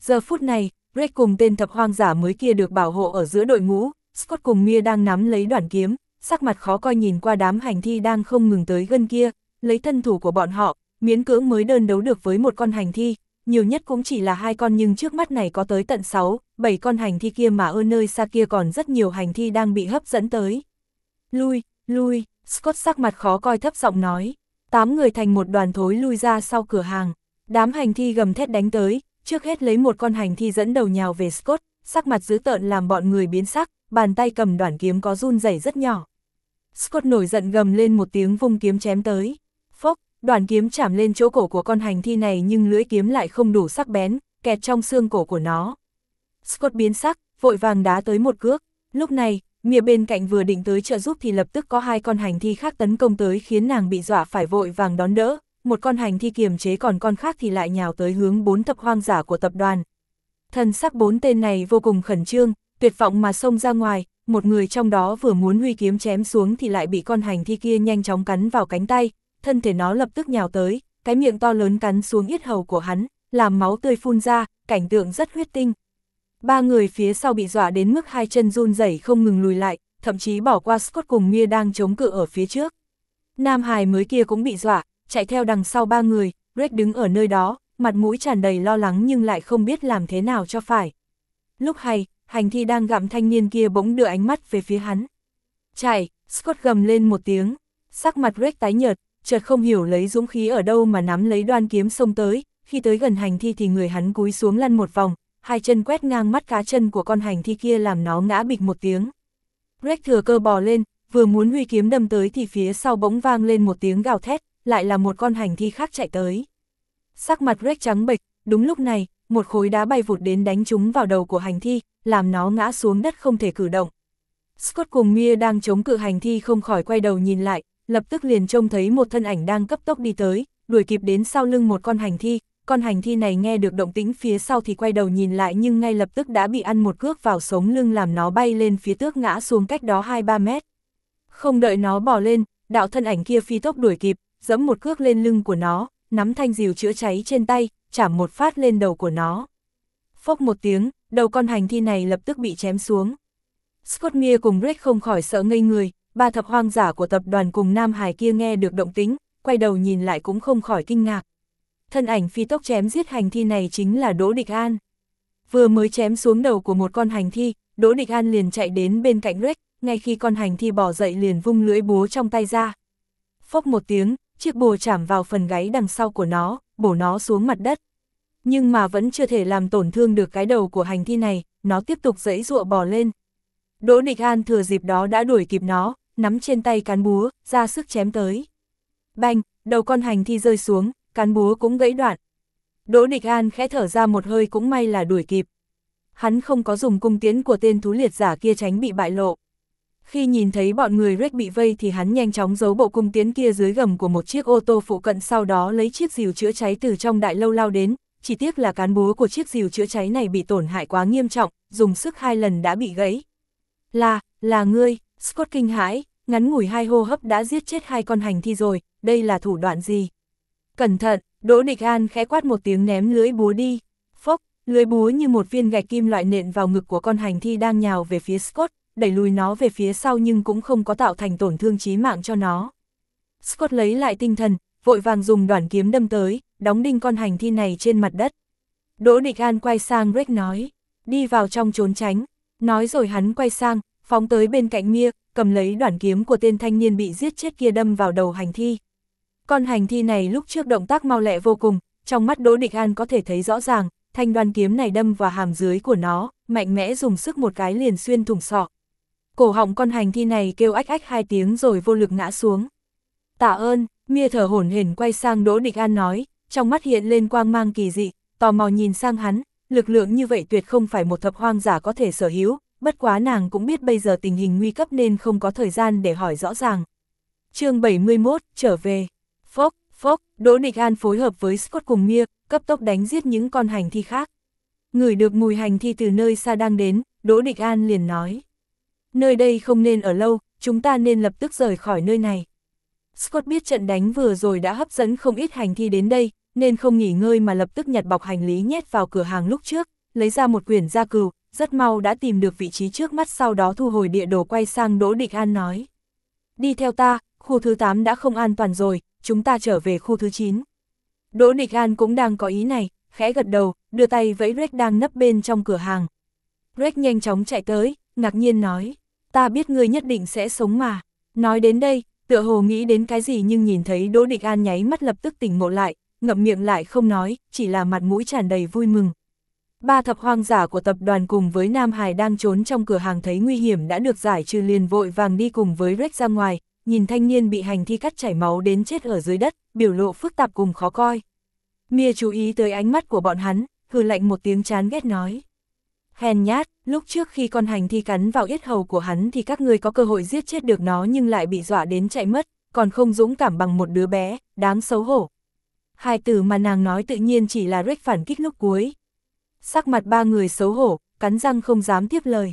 Giờ phút này, Rick cùng tên thập hoang giả mới kia được bảo hộ ở giữa đội ngũ, Scott cùng Mia đang nắm lấy đoạn kiếm, sắc mặt khó coi nhìn qua đám hành thi đang không ngừng tới gần kia, lấy thân thủ của bọn họ, miễn cưỡng mới đơn đấu được với một con hành thi, nhiều nhất cũng chỉ là hai con nhưng trước mắt này có tới tận 6, 7 con hành thi kia mà ở nơi xa kia còn rất nhiều hành thi đang bị hấp dẫn tới. Lui, lui, Scott sắc mặt khó coi thấp giọng nói, tám người thành một đoàn thối lui ra sau cửa hàng, đám hành thi gầm thét đánh tới, trước hết lấy một con hành thi dẫn đầu nhào về Scott, sắc mặt dữ tợn làm bọn người biến sắc, bàn tay cầm đoạn kiếm có run rẩy rất nhỏ. Scott nổi giận gầm lên một tiếng vung kiếm chém tới. Phốc, đoạn kiếm chạm lên chỗ cổ của con hành thi này nhưng lưỡi kiếm lại không đủ sắc bén, kẹt trong xương cổ của nó. Scott biến sắc, vội vàng đá tới một cước. Lúc này, Mia bên cạnh vừa định tới trợ giúp thì lập tức có hai con hành thi khác tấn công tới khiến nàng bị dọa phải vội vàng đón đỡ. Một con hành thi kiềm chế còn con khác thì lại nhào tới hướng bốn thập hoang giả của tập đoàn. Thần sắc bốn tên này vô cùng khẩn trương, tuyệt vọng mà xông ra ngoài, một người trong đó vừa muốn huy kiếm chém xuống thì lại bị con hành thi kia nhanh chóng cắn vào cánh tay, thân thể nó lập tức nhào tới, cái miệng to lớn cắn xuống yết hầu của hắn, làm máu tươi phun ra, cảnh tượng rất huyết tinh. Ba người phía sau bị dọa đến mức hai chân run rẩy không ngừng lùi lại, thậm chí bỏ qua Scott cùng Mia đang chống cự ở phía trước. Nam Hải mới kia cũng bị dọa, chạy theo đằng sau ba người, Greg đứng ở nơi đó, mặt mũi tràn đầy lo lắng nhưng lại không biết làm thế nào cho phải. Lúc hay, hành thi đang gặm thanh niên kia bỗng đưa ánh mắt về phía hắn. Chạy, Scott gầm lên một tiếng, sắc mặt Greg tái nhợt, chợt không hiểu lấy dũng khí ở đâu mà nắm lấy đoan kiếm xông tới, khi tới gần hành thi thì người hắn cúi xuống lăn một vòng, hai chân quét ngang mắt cá chân của con hành thi kia làm nó ngã bịch một tiếng. Greg thừa cơ bò lên, vừa muốn huy kiếm đâm tới thì phía sau bỗng vang lên một tiếng gào thét, lại là một con hành thi khác chạy tới. Sắc mặt Greg trắng bệch, đúng lúc này, một khối đá bay vụt đến đánh trúng vào đầu của hành thi, làm nó ngã xuống đất không thể cử động. Scott cùng Mia đang chống cự hành thi không khỏi quay đầu nhìn lại, lập tức liền trông thấy một thân ảnh đang cấp tốc đi tới, đuổi kịp đến sau lưng một con hành thi, con hành thi này nghe được động tĩnh phía sau thì quay đầu nhìn lại nhưng ngay lập tức đã bị ăn một cước vào sống lưng làm nó bay lên phía tước ngã xuống cách đó 2-3 mét. Không đợi nó bỏ lên, đạo thân ảnh kia phi tốc đuổi kịp, giẫm một cước lên lưng của nó, nắm thanh diều chữa cháy trên tay, chảm một phát lên đầu của nó. Phốc một tiếng, đầu con hành thi này lập tức bị chém xuống. Scott Mear cùng Rick không khỏi sợ ngây người, ba thập hoang giả của tập đoàn cùng Nam Hải kia nghe được động tính, quay đầu nhìn lại cũng không khỏi kinh ngạc. Thân ảnh phi tốc chém giết hành thi này chính là Đỗ Địch An. Vừa mới chém xuống đầu của một con hành thi, Đỗ Địch An liền chạy đến bên cạnh Rex, ngay khi con hành thi bỏ dậy liền vung lưỡi búa trong tay ra. Phốc một tiếng, chiếc bùa chạm vào phần gáy đằng sau của nó, bổ nó xuống mặt đất. Nhưng mà vẫn chưa thể làm tổn thương được cái đầu của hành thi này, nó tiếp tục dẫy dụa bò lên. Đỗ Địch An thừa dịp đó đã đuổi kịp nó, nắm trên tay cán búa, ra sức chém tới. Banh, đầu con hành thi rơi xuống, cán búa cũng gãy đoạn. Đỗ Địch An khẽ thở ra một hơi cũng may là đuổi kịp. Hắn không có dùng cung tiến của tên thú liệt giả kia tránh bị bại lộ. Khi nhìn thấy bọn người Rick bị vây thì hắn nhanh chóng giấu bộ cung tiến kia dưới gầm của một chiếc ô tô phụ cận sau đó lấy chiếc rìu chữa cháy từ trong đại lâu lao đến, chỉ tiếc là cán búa của chiếc rìu chữa cháy này bị tổn hại quá nghiêm trọng, dùng sức hai lần đã bị gãy. Là, là ngươi, Scott kinh hãi, ngắn ngủi hai hô hấp đã giết chết hai con hành thi rồi, đây là thủ đoạn gì? Cẩn thận, Đỗ Địch An khẽ quát một tiếng ném lưới búa đi. Phốc, lưới búa như một viên gạch kim loại nện vào ngực của con hành thi đang nhào về phía Scott, đẩy lùi nó về phía sau nhưng cũng không có tạo thành tổn thương chí mạng cho nó. Scott lấy lại tinh thần, vội vàng dùng đoạn kiếm đâm tới, đóng đinh con hành thi này trên mặt đất. Đỗ Địch An quay sang Greg nói, đi vào trong trốn tránh, nói rồi hắn quay sang, phóng tới bên cạnh Mia, cầm lấy đoạn kiếm của tên thanh niên bị giết chết kia đâm vào đầu hành thi. Con hành thi này lúc trước động tác mau lẹ vô cùng, trong mắt Đỗ Địch An có thể thấy rõ ràng, thanh đoan kiếm này đâm vào hàm dưới của nó, mạnh mẽ dùng sức một cái liền xuyên thủng sọ. Cổ họng con hành thi này kêu ách ách hai tiếng rồi vô lực ngã xuống. Tạ ơn, Mia thở hổn hển quay sang Đỗ Địch An nói, trong mắt hiện lên quang mang kỳ dị, tò mò nhìn sang hắn, lực lượng như vậy tuyệt không phải một thập hoang giả có thể sở hữu, bất quá nàng cũng biết bây giờ tình hình nguy cấp nên không có thời gian để hỏi rõ ràng. chương 71, trở về. Phốc, phốc, Đỗ Địch An phối hợp với Scott cùng Mia, cấp tốc đánh giết những con hành thi khác. Người được mùi hành thi từ nơi xa đang đến, Đỗ Địch An liền nói. Nơi đây không nên ở lâu, chúng ta nên lập tức rời khỏi nơi này. Scott biết trận đánh vừa rồi đã hấp dẫn không ít hành thi đến đây, nên không nghỉ ngơi mà lập tức nhặt bọc hành lý nhét vào cửa hàng lúc trước, lấy ra một quyển gia cừu, rất mau đã tìm được vị trí trước mắt sau đó thu hồi địa đồ quay sang Đỗ Địch An nói. Đi theo ta, khu thứ 8 đã không an toàn rồi, chúng ta trở về khu thứ 9. Đỗ Nịch An cũng đang có ý này, khẽ gật đầu, đưa tay vẫy Rex đang nấp bên trong cửa hàng. Rex nhanh chóng chạy tới, ngạc nhiên nói, ta biết ngươi nhất định sẽ sống mà. Nói đến đây, tựa hồ nghĩ đến cái gì nhưng nhìn thấy Đỗ Địch An nháy mắt lập tức tỉnh ngộ lại, ngậm miệng lại không nói, chỉ là mặt mũi tràn đầy vui mừng. Ba thập hoang giả của tập đoàn cùng với Nam Hải đang trốn trong cửa hàng thấy nguy hiểm đã được giải trừ liền vội vàng đi cùng với Rex ra ngoài, nhìn thanh niên bị hành thi cắt chảy máu đến chết ở dưới đất, biểu lộ phức tạp cùng khó coi. Mia chú ý tới ánh mắt của bọn hắn, hừ lạnh một tiếng chán ghét nói. Hèn nhát, lúc trước khi con hành thi cắn vào yết hầu của hắn thì các ngươi có cơ hội giết chết được nó nhưng lại bị dọa đến chạy mất, còn không dũng cảm bằng một đứa bé, đáng xấu hổ. Hai từ mà nàng nói tự nhiên chỉ là rách phản kích lúc cuối. Sắc mặt ba người xấu hổ, cắn răng không dám tiếp lời.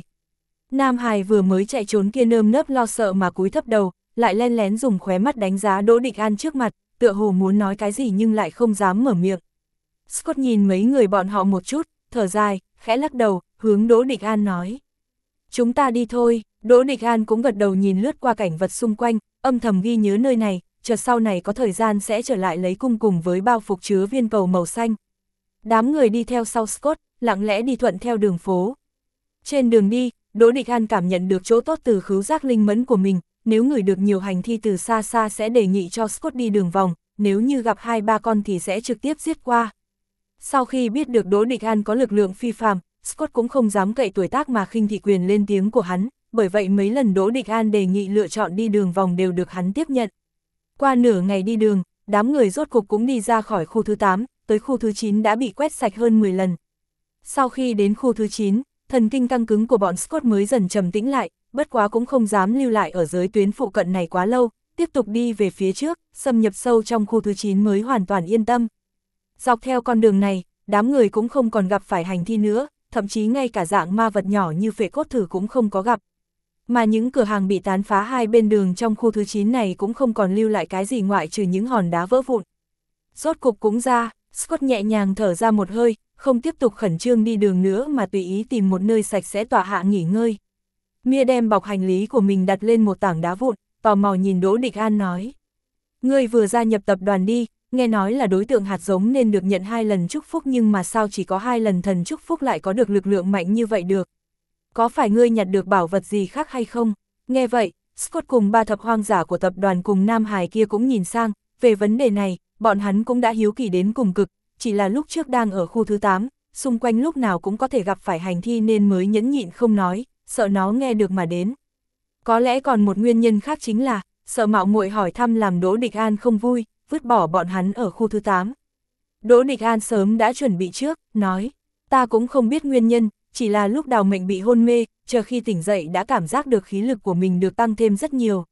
Nam Hải vừa mới chạy trốn kia nơm nớp lo sợ mà cúi thấp đầu, lại len lén dùng khóe mắt đánh giá Đỗ Địch An trước mặt, tựa hồ muốn nói cái gì nhưng lại không dám mở miệng. Scott nhìn mấy người bọn họ một chút, thở dài, khẽ lắc đầu, hướng Đỗ Địch An nói. Chúng ta đi thôi, Đỗ Địch An cũng gật đầu nhìn lướt qua cảnh vật xung quanh, âm thầm ghi nhớ nơi này, chờ sau này có thời gian sẽ trở lại lấy cung cùng với bao phục chứa viên cầu màu xanh. Đám người đi theo sau Scott, lặng lẽ đi thuận theo đường phố. Trên đường đi, Đỗ Địch An cảm nhận được chỗ tốt từ khứu giác linh mẫn của mình, nếu người được nhiều hành thi từ xa xa sẽ đề nghị cho Scott đi đường vòng, nếu như gặp hai ba con thì sẽ trực tiếp giết qua. Sau khi biết được Đỗ Địch An có lực lượng phi phàm, Scott cũng không dám cậy tuổi tác mà khinh thị quyền lên tiếng của hắn, bởi vậy mấy lần Đỗ Địch An đề nghị lựa chọn đi đường vòng đều được hắn tiếp nhận. Qua nửa ngày đi đường, đám người rốt cục cũng đi ra khỏi khu thứ 8, tới khu thứ 9 đã bị quét sạch hơn 10 lần. Sau khi đến khu thứ 9, thần kinh căng cứng của bọn Scott mới dần trầm tĩnh lại, bất quá cũng không dám lưu lại ở giới tuyến phụ cận này quá lâu, tiếp tục đi về phía trước, xâm nhập sâu trong khu thứ 9 mới hoàn toàn yên tâm. Dọc theo con đường này, đám người cũng không còn gặp phải hành thi nữa, thậm chí ngay cả dạng ma vật nhỏ như phệ cốt thử cũng không có gặp. Mà những cửa hàng bị tán phá hai bên đường trong khu thứ 9 này cũng không còn lưu lại cái gì ngoại trừ những hòn đá vỡ vụn. Rốt cục cũng ra, Scott nhẹ nhàng thở ra một hơi, không tiếp tục khẩn trương đi đường nữa mà tùy ý tìm một nơi sạch sẽ tỏa hạ nghỉ ngơi. Mia đem bọc hành lý của mình đặt lên một tảng đá vụn, tò mò nhìn Đỗ Địch An nói. Ngươi vừa gia nhập tập đoàn đi, nghe nói là đối tượng hạt giống nên được nhận hai lần chúc phúc nhưng mà sao chỉ có hai lần thần chúc phúc lại có được lực lượng mạnh như vậy được. Có phải ngươi nhặt được bảo vật gì khác hay không? Nghe vậy, Scott cùng ba thập hoang giả của tập đoàn cùng Nam Hải kia cũng nhìn sang, về vấn đề này, bọn hắn cũng đã hiếu kỳ đến cùng cực, chỉ là lúc trước đang ở khu thứ 8, xung quanh lúc nào cũng có thể gặp phải hành thi nên mới nhẫn nhịn không nói, sợ nó nghe được mà đến. Có lẽ còn một nguyên nhân khác chính là, sợ mạo muội hỏi thăm làm Đỗ Địch An không vui, vứt bỏ bọn hắn ở khu thứ 8. Đỗ Địch An sớm đã chuẩn bị trước, nói, ta cũng không biết nguyên nhân, chỉ là lúc đào mệnh bị hôn mê, chờ khi tỉnh dậy đã cảm giác được khí lực của mình được tăng thêm rất nhiều.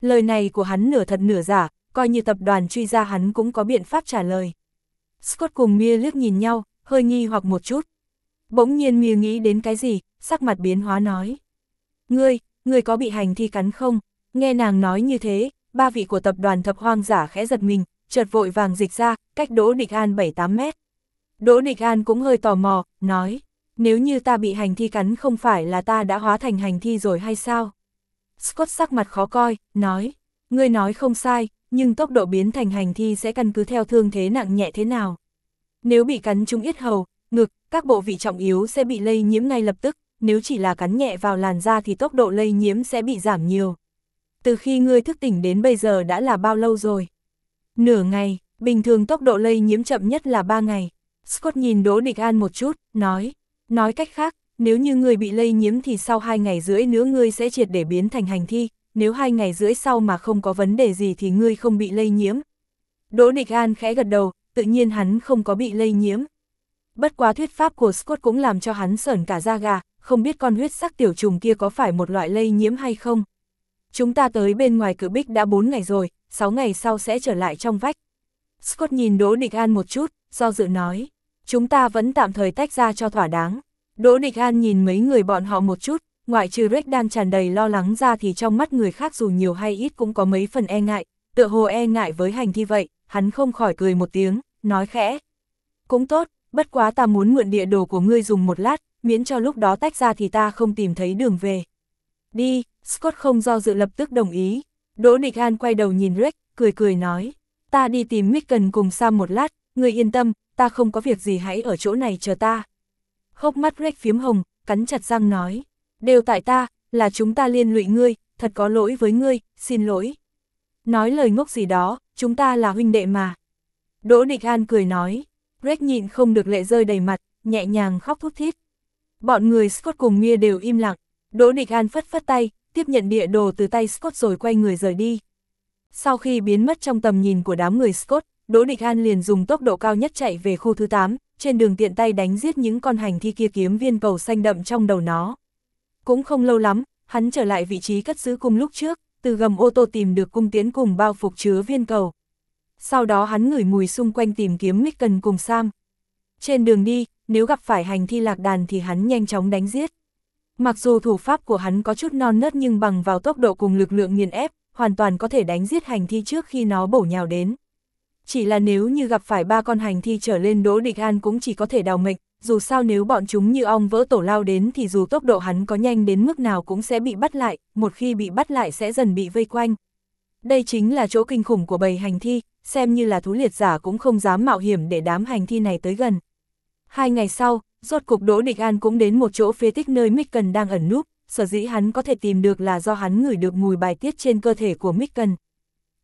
Lời này của hắn nửa thật nửa giả, coi như tập đoàn truy ra hắn cũng có biện pháp trả lời. Scott cùng Mia liếc nhìn nhau, hơi nghi hoặc một chút. Bỗng nhiên Mia nghĩ đến cái gì, sắc mặt biến hóa nói. Ngươi, ngươi có bị hành thi cắn không? Nghe nàng nói như thế, ba vị của tập đoàn thập hoang giả khẽ giật mình, chợt vội vàng dịch ra, cách Đỗ Địch An 7-8 mét. Đỗ Địch An cũng hơi tò mò, nói, nếu như ta bị hành thi cắn không phải là ta đã hóa thành hành thi rồi hay sao? Scott sắc mặt khó coi, nói, ngươi nói không sai, nhưng tốc độ biến thành hành thi sẽ căn cứ theo thương thế nặng nhẹ thế nào. Nếu bị cắn trúng yết hầu, ngực, các bộ vị trọng yếu sẽ bị lây nhiễm ngay lập tức, nếu chỉ là cắn nhẹ vào làn da thì tốc độ lây nhiễm sẽ bị giảm nhiều. Từ khi ngươi thức tỉnh đến bây giờ đã là bao lâu rồi? Nửa ngày, bình thường tốc độ lây nhiễm chậm nhất là 3 ngày. Scott nhìn Đỗ Địch An một chút, nói, nói cách khác, nếu như ngươi bị lây nhiễm thì sau 2 ngày rưỡi nữa ngươi sẽ triệt để biến thành hành thi, nếu 2 ngày rưỡi sau mà không có vấn đề gì thì ngươi không bị lây nhiễm. Đỗ Địch An khẽ gật đầu, tự nhiên hắn không có bị lây nhiễm. Bất quá thuyết pháp của Scott cũng làm cho hắn sởn cả da gà, không biết con huyết sắc tiểu trùng kia có phải một loại lây nhiễm hay không. Chúng ta tới bên ngoài cử bích đã 4 ngày rồi, 6 ngày sau sẽ trở lại trong vách. Scott nhìn Đỗ Địch An một chút, do dự nói, chúng ta vẫn tạm thời tách ra cho thỏa đáng. Đỗ Địch An nhìn mấy người bọn họ một chút, ngoại trừ Rick đang tràn đầy lo lắng ra thì trong mắt người khác dù nhiều hay ít cũng có mấy phần e ngại, tựa hồ e ngại với hành thi vậy, hắn không khỏi cười một tiếng, nói khẽ. Cũng tốt, bất quá ta muốn mượn địa đồ của ngươi dùng một lát, miễn cho lúc đó tách ra thì ta không tìm thấy đường về. Đi, Scott không do dự lập tức đồng ý. Đỗ Địch An quay đầu nhìn Rex, cười cười nói, ta đi tìm Micken cùng Sam một lát, ngươi yên tâm, ta không có việc gì hãy ở chỗ này chờ ta. Hốc mắt Rex phiếm hồng, cắn chặt răng nói, đều tại ta, là chúng ta liên lụy ngươi, thật có lỗi với ngươi, xin lỗi. Nói lời ngốc gì đó, chúng ta là huynh đệ mà. Đỗ Địch An cười nói, Rex nhịn không được lệ rơi đầy mặt, nhẹ nhàng khóc thút thít. Bọn người Scott cùng Mia đều im lặng, Đỗ Địch An phất phất tay, tiếp nhận địa đồ từ tay Scott rồi quay người rời đi. Sau khi biến mất trong tầm nhìn của đám người Scott, Đỗ Địch An liền dùng tốc độ cao nhất chạy về khu thứ 8, trên đường tiện tay đánh giết những con hành thi kia kiếm viên cầu xanh đậm trong đầu nó. Cũng không lâu lắm, hắn trở lại vị trí cất giữ cung lúc trước, từ gầm ô tô tìm được cung tiến cùng bao phục chứa viên cầu. Sau đó hắn ngửi mùi xung quanh tìm kiếm Micken cùng Sam. Trên đường đi, nếu gặp phải hành thi lạc đàn thì hắn nhanh chóng đánh giết. Mặc dù thủ pháp của hắn có chút non nớt nhưng bằng vào tốc độ cùng lực lượng nghiền ép, hoàn toàn có thể đánh giết hành thi trước khi nó bổ nhào đến. Chỉ là nếu như gặp phải ba con hành thi trở lên Đỗ Địch An cũng chỉ có thể đào mệnh, dù sao nếu bọn chúng như ong vỡ tổ lao đến thì dù tốc độ hắn có nhanh đến mức nào cũng sẽ bị bắt lại, một khi bị bắt lại sẽ dần bị vây quanh. Đây chính là chỗ kinh khủng của bầy hành thi, xem như là thú liệt giả cũng không dám mạo hiểm để đám hành thi này tới gần. Hai ngày sau, rốt cục Đỗ Địch An cũng đến một chỗ phế tích nơi Micken đang ẩn núp, sở dĩ hắn có thể tìm được là do hắn ngửi được mùi bài tiết trên cơ thể của Micken.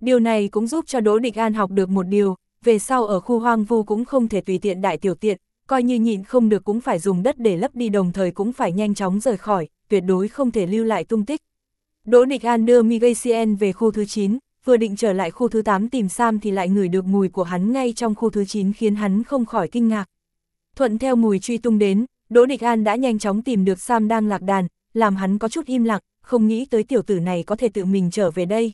Điều này cũng giúp cho Đỗ Địch An học được một điều, về sau ở khu hoang vu cũng không thể tùy tiện đại tiểu tiện, coi như nhịn không được cũng phải dùng đất để lấp đi đồng thời cũng phải nhanh chóng rời khỏi, tuyệt đối không thể lưu lại tung tích. Đỗ Địch An đưa Migaisien về khu thứ 9, vừa định trở lại khu thứ 8 tìm Sam thì lại ngửi được mùi của hắn ngay trong khu thứ 9 khiến hắn không khỏi kinh ngạc. Thuận theo mùi truy tung đến, Đỗ Địch An đã nhanh chóng tìm được Sam đang lạc đàn, làm hắn có chút im lặng, không nghĩ tới tiểu tử này có thể tự mình trở về đây.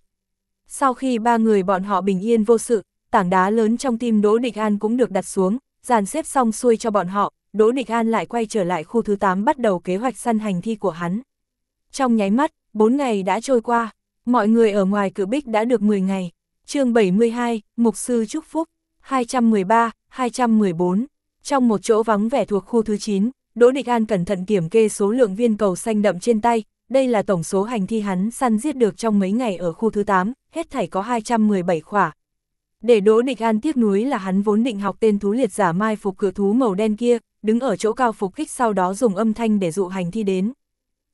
Sau khi ba người bọn họ bình yên vô sự, tảng đá lớn trong tim Đỗ Địch An cũng được đặt xuống, dàn xếp xong xuôi cho bọn họ, Đỗ Địch An lại quay trở lại khu thứ 8 bắt đầu kế hoạch săn hành thi của hắn. Trong nháy mắt, 4 ngày đã trôi qua, mọi người ở ngoài cửa bích đã được 10 ngày. chương 72, Mục sư Chúc Phúc, 213, 214. Trong một chỗ vắng vẻ thuộc khu thứ 9, Đỗ Địch An cẩn thận kiểm kê số lượng viên cầu xanh đậm trên tay, đây là tổng số hành thi hắn săn giết được trong mấy ngày ở khu thứ 8, hết thảy có 217 khỏa. Để Đỗ Địch An tiếc nuối là hắn vốn định học tên thú liệt giả mai phục cự thú màu đen kia, đứng ở chỗ cao phục kích sau đó dùng âm thanh để dụ hành thi đến.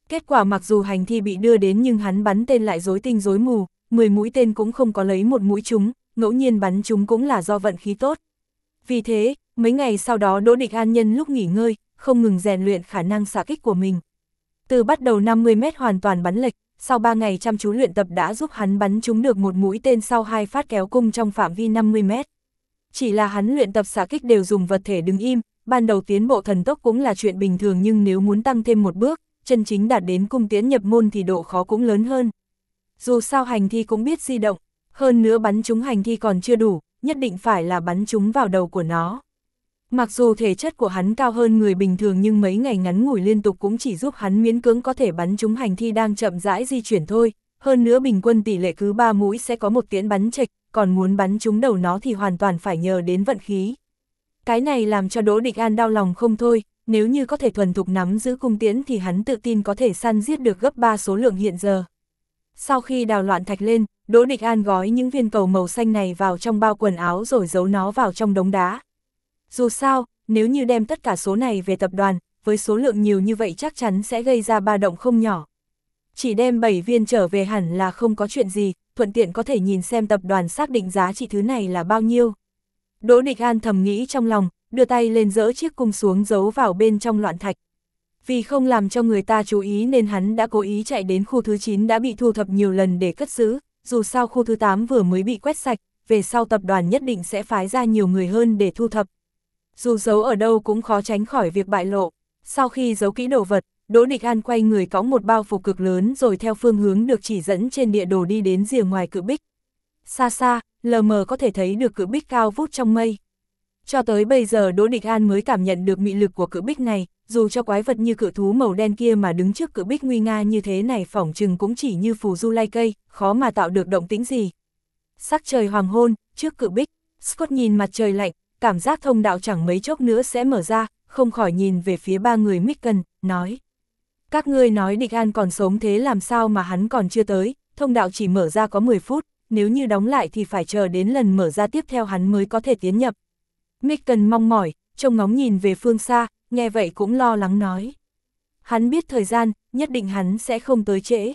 Kết quả mặc dù hành thi bị đưa đến nhưng hắn bắn tên lại rối tinh rối mù, 10 mũi tên cũng không có lấy một mũi chúng, ngẫu nhiên bắn chúng cũng là do vận khí tốt. Vì thế, mấy ngày sau đó Đỗ Địch An nhân lúc nghỉ ngơi, không ngừng rèn luyện khả năng xạ kích của mình. Từ bắt đầu 50 mét hoàn toàn bắn lệch, sau 3 ngày chăm chú luyện tập đã giúp hắn bắn trúng được một mũi tên sau hai phát kéo cung trong phạm vi 50 mét. Chỉ là hắn luyện tập xạ kích đều dùng vật thể đứng im, ban đầu tiến bộ thần tốc cũng là chuyện bình thường nhưng nếu muốn tăng thêm một bước, chân chính đạt đến cung tiến nhập môn thì độ khó cũng lớn hơn. Dù sao hành thi cũng biết di động, hơn nữa bắn trúng hành thi còn chưa đủ, nhất định phải là bắn trúng vào đầu của nó. Mặc dù thể chất của hắn cao hơn người bình thường nhưng mấy ngày ngắn ngủi liên tục cũng chỉ giúp hắn miễn cưỡng có thể bắn chúng hành thi đang chậm rãi di chuyển thôi, hơn nữa bình quân tỷ lệ cứ 3 mũi sẽ có một tiễn bắn chệch, còn muốn bắn chúng đầu nó thì hoàn toàn phải nhờ đến vận khí. Cái này làm cho Đỗ Địch An đau lòng không thôi, nếu như có thể thuần thục nắm giữ cung tiễn thì hắn tự tin có thể săn giết được gấp 3 số lượng hiện giờ. Sau khi đào loạn thạch lên, Đỗ Địch An gói những viên cầu màu xanh này vào trong bao quần áo rồi giấu nó vào trong đống đá. Dù sao, nếu như đem tất cả số này về tập đoàn, với số lượng nhiều như vậy chắc chắn sẽ gây ra ba động không nhỏ. Chỉ đem 7 viên trở về hẳn là không có chuyện gì, thuận tiện có thể nhìn xem tập đoàn xác định giá trị thứ này là bao nhiêu. Đỗ Địch An thầm nghĩ trong lòng, đưa tay lên dỡ chiếc cung xuống giấu vào bên trong loạn thạch. Vì không làm cho người ta chú ý nên hắn đã cố ý chạy đến khu thứ 9 đã bị thu thập nhiều lần để cất giữ, dù sao khu thứ 8 vừa mới bị quét sạch, về sau tập đoàn nhất định sẽ phái ra nhiều người hơn để thu thập. Dù giấu ở đâu cũng khó tránh khỏi việc bại lộ. Sau khi giấu kỹ đồ vật, Đỗ Địch An quay người cõng một bao phục cực lớn rồi theo phương hướng được chỉ dẫn trên địa đồ đi đến rìa ngoài cự bích. Xa xa, lờ mờ có thể thấy được cự bích cao vút trong mây. Cho tới bây giờ Đỗ Địch An mới cảm nhận được mị lực của cự bích này, dù cho quái vật như cự thú màu đen kia mà đứng trước cự bích nguy nga như thế này phỏng chừng cũng chỉ như phù du lai cây, khó mà tạo được động tĩnh gì. Sắc trời hoàng hôn, trước cự bích, Scott nhìn mặt trời lạnh, cảm giác thông đạo chẳng mấy chốc nữa sẽ mở ra, không khỏi nhìn về phía ba người Micken, nói. Các ngươi nói địch an còn sống thế làm sao mà hắn còn chưa tới, thông đạo chỉ mở ra có 10 phút, nếu như đóng lại thì phải chờ đến lần mở ra tiếp theo hắn mới có thể tiến nhập. Micken mong mỏi, trông ngóng nhìn về phương xa, nghe vậy cũng lo lắng nói. Hắn biết thời gian, nhất định hắn sẽ không tới trễ.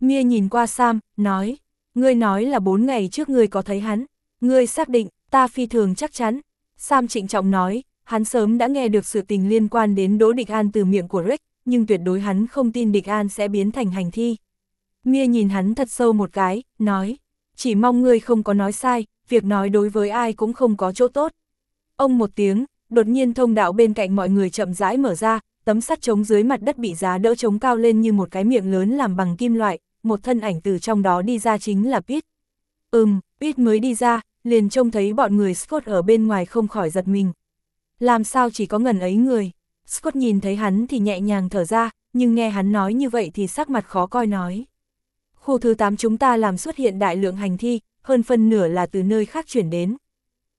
Mia nhìn qua Sam, nói, ngươi nói là bốn ngày trước ngươi có thấy hắn, ngươi xác định, ta phi thường chắc chắn. Sam trịnh trọng nói, hắn sớm đã nghe được sự tình liên quan đến Đỗ Địch An từ miệng của Rick, nhưng tuyệt đối hắn không tin Địch An sẽ biến thành hành thi. Mia nhìn hắn thật sâu một cái, nói, chỉ mong ngươi không có nói sai, việc nói đối với ai cũng không có chỗ tốt. Ông một tiếng, đột nhiên thông đạo bên cạnh mọi người chậm rãi mở ra, tấm sắt trống dưới mặt đất bị giá đỡ trống cao lên như một cái miệng lớn làm bằng kim loại, một thân ảnh từ trong đó đi ra chính là Pete. Ừm, Pete mới đi ra, liền trông thấy bọn người Scott ở bên ngoài không khỏi giật mình. Làm sao chỉ có ngần ấy người? Scott nhìn thấy hắn thì nhẹ nhàng thở ra, nhưng nghe hắn nói như vậy thì sắc mặt khó coi nói. Khu thứ 8 chúng ta làm xuất hiện đại lượng hành thi, hơn phân nửa là từ nơi khác chuyển đến.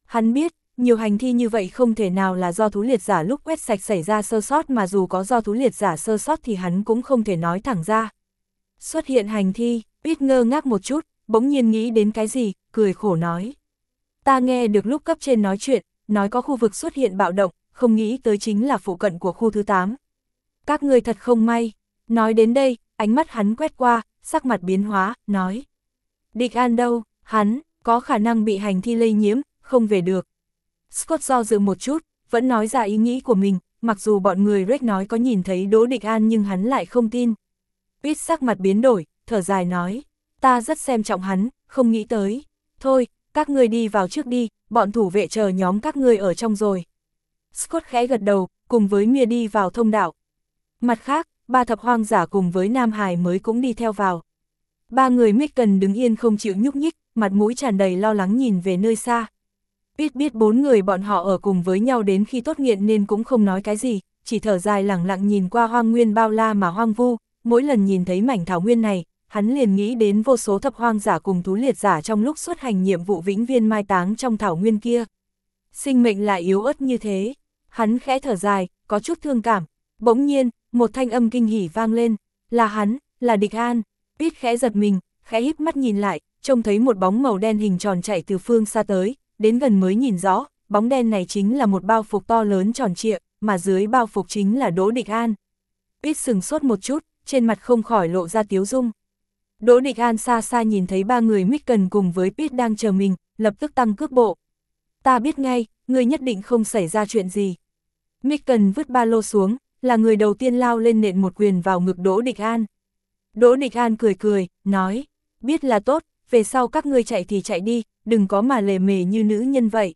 Hắn biết, nhiều hành thi như vậy không thể nào là do thú liệt giả lúc quét sạch xảy ra sơ sót mà dù có do thú liệt giả sơ sót thì hắn cũng không thể nói thẳng ra. Xuất hiện hành thi, biết ngơ ngác một chút, bỗng nhiên nghĩ đến cái gì, cười khổ nói. Ta nghe được lúc cấp trên nói chuyện, nói có khu vực xuất hiện bạo động, không nghĩ tới chính là phụ cận của khu thứ 8. Các người thật không may. Nói đến đây, ánh mắt hắn quét qua, sắc mặt biến hóa, nói. Địch an đâu, hắn, có khả năng bị hành thi lây nhiễm, không về được. Scott do dự một chút, vẫn nói ra ý nghĩ của mình, mặc dù bọn người Rick nói có nhìn thấy Đỗ Địch An nhưng hắn lại không tin. Pete sắc mặt biến đổi, thở dài nói, ta rất xem trọng hắn, không nghĩ tới. Thôi, các ngươi đi vào trước đi, bọn thủ vệ chờ nhóm các ngươi ở trong rồi. Scott khẽ gật đầu, cùng với Mia đi vào thông đạo. Mặt khác, ba thập hoang giả cùng với Nam Hải mới cũng đi theo vào. Ba người cần đứng yên không chịu nhúc nhích, mặt mũi tràn đầy lo lắng nhìn về nơi xa. Biết biết bốn người bọn họ ở cùng với nhau đến khi tốt nghiện nên cũng không nói cái gì, chỉ thở dài lẳng lặng nhìn qua hoang nguyên bao la mà hoang vu, mỗi lần nhìn thấy mảnh thảo nguyên này, hắn liền nghĩ đến vô số thập hoang giả cùng thú liệt giả trong lúc xuất hành nhiệm vụ vĩnh viên mai táng trong thảo nguyên kia. Sinh mệnh lại yếu ớt như thế, hắn khẽ thở dài, có chút thương cảm, bỗng nhiên, một thanh âm kinh hỉ vang lên, là hắn, là địch an, Pít khẽ giật mình, khẽ híp mắt nhìn lại, trông thấy một bóng màu đen hình tròn chạy từ phương xa tới, đến gần mới nhìn rõ, bóng đen này chính là một bao phục to lớn tròn trịa, mà dưới bao phục chính là Đỗ Địch An. Pít sừng sốt một chút, trên mặt không khỏi lộ ra tiếu dung. Đỗ Địch An xa xa nhìn thấy ba người Cần cùng với Pit đang chờ mình, lập tức tăng cước bộ. Ta biết ngay, người nhất định không xảy ra chuyện gì. Cần vứt ba lô xuống, là người đầu tiên lao lên nện một quyền vào ngực Đỗ Địch An. Đỗ Địch An cười cười, nói, biết là tốt, về sau các ngươi chạy thì chạy đi, đừng có mà lề mề như nữ nhân vậy.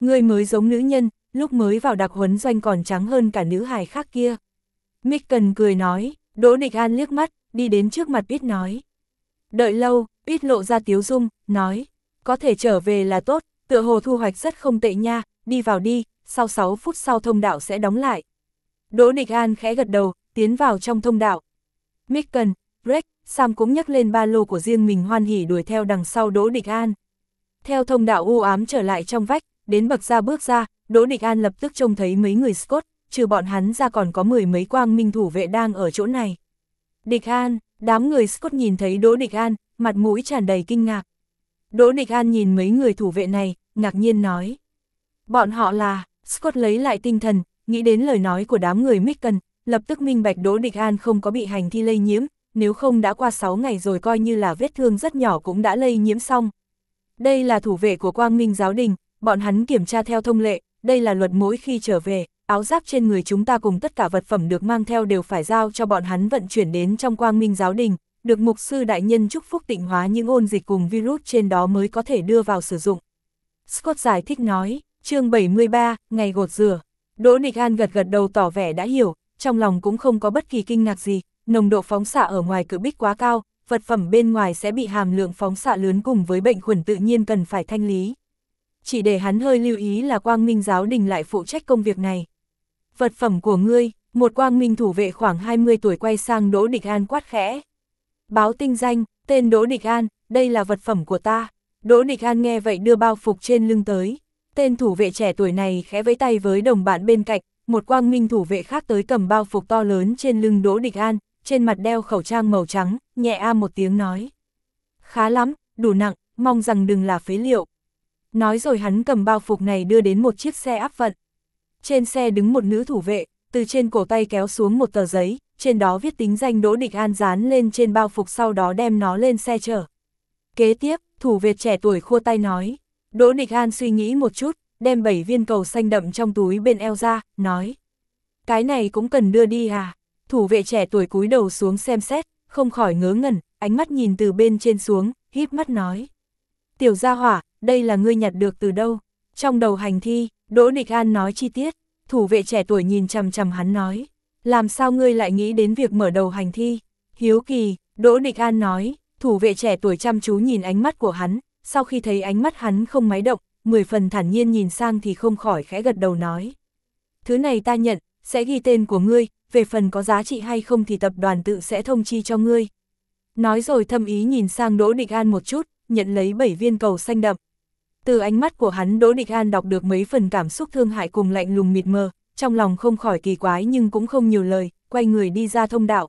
Ngươi mới giống nữ nhân, lúc mới vào đặc huấn doanh còn trắng hơn cả nữ hài khác kia. cần cười nói, Đỗ Địch An liếc mắt, đi đến trước mặt Ít nói. Đợi lâu, Ít lộ ra tiếu dung, nói, có thể trở về là tốt, tựa hồ thu hoạch rất không tệ nha, đi vào đi, sau 6 phút sau thông đạo sẽ đóng lại. Đỗ Địch An khẽ gật đầu, tiến vào trong thông đạo. Micken, Greg, Sam cũng nhấc lên ba lô của riêng mình hoan hỉ đuổi theo đằng sau Đỗ Địch An. Theo thông đạo u ám trở lại trong vách, đến bậc ra bước ra, Đỗ Địch An lập tức trông thấy mấy người Scott, trừ bọn hắn ra còn có mười mấy quang minh thủ vệ đang ở chỗ này. Địch An, đám người Scott nhìn thấy Đỗ Địch An, mặt mũi tràn đầy kinh ngạc. Đỗ Địch An nhìn mấy người thủ vệ này, ngạc nhiên nói. Bọn họ là, Scott lấy lại tinh thần, nghĩ đến lời nói của đám người Micken, lập tức minh bạch Đỗ Địch An không có bị hành thi lây nhiễm, nếu không đã qua 6 ngày rồi coi như là vết thương rất nhỏ cũng đã lây nhiễm xong. Đây là thủ vệ của Quang Minh Giáo Đình, bọn hắn kiểm tra theo thông lệ, đây là luật mỗi khi trở về, áo giáp trên người chúng ta cùng tất cả vật phẩm được mang theo đều phải giao cho bọn hắn vận chuyển đến trong Quang Minh Giáo Đình, được mục sư đại nhân chúc phúc tịnh hóa những ôn dịch cùng virus trên đó mới có thể đưa vào sử dụng. Scott giải thích nói, chương 73, ngày gột rửa. Đỗ Nịch An gật gật đầu tỏ vẻ đã hiểu, trong lòng cũng không có bất kỳ kinh ngạc gì, nồng độ phóng xạ ở ngoài cự bích quá cao, vật phẩm bên ngoài sẽ bị hàm lượng phóng xạ lớn cùng với bệnh khuẩn tự nhiên cần phải thanh lý. Chỉ để hắn hơi lưu ý là quang minh giáo đình lại phụ trách công việc này. Vật phẩm của ngươi, một quang minh thủ vệ khoảng 20 tuổi quay sang Đỗ Địch An quát khẽ. Báo tinh danh, tên Đỗ Địch An, đây là vật phẩm của ta. Đỗ Địch An nghe vậy đưa bao phục trên lưng tới. Tên thủ vệ trẻ tuổi này khẽ vẫy tay với đồng bạn bên cạnh, một quang minh thủ vệ khác tới cầm bao phục to lớn trên lưng Đỗ Địch An, trên mặt đeo khẩu trang màu trắng, nhẹ a một tiếng nói. Khá lắm, đủ nặng, mong rằng đừng là phế liệu. Nói rồi hắn cầm bao phục này đưa đến một chiếc xe áp vận. Trên xe đứng một nữ thủ vệ, từ trên cổ tay kéo xuống một tờ giấy, trên đó viết tính danh Đỗ Địch An dán lên trên bao phục sau đó đem nó lên xe chở. Kế tiếp, thủ vệ trẻ tuổi khua tay nói. Đỗ Địch An suy nghĩ một chút, đem 7 viên cầu xanh đậm trong túi bên eo ra, nói. Cái này cũng cần đưa đi à? Thủ vệ trẻ tuổi cúi đầu xuống xem xét, không khỏi ngớ ngẩn, ánh mắt nhìn từ bên trên xuống, híp mắt nói. Tiểu gia hỏa, đây là ngươi nhặt được từ đâu? Trong đầu hành thi, Đỗ Địch An nói chi tiết, thủ vệ trẻ tuổi nhìn chằm chằm hắn nói. Làm sao ngươi lại nghĩ đến việc mở đầu hành thi? Hiếu kỳ, Đỗ Địch An nói, thủ vệ trẻ tuổi chăm chú nhìn ánh mắt của hắn, sau khi thấy ánh mắt hắn không máy động, mười phần thản nhiên nhìn sang thì không khỏi khẽ gật đầu nói. Thứ này ta nhận, sẽ ghi tên của ngươi, về phần có giá trị hay không thì tập đoàn tự sẽ thông chi cho ngươi. Nói rồi thâm ý nhìn sang Đỗ Địch An một chút, nhận lấy bảy viên cầu xanh đậm. Từ ánh mắt của hắn Đỗ Địch An đọc được mấy phần cảm xúc thương hại cùng lạnh lùng mịt mờ, trong lòng không khỏi kỳ quái nhưng cũng không nhiều lời, quay người đi ra thông đạo.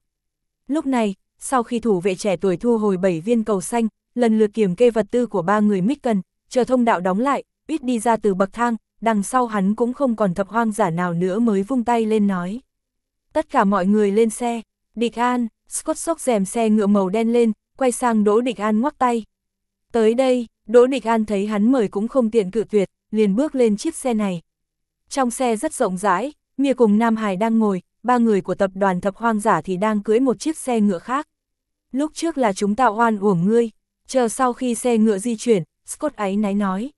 Lúc này, sau khi thủ vệ trẻ tuổi thu hồi bảy viên cầu xanh, lần lượt kiểm kê vật tư của ba người mít cần, chờ thông đạo đóng lại, ít đi ra từ bậc thang, đằng sau hắn cũng không còn thập hoang giả nào nữa mới vung tay lên nói. Tất cả mọi người lên xe, Địch An, Scott sốc rèm xe ngựa màu đen lên, quay sang Đỗ Địch An ngoắc tay. Tới đây, Đỗ Nịch An thấy hắn mời cũng không tiện cự tuyệt, liền bước lên chiếc xe này. Trong xe rất rộng rãi, Mia cùng Nam Hải đang ngồi, ba người của tập đoàn thập hoang giả thì đang cưỡi một chiếc xe ngựa khác. Lúc trước là chúng tạo oan uổng ngươi, chờ sau khi xe ngựa di chuyển, Scott ấy náy nói.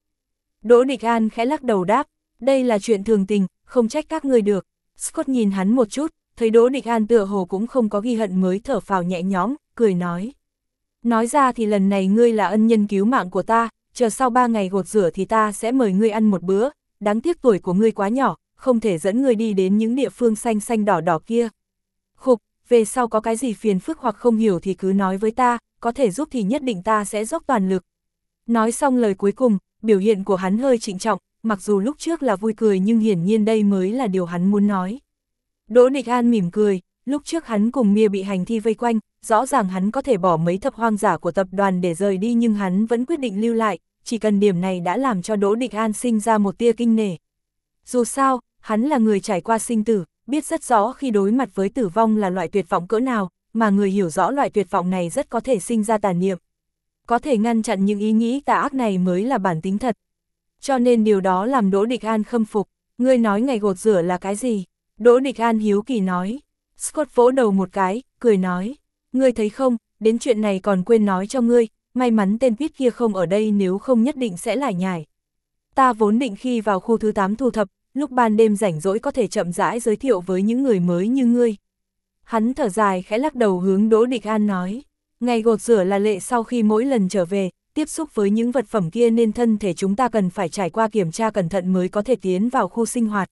Đỗ Địch An khẽ lắc đầu đáp, đây là chuyện thường tình, không trách các ngươi được. Scott nhìn hắn một chút, thấy Đỗ Địch An tựa hồ cũng không có ghi hận mới thở phào nhẹ nhõm, cười nói. Nói ra thì lần này ngươi là ân nhân cứu mạng của ta, chờ sau ba ngày gột rửa thì ta sẽ mời ngươi ăn một bữa, đáng tiếc tuổi của ngươi quá nhỏ, không thể dẫn ngươi đi đến những địa phương xanh xanh đỏ đỏ kia. Khục, về sau có cái gì phiền phức hoặc không hiểu thì cứ nói với ta, có thể giúp thì nhất định ta sẽ dốc toàn lực. Nói xong lời cuối cùng, biểu hiện của hắn hơi trịnh trọng, mặc dù lúc trước là vui cười nhưng hiển nhiên đây mới là điều hắn muốn nói. Đỗ Nịch An mỉm cười, lúc trước hắn cùng Mia bị hành thi vây quanh, rõ ràng hắn có thể bỏ mấy thập hoang giả của tập đoàn để rời đi nhưng hắn vẫn quyết định lưu lại, chỉ cần điểm này đã làm cho Đỗ Địch An sinh ra một tia kinh nể. Dù sao, hắn là người trải qua sinh tử, biết rất rõ khi đối mặt với tử vong là loại tuyệt vọng cỡ nào, mà người hiểu rõ loại tuyệt vọng này rất có thể sinh ra tàn niệm. Có thể ngăn chặn những ý nghĩ tà ác này mới là bản tính thật. Cho nên điều đó làm Đỗ Địch An khâm phục, ngươi nói ngày gột rửa là cái gì? Đỗ Địch An hiếu kỳ nói. Scott vỗ đầu một cái, cười nói. Ngươi thấy không, đến chuyện này còn quên nói cho ngươi, may mắn tên Pít kia không ở đây nếu không nhất định sẽ lại nhải. Ta vốn định khi vào khu thứ 8 thu thập, lúc ban đêm rảnh rỗi có thể chậm rãi giới thiệu với những người mới như ngươi. Hắn thở dài khẽ lắc đầu hướng Đỗ Địch An nói, ngày gột rửa là lệ sau khi mỗi lần trở về, tiếp xúc với những vật phẩm kia nên thân thể chúng ta cần phải trải qua kiểm tra cẩn thận mới có thể tiến vào khu sinh hoạt.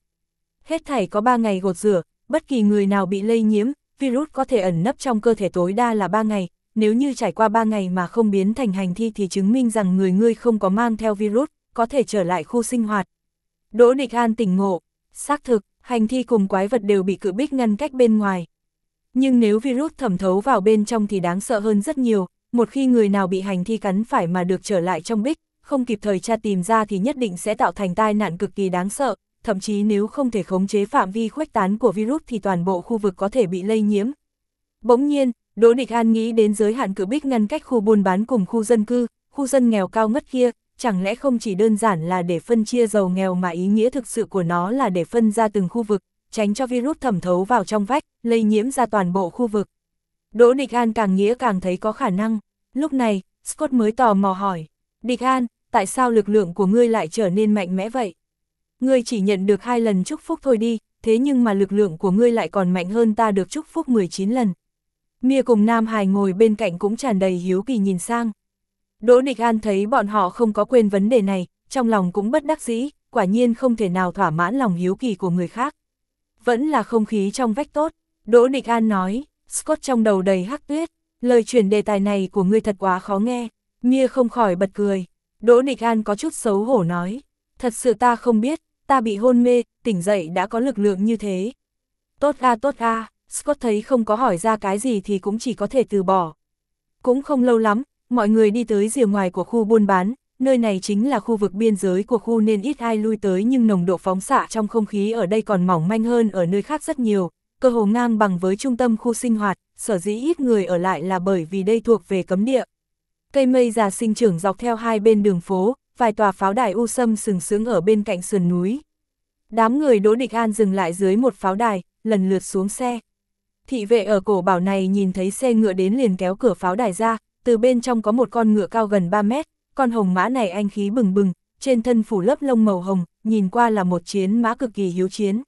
Hết thảy có 3 ngày gột rửa, bất kỳ người nào bị lây nhiễm, virus có thể ẩn nấp trong cơ thể tối đa là 3 ngày, nếu như trải qua 3 ngày mà không biến thành hành thi thì chứng minh rằng người ngươi không có mang theo virus, có thể trở lại khu sinh hoạt. Đỗ Địch An tỉnh ngộ, xác thực, hành thi cùng quái vật đều bị cự bích ngăn cách bên ngoài. Nhưng nếu virus thẩm thấu vào bên trong thì đáng sợ hơn rất nhiều, một khi người nào bị hành thi cắn phải mà được trở lại trong bích, không kịp thời tra tìm ra thì nhất định sẽ tạo thành tai nạn cực kỳ đáng sợ, thậm chí nếu không thể khống chế phạm vi khuếch tán của virus thì toàn bộ khu vực có thể bị lây nhiễm. Bỗng nhiên, Đỗ Địch An nghĩ đến giới hạn cự bích ngăn cách khu buôn bán cùng khu dân cư, khu dân nghèo cao ngất kia, chẳng lẽ không chỉ đơn giản là để phân chia giàu nghèo mà ý nghĩa thực sự của nó là để phân ra từng khu vực, tránh cho virus thẩm thấu vào trong vách, lây nhiễm ra toàn bộ khu vực. Đỗ Địch An càng nghĩa càng thấy có khả năng. Lúc này, Scott mới tò mò hỏi, Địch An, tại sao lực lượng của ngươi lại trở nên mạnh mẽ vậy? Ngươi chỉ nhận được hai lần chúc phúc thôi đi, thế nhưng mà lực lượng của ngươi lại còn mạnh hơn ta được chúc phúc 19 lần. Mia cùng Nam Hải ngồi bên cạnh cũng tràn đầy hiếu kỳ nhìn sang. Đỗ Địch An thấy bọn họ không có quên vấn đề này, trong lòng cũng bất đắc dĩ, quả nhiên không thể nào thỏa mãn lòng hiếu kỳ của người khác. Vẫn là không khí trong vách tốt, Đỗ Địch An nói, Scott trong đầu đầy hắc tuyết, lời chuyển đề tài này của ngươi thật quá khó nghe, Mia không khỏi bật cười. Đỗ Địch An có chút xấu hổ nói, thật sự ta không biết, ta bị hôn mê, tỉnh dậy đã có lực lượng như thế. Tốt a tốt a, Scott thấy không có hỏi ra cái gì thì cũng chỉ có thể từ bỏ. Cũng không lâu lắm, mọi người đi tới rìa ngoài của khu buôn bán, nơi này chính là khu vực biên giới của khu nên ít ai lui tới nhưng nồng độ phóng xạ trong không khí ở đây còn mỏng manh hơn ở nơi khác rất nhiều, cơ hồ ngang bằng với trung tâm khu sinh hoạt, sở dĩ ít người ở lại là bởi vì đây thuộc về cấm địa. Cây mây già sinh trưởng dọc theo hai bên đường phố, vài tòa pháo đài u sâm sừng sướng ở bên cạnh sườn núi. Đám người Đỗ Địch An dừng lại dưới một pháo đài, lần lượt xuống xe. Thị vệ ở cổ bảo này nhìn thấy xe ngựa đến liền kéo cửa pháo đài ra, từ bên trong có một con ngựa cao gần 3 mét, con hồng mã này anh khí bừng bừng, trên thân phủ lớp lông màu hồng, nhìn qua là một chiến mã cực kỳ hiếu chiến.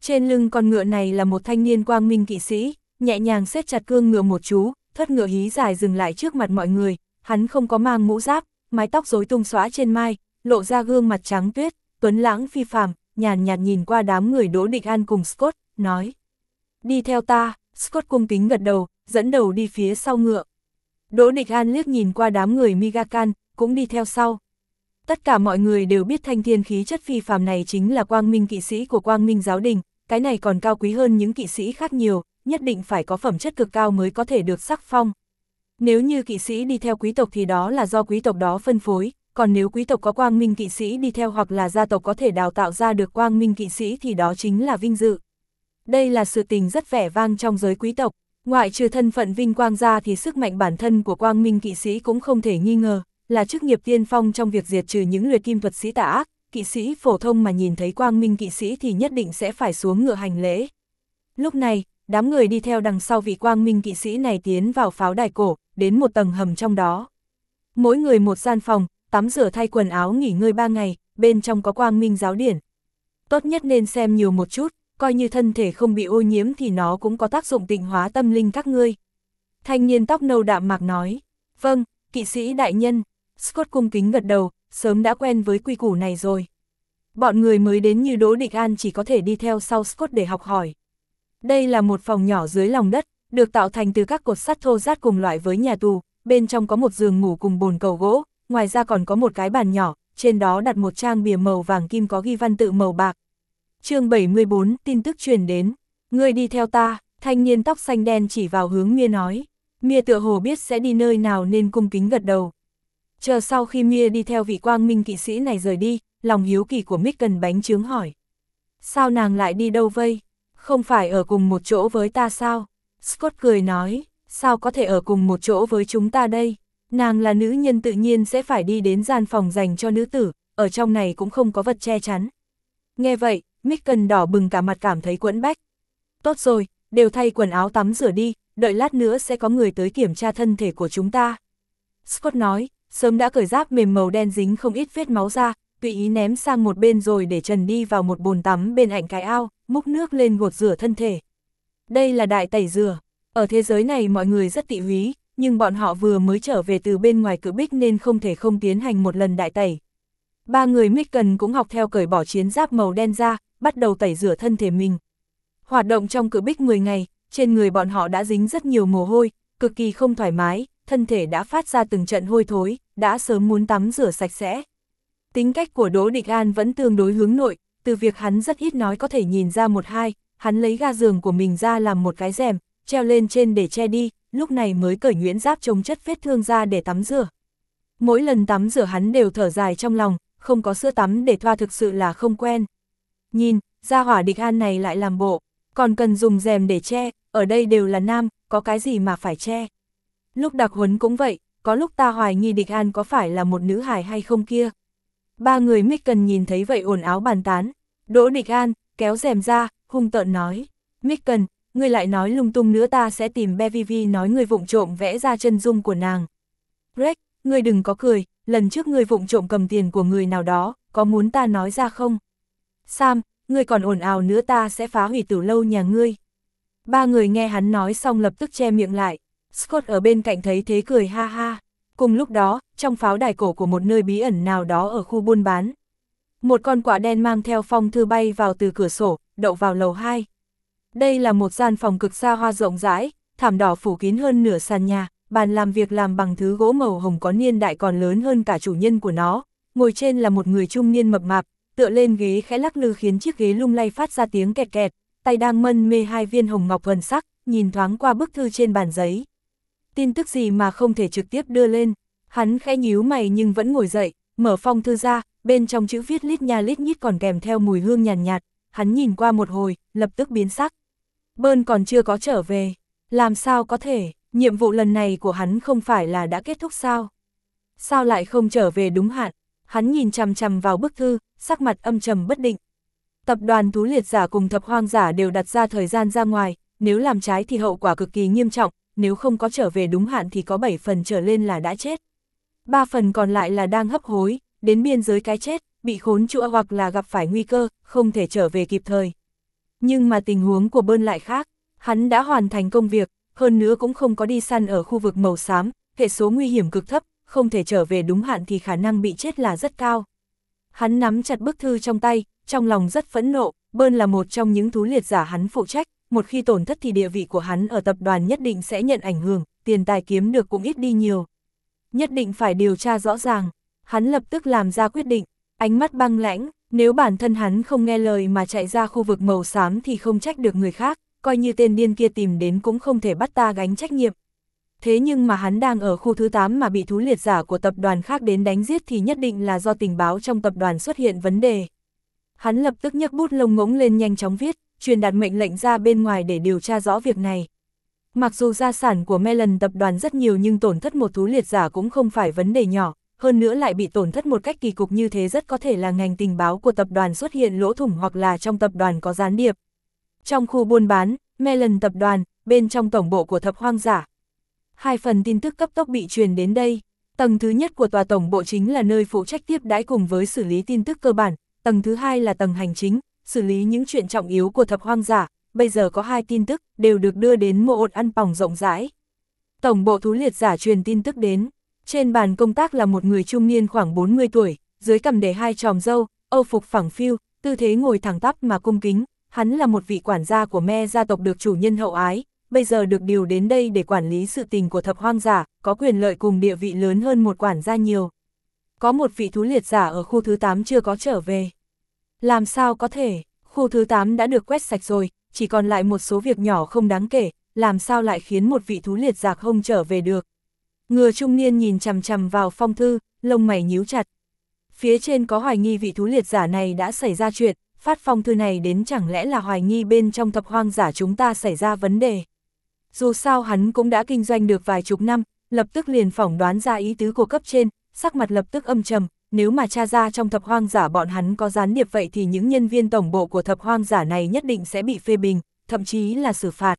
Trên lưng con ngựa này là một thanh niên quang minh kỵ sĩ, nhẹ nhàng xếp chặt cương ngựa một chú, thất ngựa hí dài dừng lại trước mặt mọi người, hắn không có mang mũ giáp, mái tóc rối tung xóa trên mai, lộ ra gương mặt trắng tuyết, tuấn lãng phi phàm, nhàn nhạt nhìn qua đám người Đỗ Địch An cùng Scott, nói: "Đi theo ta." Scott cung kính gật đầu, dẫn đầu đi phía sau ngựa. Đỗ Địch An liếc nhìn qua đám người Migakan, cũng đi theo sau. Tất cả mọi người đều biết thanh thiên khí chất phi phàm này chính là quang minh kỵ sĩ của quang minh giáo đình, cái này còn cao quý hơn những kỵ sĩ khác nhiều, nhất định phải có phẩm chất cực cao mới có thể được sắc phong. Nếu như kỵ sĩ đi theo quý tộc thì đó là do quý tộc đó phân phối, còn nếu quý tộc có quang minh kỵ sĩ đi theo hoặc là gia tộc có thể đào tạo ra được quang minh kỵ sĩ thì đó chính là vinh dự. Đây là sự tình rất vẻ vang trong giới quý tộc, ngoại trừ thân phận vinh quang ra thì sức mạnh bản thân của quang minh kỵ sĩ cũng không thể nghi ngờ, là chức nghiệp tiên phong trong việc diệt trừ những luyện kim thuật sĩ tà ác, kỵ sĩ phổ thông mà nhìn thấy quang minh kỵ sĩ thì nhất định sẽ phải xuống ngựa hành lễ. Lúc này, đám người đi theo đằng sau vị quang minh kỵ sĩ này tiến vào pháo đài cổ, đến một tầng hầm trong đó. Mỗi người một gian phòng, tắm rửa thay quần áo nghỉ ngơi ba ngày, bên trong có quang minh giáo điển. Tốt nhất nên xem nhiều một chút, coi như thân thể không bị ô nhiễm thì nó cũng có tác dụng tịnh hóa tâm linh các ngươi. Thanh niên tóc nâu đạm mạc nói, vâng, kỵ sĩ đại nhân, Scott cung kính gật đầu, sớm đã quen với quy củ này rồi. Bọn người mới đến như Đỗ Địch An chỉ có thể đi theo sau Scott để học hỏi. Đây là một phòng nhỏ dưới lòng đất, được tạo thành từ các cột sắt thô rát cùng loại với nhà tù, bên trong có một giường ngủ cùng bồn cầu gỗ, ngoài ra còn có một cái bàn nhỏ, trên đó đặt một trang bìa màu vàng kim có ghi văn tự màu bạc. chương 74, tin tức truyền đến, người đi theo ta, thanh niên tóc xanh đen chỉ vào hướng Mia nói. Mia tựa hồ biết sẽ đi nơi nào nên cung kính gật đầu. Chờ sau khi Mia đi theo vị quang minh kỵ sĩ này rời đi, lòng hiếu kỳ của Mick cần bánh trướng hỏi. Sao nàng lại đi đâu vây? Không phải ở cùng một chỗ với ta sao? Scott cười nói, sao có thể ở cùng một chỗ với chúng ta đây? Nàng là nữ nhân tự nhiên sẽ phải đi đến gian phòng dành cho nữ tử, ở trong này cũng không có vật che chắn. Nghe vậy, Micken đỏ bừng cả mặt cảm thấy quẫn bách. Tốt rồi, đều thay quần áo tắm rửa đi, đợi lát nữa sẽ có người tới kiểm tra thân thể của chúng ta. Scott nói, sớm đã cởi giáp mềm màu đen dính không ít vết máu ra, tùy ý ném sang một bên rồi để Trần đi vào một bồn tắm bên cạnh cái ao, múc nước lên gột rửa thân thể. Đây là đại tẩy rửa, ở thế giới này mọi người rất tị húy, nhưng bọn họ vừa mới trở về từ bên ngoài cự bích nên không thể không tiến hành một lần đại tẩy. Ba người Micken cũng học theo cởi bỏ chiến giáp màu đen ra, bắt đầu tẩy rửa thân thể mình. Hoạt động trong cự bích 10 ngày, trên người bọn họ đã dính rất nhiều mồ hôi, cực kỳ không thoải mái, thân thể đã phát ra từng trận hôi thối, đã sớm muốn tắm rửa sạch sẽ. Tính cách của Đỗ Địch An vẫn tương đối hướng nội, từ việc hắn rất ít nói có thể nhìn ra một hai, hắn lấy ga giường của mình ra làm một cái rèm, treo lên trên để che đi, lúc này mới cởi nhuyễn giáp chống chất vết thương ra để tắm rửa. Mỗi lần tắm rửa hắn đều thở dài trong lòng, không có sữa tắm để thoa thực sự là không quen. Nhìn, ra hỏa địch an này lại làm bộ, còn cần dùng rèm để che, ở đây đều là nam, có cái gì mà phải che. Lúc đặc huấn cũng vậy, có lúc ta hoài nghi địch an có phải là một nữ hài hay không kia. Ba người Mick cần nhìn thấy vậy ồn áo bàn tán. Đỗ địch an, kéo rèm ra, hung tợn nói. Micken, ngươi lại nói lung tung nữa ta sẽ tìm Bevivi nói người vụng trộm vẽ ra chân dung của nàng. Greg, ngươi đừng có cười, lần trước ngươi vụng trộm cầm tiền của người nào đó, có muốn ta nói ra không? Sam, ngươi còn ồn ào nữa ta sẽ phá hủy tử lâu nhà ngươi. Ba người nghe hắn nói xong lập tức che miệng lại. Scott ở bên cạnh thấy thế cười ha ha. Cùng lúc đó, trong pháo đài cổ của một nơi bí ẩn nào đó ở khu buôn bán. Một con quả đen mang theo phong thư bay vào từ cửa sổ, đậu vào lầu 2. Đây là một gian phòng cực xa hoa rộng rãi, thảm đỏ phủ kín hơn nửa sàn nhà, bàn làm việc làm bằng thứ gỗ màu hồng có niên đại còn lớn hơn cả chủ nhân của nó. Ngồi trên là một người trung niên mập mạp, tựa lên ghế khẽ lắc lư khiến chiếc ghế lung lay phát ra tiếng kẹt kẹt, tay đang mân mê hai viên hồng ngọc vần sắc, nhìn thoáng qua bức thư trên bàn giấy. Tin tức gì mà không thể trực tiếp đưa lên, hắn khẽ nhíu mày nhưng vẫn ngồi dậy, mở phong thư ra, bên trong chữ viết lít nha lít nhít còn kèm theo mùi hương nhàn nhạt, nhạt, hắn nhìn qua một hồi, lập tức biến sắc. Bơn còn chưa có trở về, làm sao có thể, nhiệm vụ lần này của hắn không phải là đã kết thúc sao? Sao lại không trở về đúng hạn? Hắn nhìn chằm chằm vào bức thư, sắc mặt âm trầm bất định. Tập đoàn thú liệt giả cùng thập hoang giả đều đặt ra thời gian ra ngoài, nếu làm trái thì hậu quả cực kỳ nghiêm trọng, nếu không có trở về đúng hạn thì có 7 phần trở lên là đã chết. 3 phần còn lại là đang hấp hối, đến biên giới cái chết, bị khốn trụ hoặc là gặp phải nguy cơ, không thể trở về kịp thời. Nhưng mà tình huống của bơn lại khác, hắn đã hoàn thành công việc, hơn nữa cũng không có đi săn ở khu vực màu xám, hệ số nguy hiểm cực thấp, không thể trở về đúng hạn thì khả năng bị chết là rất cao. Hắn nắm chặt bức thư trong tay, trong lòng rất phẫn nộ, bơn là một trong những thú liệt giả hắn phụ trách, một khi tổn thất thì địa vị của hắn ở tập đoàn nhất định sẽ nhận ảnh hưởng, tiền tài kiếm được cũng ít đi nhiều. Nhất định phải điều tra rõ ràng, hắn lập tức làm ra quyết định, ánh mắt băng lãnh, nếu bản thân hắn không nghe lời mà chạy ra khu vực màu xám thì không trách được người khác, coi như tên điên kia tìm đến cũng không thể bắt ta gánh trách nhiệm. Thế nhưng mà hắn đang ở khu thứ 8 mà bị thú liệt giả của tập đoàn khác đến đánh giết thì nhất định là do tình báo trong tập đoàn xuất hiện vấn đề. Hắn lập tức nhấc bút lông ngỗng lên nhanh chóng viết, truyền đạt mệnh lệnh ra bên ngoài để điều tra rõ việc này. Mặc dù gia sản của Melon tập đoàn rất nhiều nhưng tổn thất một thú liệt giả cũng không phải vấn đề nhỏ, hơn nữa lại bị tổn thất một cách kỳ cục như thế rất có thể là ngành tình báo của tập đoàn xuất hiện lỗ thủng hoặc là trong tập đoàn có gián điệp. Trong khu buôn bán, Melon tập đoàn, bên trong tổng bộ của thập hoang giả. Hai phần tin tức cấp tốc bị truyền đến đây. Tầng thứ nhất của tòa tổng bộ chính là nơi phụ trách tiếp đãi cùng với xử lý tin tức cơ bản, tầng thứ hai là tầng hành chính, xử lý những chuyện trọng yếu của thập hoang giả, bây giờ có hai tin tức, đều được đưa đến mộ ột ăn phòng rộng rãi. Tổng bộ thú liệt giả truyền tin tức đến, trên bàn công tác là một người trung niên khoảng 40 tuổi, dưới cầm để hai tròm dâu, âu phục phẳng phiu, tư thế ngồi thẳng tắp mà cung kính, hắn là một vị quản gia của me gia tộc được chủ nhân hậu ái, bây giờ được điều đến đây để quản lý sự tình của thập hoang giả, có quyền lợi cùng địa vị lớn hơn một quản gia nhiều. Có một vị thú liệt giả ở khu thứ 8 chưa có trở về. Làm sao có thể, khu thứ 8 đã được quét sạch rồi, chỉ còn lại một số việc nhỏ không đáng kể, làm sao lại khiến một vị thú liệt giả không trở về được. Ngừa trung niên nhìn chằm chằm vào phong thư, lông mày nhíu chặt. Phía trên có hoài nghi vị thú liệt giả này đã xảy ra chuyện, phát phong thư này đến chẳng lẽ là hoài nghi bên trong thập hoang giả chúng ta xảy ra vấn đề. Dù sao hắn cũng đã kinh doanh được vài chục năm, lập tức liền phỏng đoán ra ý tứ của cấp trên, sắc mặt lập tức âm trầm, nếu mà tra ra trong thập hoang giả bọn hắn có gián điệp vậy thì những nhân viên tổng bộ của thập hoang giả này nhất định sẽ bị phê bình, thậm chí là xử phạt.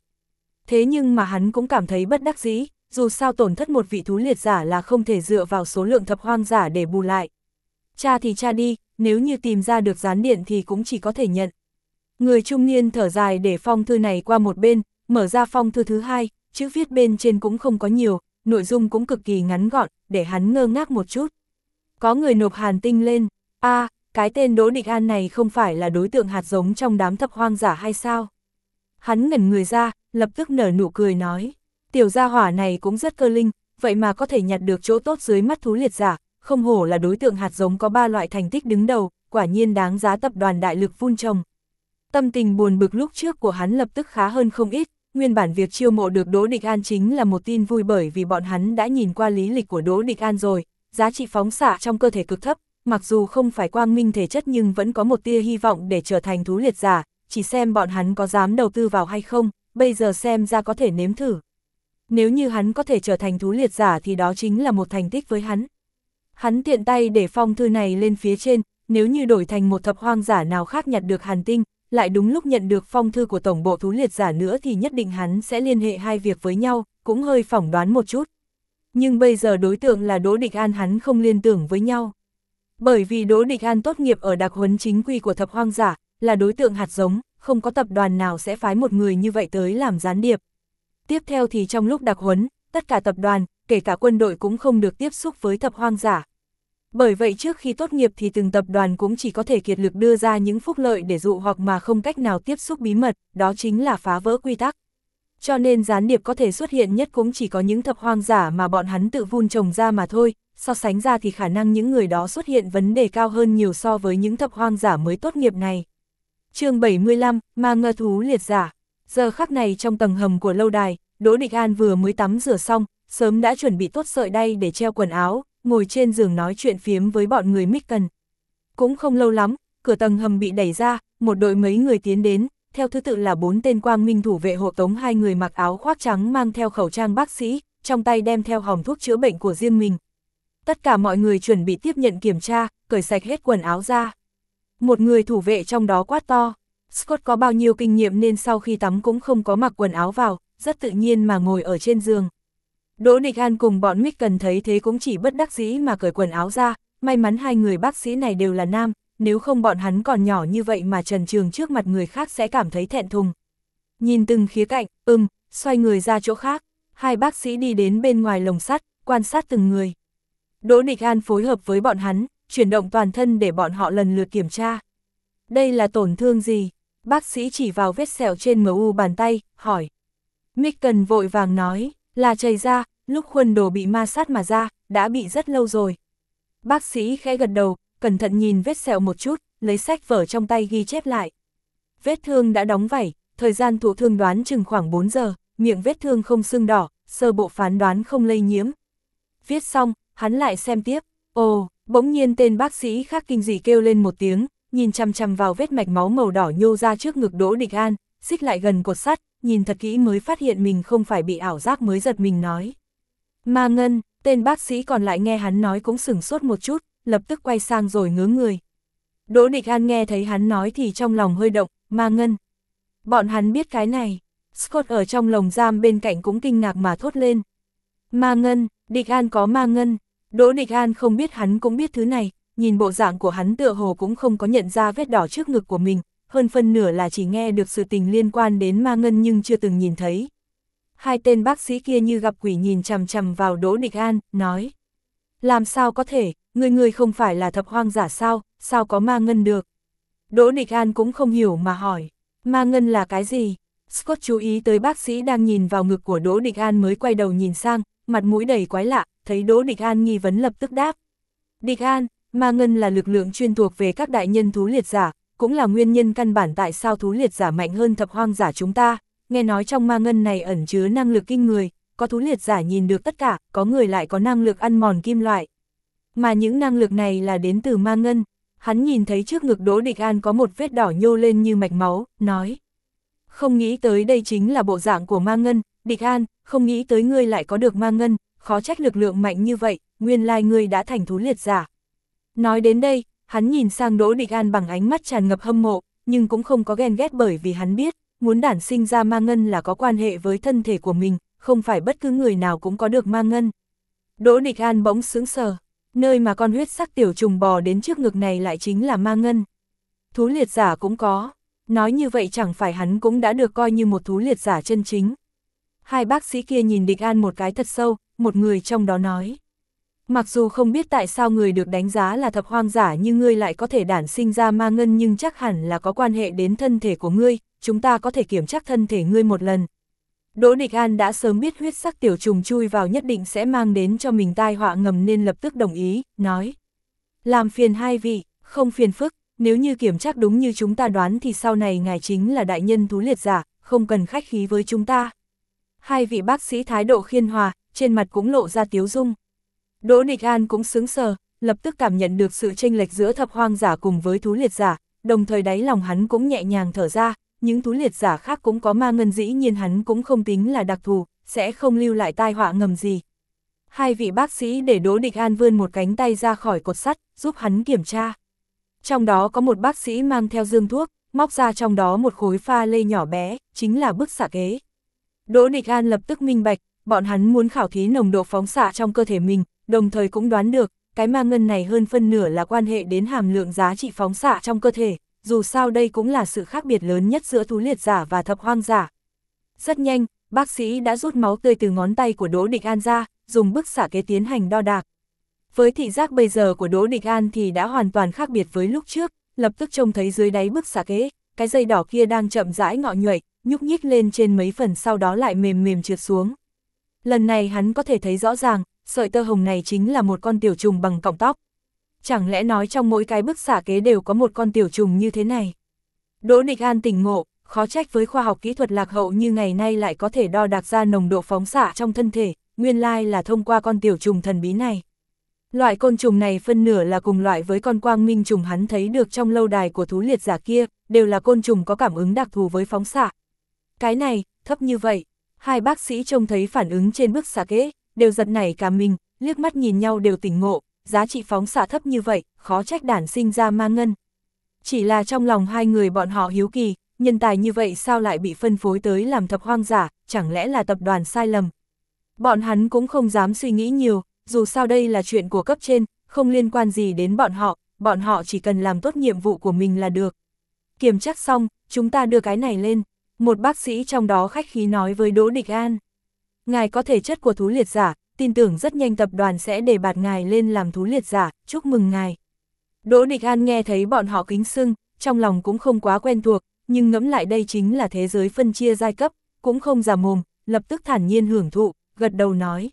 Thế nhưng mà hắn cũng cảm thấy bất đắc dĩ, dù sao tổn thất một vị thú liệt giả là không thể dựa vào số lượng thập hoang giả để bù lại. Cha thì cha đi, nếu như tìm ra được gián điện thì cũng chỉ có thể nhận. Người trung niên thở dài để phong thư này qua một bên, mở ra phong thư thứ hai, chữ viết bên trên cũng không có nhiều, nội dung cũng cực kỳ ngắn gọn, để hắn ngơ ngác một chút. Có người nộp hàn tinh lên, a cái tên Đỗ Địch An này không phải là đối tượng hạt giống trong đám thập hoang giả hay sao? Hắn ngẩn người ra, lập tức nở nụ cười nói, tiểu gia hỏa này cũng rất cơ linh, vậy mà có thể nhặt được chỗ tốt dưới mắt thú liệt giả, không hổ là đối tượng hạt giống có ba loại thành tích đứng đầu, quả nhiên đáng giá tập đoàn đại lực vun trồng. Tâm tình buồn bực lúc trước của hắn lập tức khá hơn không ít, nguyên bản việc chiêu mộ được Đỗ Địch An chính là một tin vui bởi vì bọn hắn đã nhìn qua lý lịch của Đỗ Địch An rồi, giá trị phóng xạ trong cơ thể cực thấp, mặc dù không phải quang minh thể chất nhưng vẫn có một tia hy vọng để trở thành thú liệt giả, chỉ xem bọn hắn có dám đầu tư vào hay không, bây giờ xem ra có thể nếm thử. Nếu như hắn có thể trở thành thú liệt giả thì đó chính là một thành tích với hắn. Hắn tiện tay để phong thư này lên phía trên, nếu như đổi thành một thập hoang giả nào khác nhặt được hàn tinh, lại đúng lúc nhận được phong thư của tổng bộ thú liệt giả nữa thì nhất định hắn sẽ liên hệ hai việc với nhau, cũng hơi phỏng đoán một chút. Nhưng bây giờ đối tượng là Đỗ Địch An hắn không liên tưởng với nhau. Bởi vì Đỗ Địch An tốt nghiệp ở đặc huấn chính quy của thập hoang giả, là đối tượng hạt giống, không có tập đoàn nào sẽ phái một người như vậy tới làm gián điệp. Tiếp theo thì trong lúc đặc huấn, tất cả tập đoàn, kể cả quân đội cũng không được tiếp xúc với thập hoang giả. Bởi vậy trước khi tốt nghiệp thì từng tập đoàn cũng chỉ có thể kiệt lực đưa ra những phúc lợi để dụ hoặc mà không cách nào tiếp xúc bí mật, đó chính là phá vỡ quy tắc. Cho nên gián điệp có thể xuất hiện nhất cũng chỉ có những thập hoang giả mà bọn hắn tự vun trồng ra mà thôi, so sánh ra thì khả năng những người đó xuất hiện vấn đề cao hơn nhiều so với những thập hoang giả mới tốt nghiệp này. chương 75, Ma ngơ thú liệt giả. Giờ khắc này trong tầng hầm của lâu đài, Đỗ Địch An vừa mới tắm rửa xong, sớm đã chuẩn bị tốt sợi đay để treo quần áo, ngồi trên giường nói chuyện phiếm với bọn người Micken. Cũng không lâu lắm, cửa tầng hầm bị đẩy ra, một đội mấy người tiến đến, theo thứ tự là bốn tên quang minh thủ vệ hộ tống hai người mặc áo khoác trắng mang theo khẩu trang bác sĩ, trong tay đem theo hòm thuốc chữa bệnh của riêng mình. Tất cả mọi người chuẩn bị tiếp nhận kiểm tra, cởi sạch hết quần áo ra. Một người thủ vệ trong đó quát to, Scott có bao nhiêu kinh nghiệm nên sau khi tắm cũng không có mặc quần áo vào, rất tự nhiên mà ngồi ở trên giường. Đỗ Nịch An cùng bọn Mick cần thấy thế cũng chỉ bất đắc dĩ mà cởi quần áo ra, may mắn hai người bác sĩ này đều là nam, nếu không bọn hắn còn nhỏ như vậy mà trần trường trước mặt người khác sẽ cảm thấy thẹn thùng. Nhìn từng khía cạnh, ừm, xoay người ra chỗ khác, hai bác sĩ đi đến bên ngoài lồng sắt, quan sát từng người. Đỗ Nịch An phối hợp với bọn hắn, chuyển động toàn thân để bọn họ lần lượt kiểm tra. Đây là tổn thương gì? Bác sĩ chỉ vào vết sẹo trên MU bàn tay, hỏi. Mick cần vội vàng nói, là chảy ra, lúc khuôn đồ bị ma sát mà ra, đã bị rất lâu rồi. Bác sĩ khẽ gật đầu, cẩn thận nhìn vết sẹo một chút, lấy sách vở trong tay ghi chép lại. Vết thương đã đóng vảy, thời gian thụ thương đoán chừng khoảng 4 giờ, miệng vết thương không sưng đỏ, sơ bộ phán đoán không lây nhiễm. Viết xong, hắn lại xem tiếp, ồ, bỗng nhiên tên bác sĩ khác kinh dị kêu lên một tiếng, nhìn chăm chăm vào vết mạch máu màu đỏ nhô ra trước ngực Đỗ Địch An, xích lại gần cột sắt, nhìn thật kỹ mới phát hiện mình không phải bị ảo giác mới giật mình nói. Ma Ngân, tên bác sĩ còn lại nghe hắn nói cũng sửng sốt một chút, lập tức quay sang rồi ngớ người. Đỗ Địch An nghe thấy hắn nói thì trong lòng hơi động, Ma Ngân. Bọn hắn biết cái này, Scott ở trong lồng giam bên cạnh cũng kinh ngạc mà thốt lên. Ma Ngân, Địch An có Ma Ngân, Đỗ Địch An không biết hắn cũng biết thứ này, nhìn bộ dạng của hắn tựa hồ cũng không có nhận ra vết đỏ trước ngực của mình, hơn phân nửa là chỉ nghe được sự tình liên quan đến ma ngân nhưng chưa từng nhìn thấy. Hai tên bác sĩ kia như gặp quỷ nhìn chằm chằm vào Đỗ Địch An, nói. Làm sao có thể, người người không phải là thập hoang giả sao, sao có ma ngân được? Đỗ Địch An cũng không hiểu mà hỏi, ma ngân là cái gì? Scott chú ý tới bác sĩ đang nhìn vào ngực của Đỗ Địch An mới quay đầu nhìn sang, mặt mũi đầy quái lạ, thấy Đỗ Địch An nghi vấn lập tức đáp. Địch An, ma ngân là lực lượng chuyên thuộc về các đại nhân thú liệt giả, cũng là nguyên nhân căn bản tại sao thú liệt giả mạnh hơn thập hoang giả chúng ta, nghe nói trong ma ngân này ẩn chứa năng lực kinh người, có thú liệt giả nhìn được tất cả, có người lại có năng lực ăn mòn kim loại. Mà những năng lực này là đến từ ma ngân, hắn nhìn thấy trước ngực Đỗ Địch An có một vết đỏ nhô lên như mạch máu, nói. Không nghĩ tới đây chính là bộ dạng của ma ngân, Địch An, không nghĩ tới ngươi lại có được ma ngân, khó trách lực lượng mạnh như vậy, nguyên lai ngươi đã thành thú liệt giả. Nói đến đây, hắn nhìn sang Đỗ Địch An bằng ánh mắt tràn ngập hâm mộ, nhưng cũng không có ghen ghét bởi vì hắn biết, muốn đản sinh ra ma ngân là có quan hệ với thân thể của mình, không phải bất cứ người nào cũng có được ma ngân. Đỗ Địch An bỗng sướng sờ, nơi mà con huyết sắc tiểu trùng bò đến trước ngực này lại chính là ma ngân. Thú liệt giả cũng có, nói như vậy chẳng phải hắn cũng đã được coi như một thú liệt giả chân chính. Hai bác sĩ kia nhìn địch an một cái thật sâu, một người trong đó nói. Mặc dù không biết tại sao người được đánh giá là thập hoang giả nhưng ngươi lại có thể đản sinh ra ma ngân nhưng chắc hẳn là có quan hệ đến thân thể của ngươi, chúng ta có thể kiểm tra thân thể ngươi một lần. Đỗ Địch An đã sớm biết huyết sắc tiểu trùng chui vào nhất định sẽ mang đến cho mình tai họa ngầm nên lập tức đồng ý, nói. Làm phiền hai vị, không phiền phức, nếu như kiểm tra đúng như chúng ta đoán thì sau này ngài chính là đại nhân thú liệt giả, không cần khách khí với chúng ta. Hai vị bác sĩ thái độ khiên hòa, trên mặt cũng lộ ra tiếu dung. Đỗ Địch An cũng sướng sờ, lập tức cảm nhận được sự chênh lệch giữa thập hoang giả cùng với thú liệt giả, đồng thời đáy lòng hắn cũng nhẹ nhàng thở ra, những thú liệt giả khác cũng có ma ngân dĩ nhiên hắn cũng không tính là đặc thù, sẽ không lưu lại tai họa ngầm gì. Hai vị bác sĩ để Đỗ Địch An vươn một cánh tay ra khỏi cột sắt, giúp hắn kiểm tra. Trong đó có một bác sĩ mang theo dương thuốc, móc ra trong đó một khối pha lê nhỏ bé, chính là bức xạ kế. Đỗ Địch An lập tức minh bạch, bọn hắn muốn khảo thí nồng độ phóng xạ trong cơ thể mình, đồng thời cũng đoán được, cái ma ngân này hơn phân nửa là quan hệ đến hàm lượng giá trị phóng xạ trong cơ thể, dù sao đây cũng là sự khác biệt lớn nhất giữa thú liệt giả và thập hoang giả. Rất nhanh, bác sĩ đã rút máu tươi từ ngón tay của Đỗ Địch An ra, dùng bức xạ kế tiến hành đo đạc. Với thị giác bây giờ của Đỗ Địch An thì đã hoàn toàn khác biệt với lúc trước, lập tức trông thấy dưới đáy bức xạ kế, cái dây đỏ kia đang chậm rãi ngọ nhuậy, nhúc nhích lên trên mấy phần sau đó lại mềm mềm trượt xuống. Lần này hắn có thể thấy rõ ràng, sợi tơ hồng này chính là một con tiểu trùng bằng cọng tóc. Chẳng lẽ nói trong mỗi cái bức xả kế đều có một con tiểu trùng như thế này? Đỗ Địch An tỉnh ngộ, khó trách với khoa học kỹ thuật lạc hậu như ngày nay lại có thể đo đạc ra nồng độ phóng xạ trong thân thể, nguyên lai là thông qua con tiểu trùng thần bí này. Loại côn trùng này phân nửa là cùng loại với con quang minh trùng hắn thấy được trong lâu đài của thú liệt giả kia, đều là côn trùng có cảm ứng đặc thù với phóng xạ. Cái này, thấp như vậy, hai bác sĩ trông thấy phản ứng trên bức xạ kế, đều giật nảy cả mình, liếc mắt nhìn nhau đều tỉnh ngộ, giá trị phóng xạ thấp như vậy, khó trách đản sinh ra ma ngân. Chỉ là trong lòng hai người bọn họ hiếu kỳ, nhân tài như vậy sao lại bị phân phối tới làm thập hoang giả, chẳng lẽ là tập đoàn sai lầm. Bọn hắn cũng không dám suy nghĩ nhiều, dù sao đây là chuyện của cấp trên, không liên quan gì đến bọn họ, bọn họ chỉ cần làm tốt nhiệm vụ của mình là được. Kiểm chắc xong, chúng ta đưa cái này lên, một bác sĩ trong đó khách khí nói với Đỗ Địch An. Ngài có thể chất của thú liệt giả, tin tưởng rất nhanh tập đoàn sẽ để bạt ngài lên làm thú liệt giả, chúc mừng ngài. Đỗ Địch An nghe thấy bọn họ kính sưng, trong lòng cũng không quá quen thuộc, nhưng ngẫm lại đây chính là thế giới phân chia giai cấp, cũng không giả mồm, lập tức thản nhiên hưởng thụ, gật đầu nói.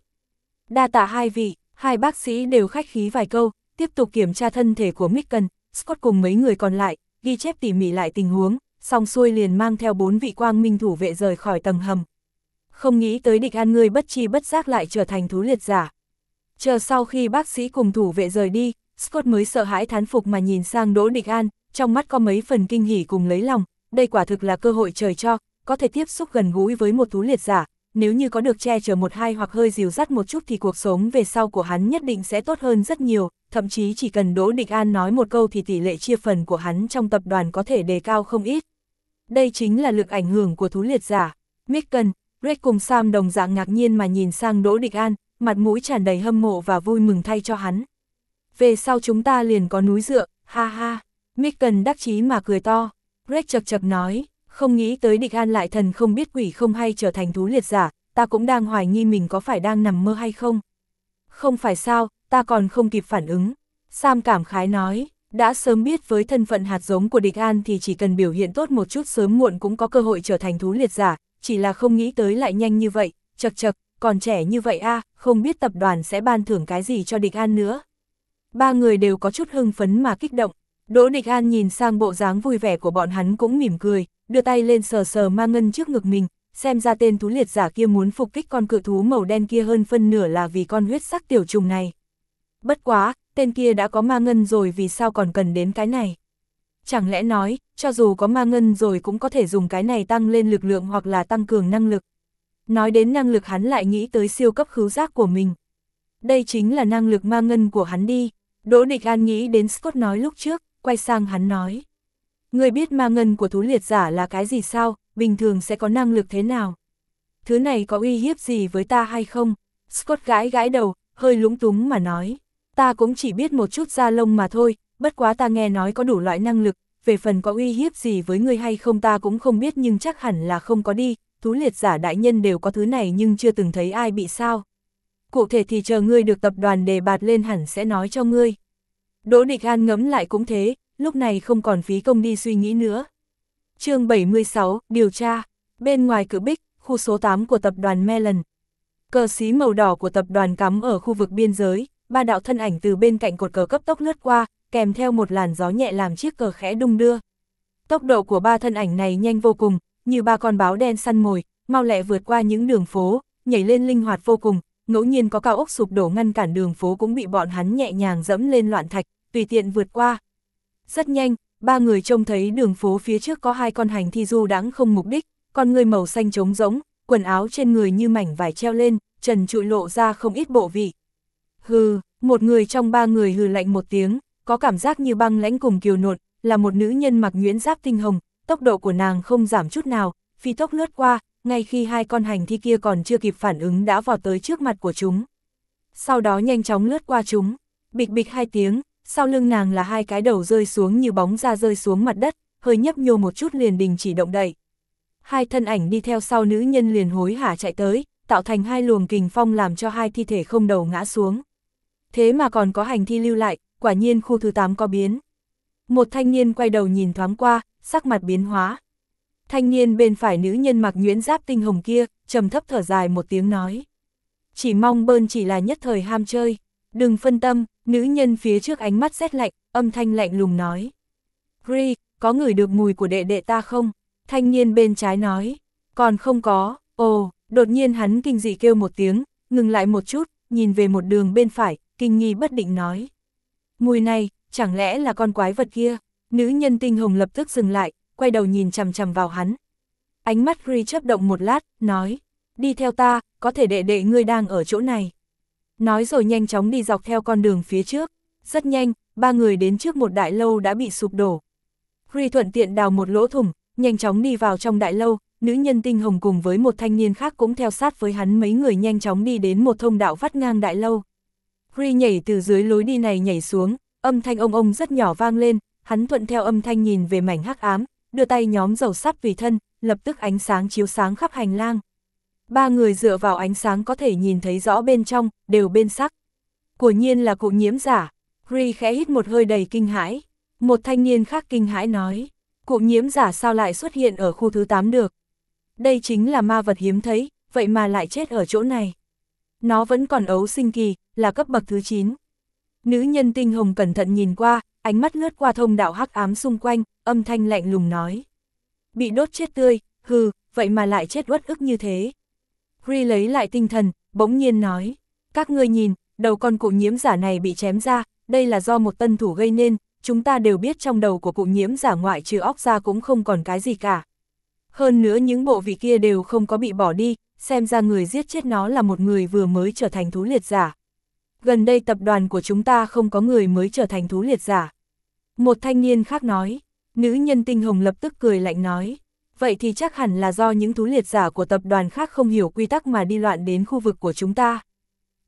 Đa tạ hai vị, hai bác sĩ đều khách khí vài câu, tiếp tục kiểm tra thân thể của Micken, Scott cùng mấy người còn lại, ghi chép tỉ mỉ lại tình huống, xong xuôi liền mang theo bốn vị quang minh thủ vệ rời khỏi tầng hầm. Không nghĩ tới địch an ngươi bất chi bất giác lại trở thành thú liệt giả. Chờ sau khi bác sĩ cùng thủ vệ rời đi, Scott mới sợ hãi thán phục mà nhìn sang Đỗ Địch An, trong mắt có mấy phần kinh hỉ cùng lấy lòng, đây quả thực là cơ hội trời cho, có thể tiếp xúc gần gũi với một thú liệt giả, nếu như có được che chở một hai hoặc hơi dìu dắt một chút thì cuộc sống về sau của hắn nhất định sẽ tốt hơn rất nhiều, thậm chí chỉ cần Đỗ Địch An nói một câu thì tỷ lệ chia phần của hắn trong tập đoàn có thể đề cao không ít. Đây chính là lực ảnh hưởng của thú liệt giả. Micken, Red cùng Sam đồng dạng ngạc nhiên mà nhìn sang Đỗ Địch An, mặt mũi tràn đầy hâm mộ và vui mừng thay cho hắn. Về sau chúng ta liền có núi dựa, ha ha. Micken đắc chí mà cười to. Red chập chập nói, không nghĩ tới Địch An lại thần không biết quỷ không hay trở thành thú liệt giả, ta cũng đang hoài nghi mình có phải đang nằm mơ hay không. Không phải sao, ta còn không kịp phản ứng. Sam cảm khái nói, đã sớm biết với thân phận hạt giống của địch an thì chỉ cần biểu hiện tốt một chút sớm muộn cũng có cơ hội trở thành thú liệt giả, chỉ là không nghĩ tới lại nhanh như vậy, chật chật, còn trẻ như vậy a không biết tập đoàn sẽ ban thưởng cái gì cho địch an nữa. Ba người đều có chút hưng phấn mà kích động, Đỗ Địch An nhìn sang bộ dáng vui vẻ của bọn hắn cũng mỉm cười, đưa tay lên sờ sờ ma ngân trước ngực mình, xem ra tên thú liệt giả kia muốn phục kích con cự thú màu đen kia hơn phân nửa là vì con huyết sắc tiểu trùng này. Bất quá, tên kia đã có ma ngân rồi vì sao còn cần đến cái này? Chẳng lẽ nói, cho dù có ma ngân rồi cũng có thể dùng cái này tăng lên lực lượng hoặc là tăng cường năng lực. Nói đến năng lực hắn lại nghĩ tới siêu cấp khứu giác của mình. Đây chính là năng lực ma ngân của hắn đi. Đỗ Địch An nghĩ đến Scott nói lúc trước, quay sang hắn nói. Người biết ma ngân của thú liệt giả là cái gì sao, bình thường sẽ có năng lực thế nào? Thứ này có uy hiếp gì với ta hay không? Scott gãi gãi đầu, hơi lúng túng mà nói. Ta cũng chỉ biết một chút da lông mà thôi, bất quá ta nghe nói có đủ loại năng lực, về phần có uy hiếp gì với ngươi hay không ta cũng không biết nhưng chắc hẳn là không có đi, thú liệt giả đại nhân đều có thứ này nhưng chưa từng thấy ai bị sao. Cụ thể thì chờ ngươi được tập đoàn đề bạt lên hẳn sẽ nói cho ngươi. Đỗ Địch An ngẫm lại cũng thế, lúc này không còn phí công đi suy nghĩ nữa. chương 76, điều tra, bên ngoài cử bích, khu số 8 của tập đoàn Melon. Cờ xí màu đỏ của tập đoàn cắm ở khu vực biên giới, ba đạo thân ảnh từ bên cạnh cột cờ cấp tốc lướt qua, kèm theo một làn gió nhẹ làm chiếc cờ khẽ đung đưa. Tốc độ của ba thân ảnh này nhanh vô cùng, như ba con báo đen săn mồi, mau lẹ vượt qua những đường phố, nhảy lên linh hoạt vô cùng, ngẫu nhiên có cao ốc sụp đổ ngăn cản đường phố cũng bị bọn hắn nhẹ nhàng dẫm lên loạn thạch, tùy tiện vượt qua. Rất nhanh, ba người trông thấy đường phố phía trước có hai con hành thi du đãng không mục đích, con người màu xanh trống rỗng, quần áo trên người như mảnh vải treo lên, trần trụi lộ ra không ít bộ vị. Hừ, một người trong ba người hừ lạnh một tiếng, có cảm giác như băng lãnh cùng kiều nột, là một nữ nhân mặc nhuyễn giáp tinh hồng, tốc độ của nàng không giảm chút nào, phi tốc lướt qua, ngay khi hai con hành thi kia còn chưa kịp phản ứng đã vào tới trước mặt của chúng. Sau đó nhanh chóng lướt qua chúng, bịch bịch hai tiếng, sau lưng nàng là hai cái đầu rơi xuống như bóng ra rơi xuống mặt đất, hơi nhấp nhô một chút liền đình chỉ động đậy. Hai thân ảnh đi theo sau nữ nhân liền hối hả chạy tới, tạo thành hai luồng kình phong làm cho hai thi thể không đầu ngã xuống. Thế mà còn có hành thi lưu lại, quả nhiên khu thứ 8 có biến. Một thanh niên quay đầu nhìn thoáng qua, sắc mặt biến hóa. Thanh niên bên phải nữ nhân mặc nhuyễn giáp tinh hồng kia, trầm thấp thở dài một tiếng nói. Chỉ mong bơn chỉ là nhất thời ham chơi, đừng phân tâm, nữ nhân phía trước ánh mắt rét lạnh, âm thanh lạnh lùng nói. Gri, có người được mùi của đệ đệ ta không? Thanh niên bên trái nói. Còn không có, ồ, đột nhiên hắn kinh dị kêu một tiếng, ngừng lại một chút, nhìn về một đường bên phải, kinh nghi bất định nói. Mùi này, chẳng lẽ là con quái vật kia? Nữ nhân tinh hồng lập tức dừng lại, quay đầu nhìn chằm chằm vào hắn. Ánh mắt Gri chấp động một lát, nói, đi theo ta, có thể đệ đệ ngươi đang ở chỗ này. Nói rồi nhanh chóng đi dọc theo con đường phía trước. Rất nhanh, ba người đến trước một đại lâu đã bị sụp đổ. Gri thuận tiện đào một lỗ thủng, nhanh chóng đi vào trong đại lâu, nữ nhân tinh hồng cùng với một thanh niên khác cũng theo sát với hắn mấy người nhanh chóng đi đến một thông đạo vắt ngang đại lâu. Gri nhảy từ dưới lối đi này nhảy xuống, âm thanh ông ông rất nhỏ vang lên, hắn thuận theo âm thanh nhìn về mảnh hắc ám, đưa tay nhóm dầu sắp vì thân, lập tức ánh sáng chiếu sáng khắp hành lang. Ba người dựa vào ánh sáng có thể nhìn thấy rõ bên trong, đều bên sắc. Của nhiên là cụ nhiễm giả, Gri khẽ hít một hơi đầy kinh hãi. Một thanh niên khác kinh hãi nói, cụ nhiễm giả sao lại xuất hiện ở khu thứ 8 được. Đây chính là ma vật hiếm thấy, vậy mà lại chết ở chỗ này. Nó vẫn còn ấu sinh kỳ, là cấp bậc thứ 9. Nữ nhân tinh hồng cẩn thận nhìn qua, ánh mắt lướt qua thông đạo hắc ám xung quanh, âm thanh lạnh lùng nói. Bị đốt chết tươi, hừ, vậy mà lại chết uất ức như thế. Ri lấy lại tinh thần, bỗng nhiên nói. Các ngươi nhìn, đầu con cụ nhiễm giả này bị chém ra, đây là do một tân thủ gây nên, chúng ta đều biết trong đầu của cụ nhiễm giả ngoại trừ óc ra cũng không còn cái gì cả. Hơn nữa những bộ vị kia đều không có bị bỏ đi, xem ra người giết chết nó là một người vừa mới trở thành thú liệt giả. Gần đây tập đoàn của chúng ta không có người mới trở thành thú liệt giả. Một thanh niên khác nói, nữ nhân tinh hồng lập tức cười lạnh nói, vậy thì chắc hẳn là do những thú liệt giả của tập đoàn khác không hiểu quy tắc mà đi loạn đến khu vực của chúng ta.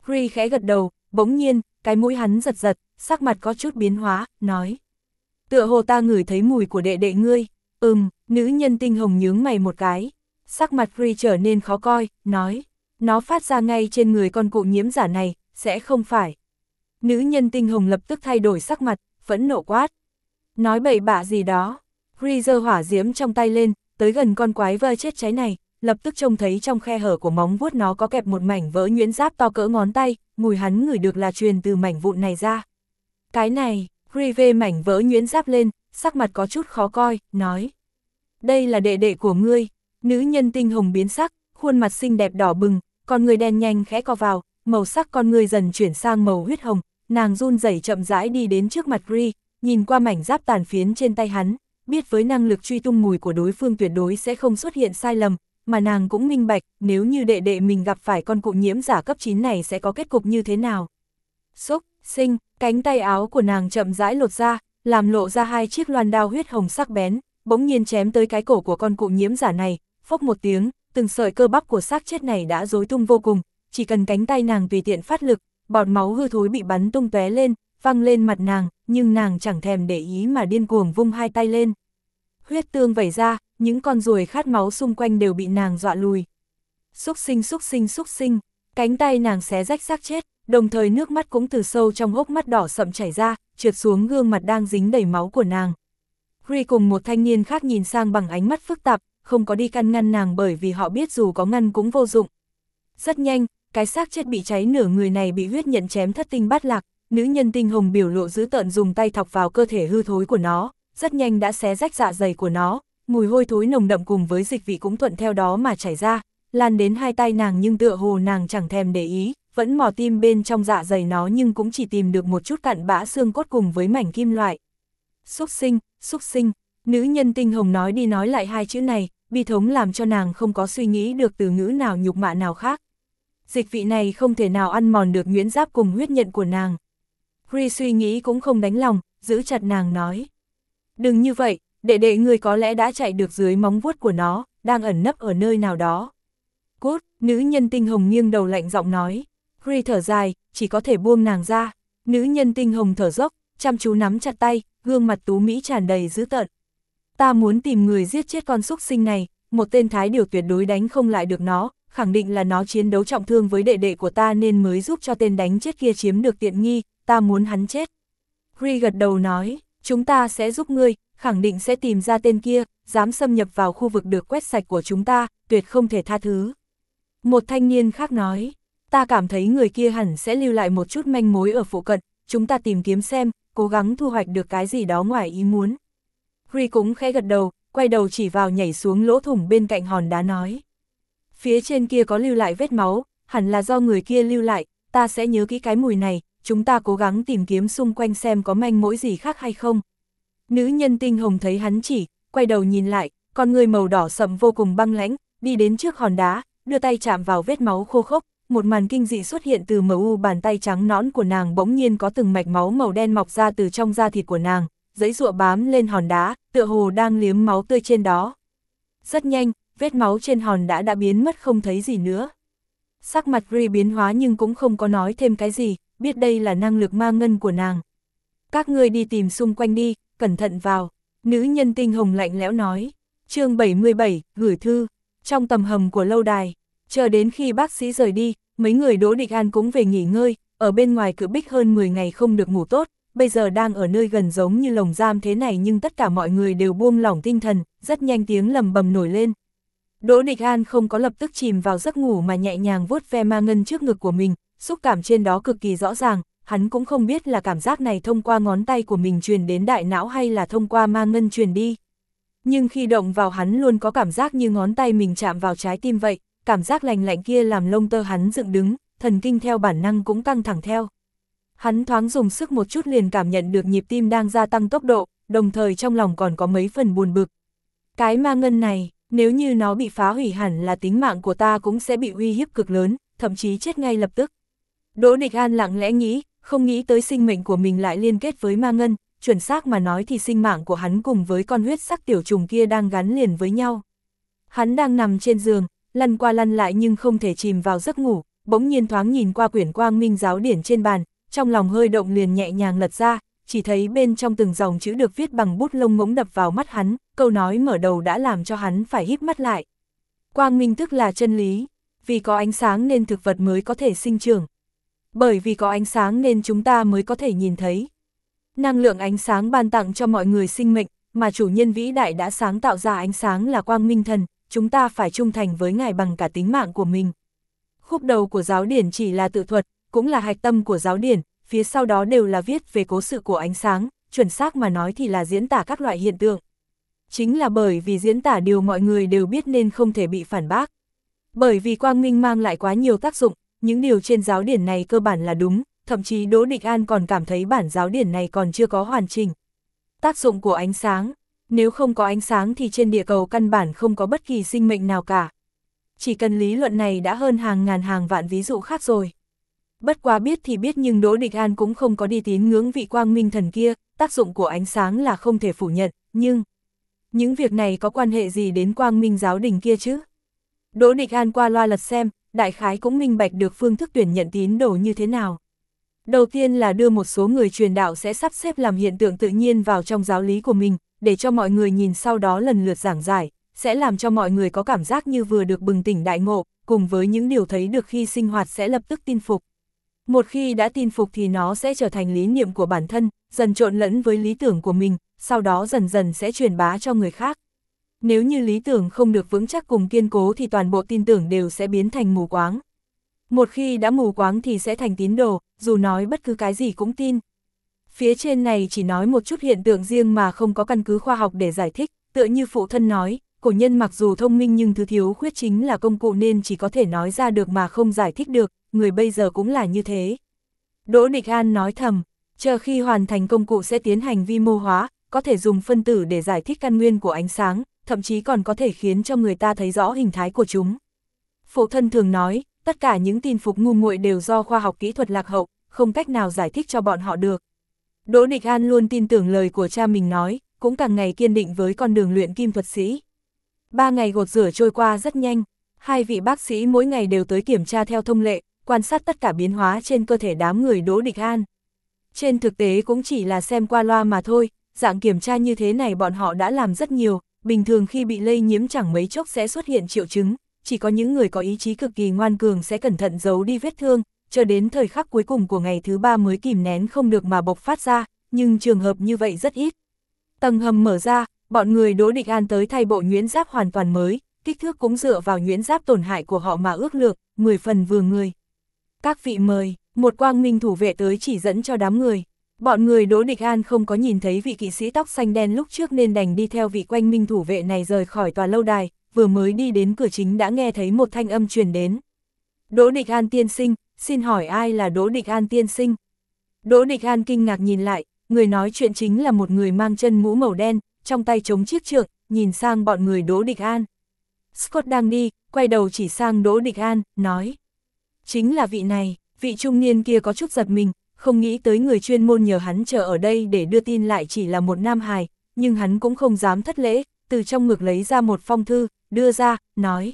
Gri khẽ gật đầu, bỗng nhiên, cái mũi hắn giật giật, sắc mặt có chút biến hóa, nói. Tựa hồ ta ngửi thấy mùi của đệ đệ ngươi, ừm, nữ nhân tinh hồng nhướng mày một cái. Sắc mặt Gri trở nên khó coi, nói. Nó phát ra ngay trên người con cụ nhiễm giả này, sẽ không phải. Nữ nhân tinh hồng lập tức thay đổi sắc mặt, phẫn nộ quát. Nói bậy bạ gì đó. Gri giơ hỏa diễm trong tay lên, tới gần con quái vơ chết cháy này, lập tức trông thấy trong khe hở của móng vuốt nó có kẹp một mảnh vỡ nhuyễn giáp to cỡ ngón tay, mùi hắn ngửi được là truyền từ mảnh vụn này ra. Cái này, freezer mảnh vỡ nhuyễn giáp lên, sắc mặt có chút khó coi, nói. Đây là đệ đệ của ngươi, nữ nhân tinh hồng biến sắc, khuôn mặt xinh đẹp đỏ bừng, con người đen nhanh khẽ co vào, màu sắc con người dần chuyển sang màu huyết hồng, nàng run rẩy chậm rãi đi đến trước mặt Ri, nhìn qua mảnh giáp tàn phiến trên tay hắn, biết với năng lực truy tung mùi của đối phương tuyệt đối sẽ không xuất hiện sai lầm, mà nàng cũng minh bạch, nếu như đệ đệ mình gặp phải con cụ nhiễm giả cấp 9 này sẽ có kết cục như thế nào. Xúc, sinh, cánh tay áo của nàng chậm rãi lột ra, làm lộ ra hai chiếc loan đao huyết hồng sắc bén, bỗng nhiên chém tới cái cổ của con cụ nhiễm giả này, phốc một tiếng, từng sợi cơ bắp của xác chết này đã rối tung vô cùng, chỉ cần cánh tay nàng tùy tiện phát lực, bọt máu hư thối bị bắn tung tóe lên, văng lên mặt nàng, nhưng nàng chẳng thèm để ý mà điên cuồng vung hai tay lên. Huyết tương vẩy ra, những con ruồi khát máu xung quanh đều bị nàng dọa lùi. Xúc sinh xúc sinh xúc sinh, cánh tay nàng xé rách xác chết, đồng thời nước mắt cũng từ sâu trong hốc mắt đỏ sậm chảy ra, trượt xuống gương mặt đang dính đầy máu của nàng. Ri cùng một thanh niên khác nhìn sang bằng ánh mắt phức tạp, không có đi căn ngăn nàng bởi vì họ biết dù có ngăn cũng vô dụng. Rất nhanh, cái xác chết bị cháy nửa người này bị huyết nhận chém thất tinh bát lạc, nữ nhân tinh hồng biểu lộ dữ tợn dùng tay thọc vào cơ thể hư thối của nó, rất nhanh đã xé rách dạ dày của nó, mùi hôi thối nồng đậm cùng với dịch vị cũng thuận theo đó mà chảy ra, lan đến hai tay nàng nhưng tựa hồ nàng chẳng thèm để ý, vẫn mò tim bên trong dạ dày nó nhưng cũng chỉ tìm được một chút cặn bã xương cốt cùng với mảnh kim loại. Xúc sinh, xúc sinh, nữ nhân tinh hồng nói đi nói lại hai chữ này, bi thống làm cho nàng không có suy nghĩ được từ ngữ nào nhục mạ nào khác. Dịch vị này không thể nào ăn mòn được nguyễn giáp cùng huyết nhận của nàng. Ri suy nghĩ cũng không đánh lòng, giữ chặt nàng nói. Đừng như vậy, đệ đệ người có lẽ đã chạy được dưới móng vuốt của nó, đang ẩn nấp ở nơi nào đó. Cút, nữ nhân tinh hồng nghiêng đầu lạnh giọng nói. Ri thở dài, chỉ có thể buông nàng ra. Nữ nhân tinh hồng thở dốc, chăm chú nắm chặt tay, gương mặt tú Mỹ tràn đầy dữ tợn. Ta muốn tìm người giết chết con súc sinh này, một tên thái điều tuyệt đối đánh không lại được nó, khẳng định là nó chiến đấu trọng thương với đệ đệ của ta nên mới giúp cho tên đánh chết kia chiếm được tiện nghi, ta muốn hắn chết. Ri gật đầu nói, chúng ta sẽ giúp ngươi, khẳng định sẽ tìm ra tên kia, dám xâm nhập vào khu vực được quét sạch của chúng ta, tuyệt không thể tha thứ. Một thanh niên khác nói, ta cảm thấy người kia hẳn sẽ lưu lại một chút manh mối ở phụ cận, chúng ta tìm kiếm xem, cố gắng thu hoạch được cái gì đó ngoài ý muốn. Ri cũng khẽ gật đầu, quay đầu chỉ vào nhảy xuống lỗ thủng bên cạnh hòn đá nói. Phía trên kia có lưu lại vết máu, hẳn là do người kia lưu lại, ta sẽ nhớ kỹ cái mùi này, chúng ta cố gắng tìm kiếm xung quanh xem có manh mối gì khác hay không. Nữ nhân tinh hồng thấy hắn chỉ, quay đầu nhìn lại, con người màu đỏ sậm vô cùng băng lãnh, đi đến trước hòn đá, đưa tay chạm vào vết máu khô khốc, một màn kinh dị xuất hiện từ mờ u bàn tay trắng nõn của nàng bỗng nhiên có từng mạch máu màu đen mọc ra từ trong da thịt của nàng, giấy rụa bám lên hòn đá, tựa hồ đang liếm máu tươi trên đó. Rất nhanh, vết máu trên hòn đã đã biến mất không thấy gì nữa. Sắc mặt Ri biến hóa nhưng cũng không có nói thêm cái gì, biết đây là năng lực ma ngân của nàng. Các ngươi đi tìm xung quanh đi, cẩn thận vào. Nữ nhân tinh hồng lạnh lẽo nói. chương 77, gửi thư. Trong tầm hầm của lâu đài, chờ đến khi bác sĩ rời đi, mấy người Đỗ Địch An cũng về nghỉ ngơi, ở bên ngoài cự bích hơn 10 ngày không được ngủ tốt, bây giờ đang ở nơi gần giống như lồng giam thế này nhưng tất cả mọi người đều buông lỏng tinh thần, rất nhanh tiếng lầm bầm nổi lên. Đỗ Nịch An không có lập tức chìm vào giấc ngủ mà nhẹ nhàng vuốt ve ma ngân trước ngực của mình, xúc cảm trên đó cực kỳ rõ ràng, hắn cũng không biết là cảm giác này thông qua ngón tay của mình truyền đến đại não hay là thông qua ma ngân truyền đi. Nhưng khi động vào hắn luôn có cảm giác như ngón tay mình chạm vào trái tim vậy, cảm giác lành lạnh kia làm lông tơ hắn dựng đứng, thần kinh theo bản năng cũng căng thẳng theo. Hắn thoáng dùng sức một chút liền cảm nhận được nhịp tim đang gia tăng tốc độ, đồng thời trong lòng còn có mấy phần buồn bực. Cái ma ngân này, nếu như nó bị phá hủy hẳn là tính mạng của ta cũng sẽ bị uy hiếp cực lớn, thậm chí chết ngay lập tức. Đỗ Địch An lặng lẽ nghĩ, không nghĩ tới sinh mệnh của mình lại liên kết với ma ngân, chuẩn xác mà nói thì sinh mạng của hắn cùng với con huyết sắc tiểu trùng kia đang gắn liền với nhau. Hắn đang nằm trên giường, lăn qua lăn lại nhưng không thể chìm vào giấc ngủ, bỗng nhiên thoáng nhìn qua quyển quang minh giáo điển trên bàn, trong lòng hơi động liền nhẹ nhàng lật ra, chỉ thấy bên trong từng dòng chữ được viết bằng bút lông ngỗng đập vào mắt hắn, câu nói mở đầu đã làm cho hắn phải híp mắt lại. Quang minh tức là chân lý, vì có ánh sáng nên thực vật mới có thể sinh trưởng. Bởi vì có ánh sáng nên chúng ta mới có thể nhìn thấy. Năng lượng ánh sáng ban tặng cho mọi người sinh mệnh, mà chủ nhân vĩ đại đã sáng tạo ra ánh sáng là quang minh thần, chúng ta phải trung thành với ngài bằng cả tính mạng của mình. Khúc đầu của giáo điển chỉ là tự thuật, cũng là hạch tâm của giáo điển, phía sau đó đều là viết về cố sự của ánh sáng, chuẩn xác mà nói thì là diễn tả các loại hiện tượng. Chính là bởi vì diễn tả điều mọi người đều biết nên không thể bị phản bác. Bởi vì quang minh mang lại quá nhiều tác dụng, những điều trên giáo điển này cơ bản là đúng, thậm chí Đỗ Địch An còn cảm thấy bản giáo điển này còn chưa có hoàn chỉnh. Tác dụng của ánh sáng, nếu không có ánh sáng thì trên địa cầu căn bản không có bất kỳ sinh mệnh nào cả. Chỉ cần lý luận này đã hơn hàng ngàn hàng vạn ví dụ khác rồi. Bất quá biết thì biết nhưng Đỗ Địch An cũng không có đi tín ngưỡng vị quang minh thần kia, tác dụng của ánh sáng là không thể phủ nhận, nhưng... Những việc này có quan hệ gì đến quang minh giáo đình kia chứ? Đỗ Địch An qua loa lật xem, đại khái cũng minh bạch được phương thức tuyển nhận tín đồ như thế nào. Đầu tiên là đưa một số người truyền đạo sẽ sắp xếp làm hiện tượng tự nhiên vào trong giáo lý của mình, để cho mọi người nhìn sau đó lần lượt giảng giải, sẽ làm cho mọi người có cảm giác như vừa được bừng tỉnh đại ngộ, cùng với những điều thấy được khi sinh hoạt sẽ lập tức tin phục. Một khi đã tin phục thì nó sẽ trở thành lý niệm của bản thân, dần trộn lẫn với lý tưởng của mình, sau đó dần dần sẽ truyền bá cho người khác. Nếu như lý tưởng không được vững chắc cùng kiên cố thì toàn bộ tin tưởng đều sẽ biến thành mù quáng. Một khi đã mù quáng thì sẽ thành tín đồ, dù nói bất cứ cái gì cũng tin. Phía trên này chỉ nói một chút hiện tượng riêng mà không có căn cứ khoa học để giải thích, tựa như phụ thân nói, cổ nhân mặc dù thông minh nhưng thứ thiếu khuyết chính là công cụ nên chỉ có thể nói ra được mà không giải thích được, người bây giờ cũng là như thế. Đỗ Địch An nói thầm, chờ khi hoàn thành công cụ sẽ tiến hành vi mô hóa, có thể dùng phân tử để giải thích căn nguyên của ánh sáng, thậm chí còn có thể khiến cho người ta thấy rõ hình thái của chúng. Phụ thân thường nói, tất cả những tin phục ngu muội đều do khoa học kỹ thuật lạc hậu, không cách nào giải thích cho bọn họ được. Đỗ Địch An luôn tin tưởng lời của cha mình nói, cũng càng ngày kiên định với con đường luyện kim thuật sĩ. Ba ngày gột rửa trôi qua rất nhanh, hai vị bác sĩ mỗi ngày đều tới kiểm tra theo thông lệ, quan sát tất cả biến hóa trên cơ thể đám người Đỗ Địch An. Trên thực tế cũng chỉ là xem qua loa mà thôi, dạng kiểm tra như thế này bọn họ đã làm rất nhiều, bình thường khi bị lây nhiễm chẳng mấy chốc sẽ xuất hiện triệu chứng, chỉ có những người có ý chí cực kỳ ngoan cường sẽ cẩn thận giấu đi vết thương, cho đến thời khắc cuối cùng của ngày thứ ba mới kìm nén không được mà bộc phát ra, nhưng trường hợp như vậy rất ít. Tầng hầm mở ra, bọn người Đỗ Địch An tới thay bộ nhuyễn giáp hoàn toàn mới, kích thước cũng dựa vào nhuyễn giáp tổn hại của họ mà ước lược, 10 phần vừa người. Các vị mời, một quang minh thủ vệ tới chỉ dẫn cho đám người. Bọn người Đỗ Địch An không có nhìn thấy vị kỵ sĩ tóc xanh đen lúc trước nên đành đi theo vị quanh minh thủ vệ này rời khỏi tòa lâu đài, vừa mới đi đến cửa chính đã nghe thấy một thanh âm truyền đến. Đỗ Địch An tiên sinh, xin hỏi ai là Đỗ Địch An tiên sinh? Đỗ Địch An kinh ngạc nhìn lại, người nói chuyện chính là một người mang chân mũ màu đen, trong tay chống chiếc trượng, nhìn sang bọn người Đỗ Địch An. Scott đang đi, quay đầu chỉ sang Đỗ Địch An, nói. Chính là vị này, vị trung niên kia có chút giật mình, không nghĩ tới người chuyên môn nhờ hắn chờ ở đây để đưa tin lại chỉ là một nam hài, nhưng hắn cũng không dám thất lễ, từ trong ngực lấy ra một phong thư, đưa ra, nói.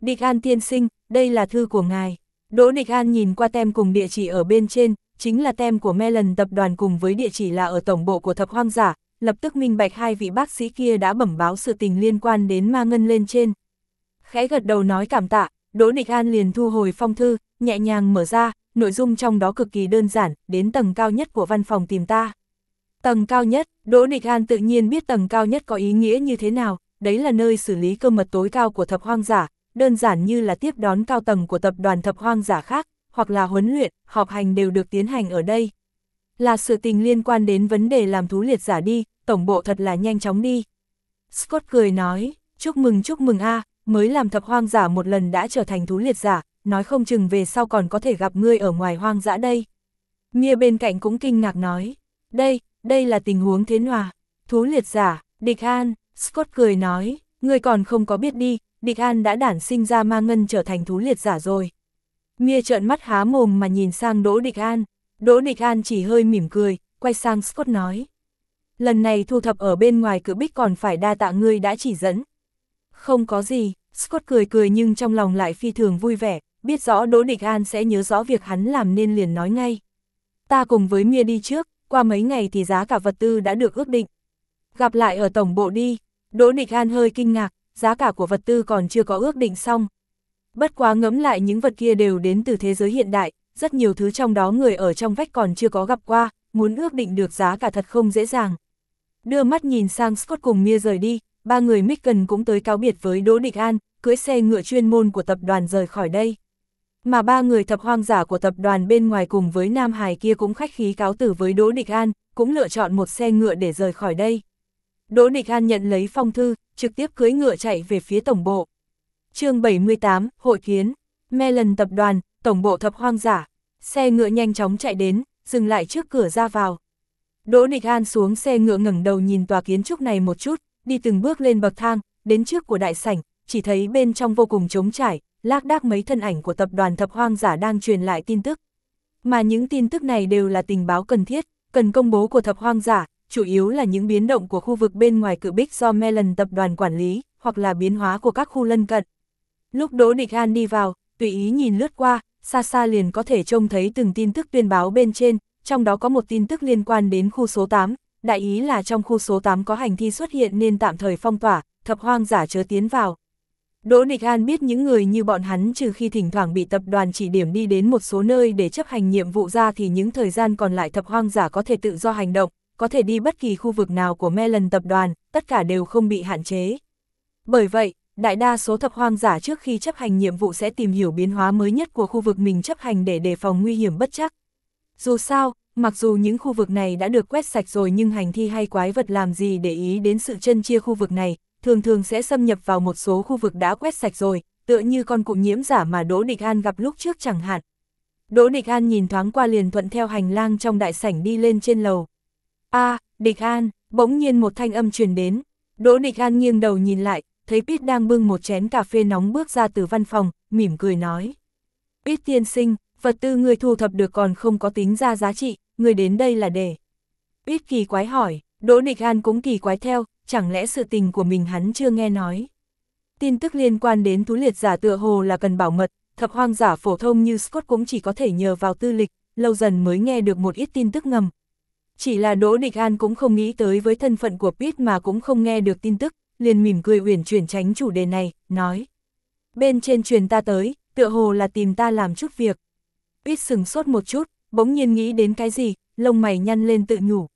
Địch An tiên sinh, đây là thư của ngài. Đỗ Địch An nhìn qua tem cùng địa chỉ ở bên trên, chính là tem của Melon tập đoàn cùng với địa chỉ là ở tổng bộ của thập hoang giả, lập tức minh bạch hai vị bác sĩ kia đã bẩm báo sự tình liên quan đến ma ngân lên trên. Khẽ gật đầu nói cảm tạ, Đỗ Địch An liền thu hồi phong thư, nhẹ nhàng mở ra, nội dung trong đó cực kỳ đơn giản, đến tầng cao nhất của văn phòng tìm ta. Tầng cao nhất, Đỗ Địch An tự nhiên biết tầng cao nhất có ý nghĩa như thế nào, đấy là nơi xử lý cơ mật tối cao của thập hoang giả, đơn giản như là tiếp đón cao tầng của tập đoàn thập hoang giả khác, hoặc là huấn luyện, họp hành đều được tiến hành ở đây. Là sự tình liên quan đến vấn đề làm thú liệt giả đi, tổng bộ thật là nhanh chóng đi. Scott cười nói, chúc mừng chúc mừng a mới làm thập hoang giả một lần đã trở thành thú liệt giả, nói không chừng về sau còn có thể gặp ngươi ở ngoài hoang dã đây. Mia bên cạnh cũng kinh ngạc nói, đây, đây là tình huống thế nào? Thú liệt giả, địch an, Scott cười nói, ngươi còn không có biết đi, địch an đã đản sinh ra ma ngân trở thành thú liệt giả rồi. Mia trợn mắt há mồm mà nhìn sang Đỗ Địch An, Đỗ Địch An chỉ hơi mỉm cười, quay sang Scott nói. Lần này thu thập ở bên ngoài cửa bích còn phải đa tạ ngươi đã chỉ dẫn. Không có gì, Scott cười cười nhưng trong lòng lại phi thường vui vẻ, biết rõ Đỗ Địch An sẽ nhớ rõ việc hắn làm nên liền nói ngay. Ta cùng với Mia đi trước, qua mấy ngày thì giá cả vật tư đã được ước định. Gặp lại ở tổng bộ đi, Đỗ Địch An hơi kinh ngạc, giá cả của vật tư còn chưa có ước định xong. Bất quá ngẫm lại những vật kia đều đến từ thế giới hiện đại, rất nhiều thứ trong đó người ở trong vách còn chưa có gặp qua, muốn ước định được giá cả thật không dễ dàng. Đưa mắt nhìn sang Scott cùng Mia rời đi, ba người Micken cũng tới cáo biệt với Đỗ Địch An, cưỡi xe ngựa chuyên môn của tập đoàn rời khỏi đây. Mà ba người thập hoang giả của tập đoàn bên ngoài cùng với Nam Hải kia cũng khách khí cáo tử với Đỗ Địch An, cũng lựa chọn một xe ngựa để rời khỏi đây. Đỗ Địch An nhận lấy phong thư, trực tiếp cưới ngựa chạy về phía tổng bộ. chương 78, Hội kiến, Melon tập đoàn, tổng bộ thập hoang giả, xe ngựa nhanh chóng chạy đến, dừng lại trước cửa ra vào. Đỗ Địch An xuống xe ngựa ngẩng đầu nhìn tòa kiến trúc này một chút, đi từng bước lên bậc thang, đến trước của đại sảnh, chỉ thấy bên trong vô cùng trống trải, lác đác mấy thân ảnh của tập đoàn thập hoang giả đang truyền lại tin tức. Mà những tin tức này đều là tình báo cần thiết, cần công bố của thập hoang giả, chủ yếu là những biến động của khu vực bên ngoài cự bích do Melon tập đoàn quản lý, hoặc là biến hóa của các khu lân cận. Lúc Đỗ Địch An đi vào, tùy ý nhìn lướt qua, xa xa liền có thể trông thấy từng tin tức tuyên báo bên trên, trong đó có một tin tức liên quan đến khu số 8, đại ý là trong khu số 8 có hành thi xuất hiện nên tạm thời phong tỏa, thập hoang giả chớ tiến vào. Đỗ Nịch An biết những người như bọn hắn trừ khi thỉnh thoảng bị tập đoàn chỉ điểm đi đến một số nơi để chấp hành nhiệm vụ ra thì những thời gian còn lại thập hoang giả có thể tự do hành động, có thể đi bất kỳ khu vực nào của Melon tập đoàn, tất cả đều không bị hạn chế. Bởi vậy, đại đa số thập hoang giả trước khi chấp hành nhiệm vụ sẽ tìm hiểu biến hóa mới nhất của khu vực mình chấp hành để đề phòng nguy hiểm bất chắc. Dù sao, mặc dù những khu vực này đã được quét sạch rồi nhưng hành thi hay quái vật làm gì để ý đến sự chân chia khu vực này, thường thường sẽ xâm nhập vào một số khu vực đã quét sạch rồi, tựa như con cụ nhiễm giả mà Đỗ Địch An gặp lúc trước chẳng hạn. Đỗ Địch An nhìn thoáng qua liền thuận theo hành lang trong đại sảnh đi lên trên lầu. a Địch An, bỗng nhiên một thanh âm truyền đến. Đỗ Địch An nghiêng đầu nhìn lại, thấy Pít đang bưng một chén cà phê nóng bước ra từ văn phòng, mỉm cười nói. Pít tiên sinh, vật tư người thu thập được còn không có tính ra giá trị, người đến đây là để. Ít kỳ quái hỏi, Đỗ Địch An cũng kỳ quái theo, chẳng lẽ sự tình của mình hắn chưa nghe nói. Tin tức liên quan đến thú liệt giả tựa hồ là cần bảo mật, thập hoang giả phổ thông như Scott cũng chỉ có thể nhờ vào tư lịch, lâu dần mới nghe được một ít tin tức ngầm. Chỉ là Đỗ Địch An cũng không nghĩ tới với thân phận của Pete mà cũng không nghe được tin tức, liền mỉm cười uyển chuyển tránh chủ đề này, nói. Bên trên truyền ta tới, tựa hồ là tìm ta làm chút việc. Pete sừng sốt một chút, bỗng nhiên nghĩ đến cái gì, lông mày nhăn lên tự nhủ.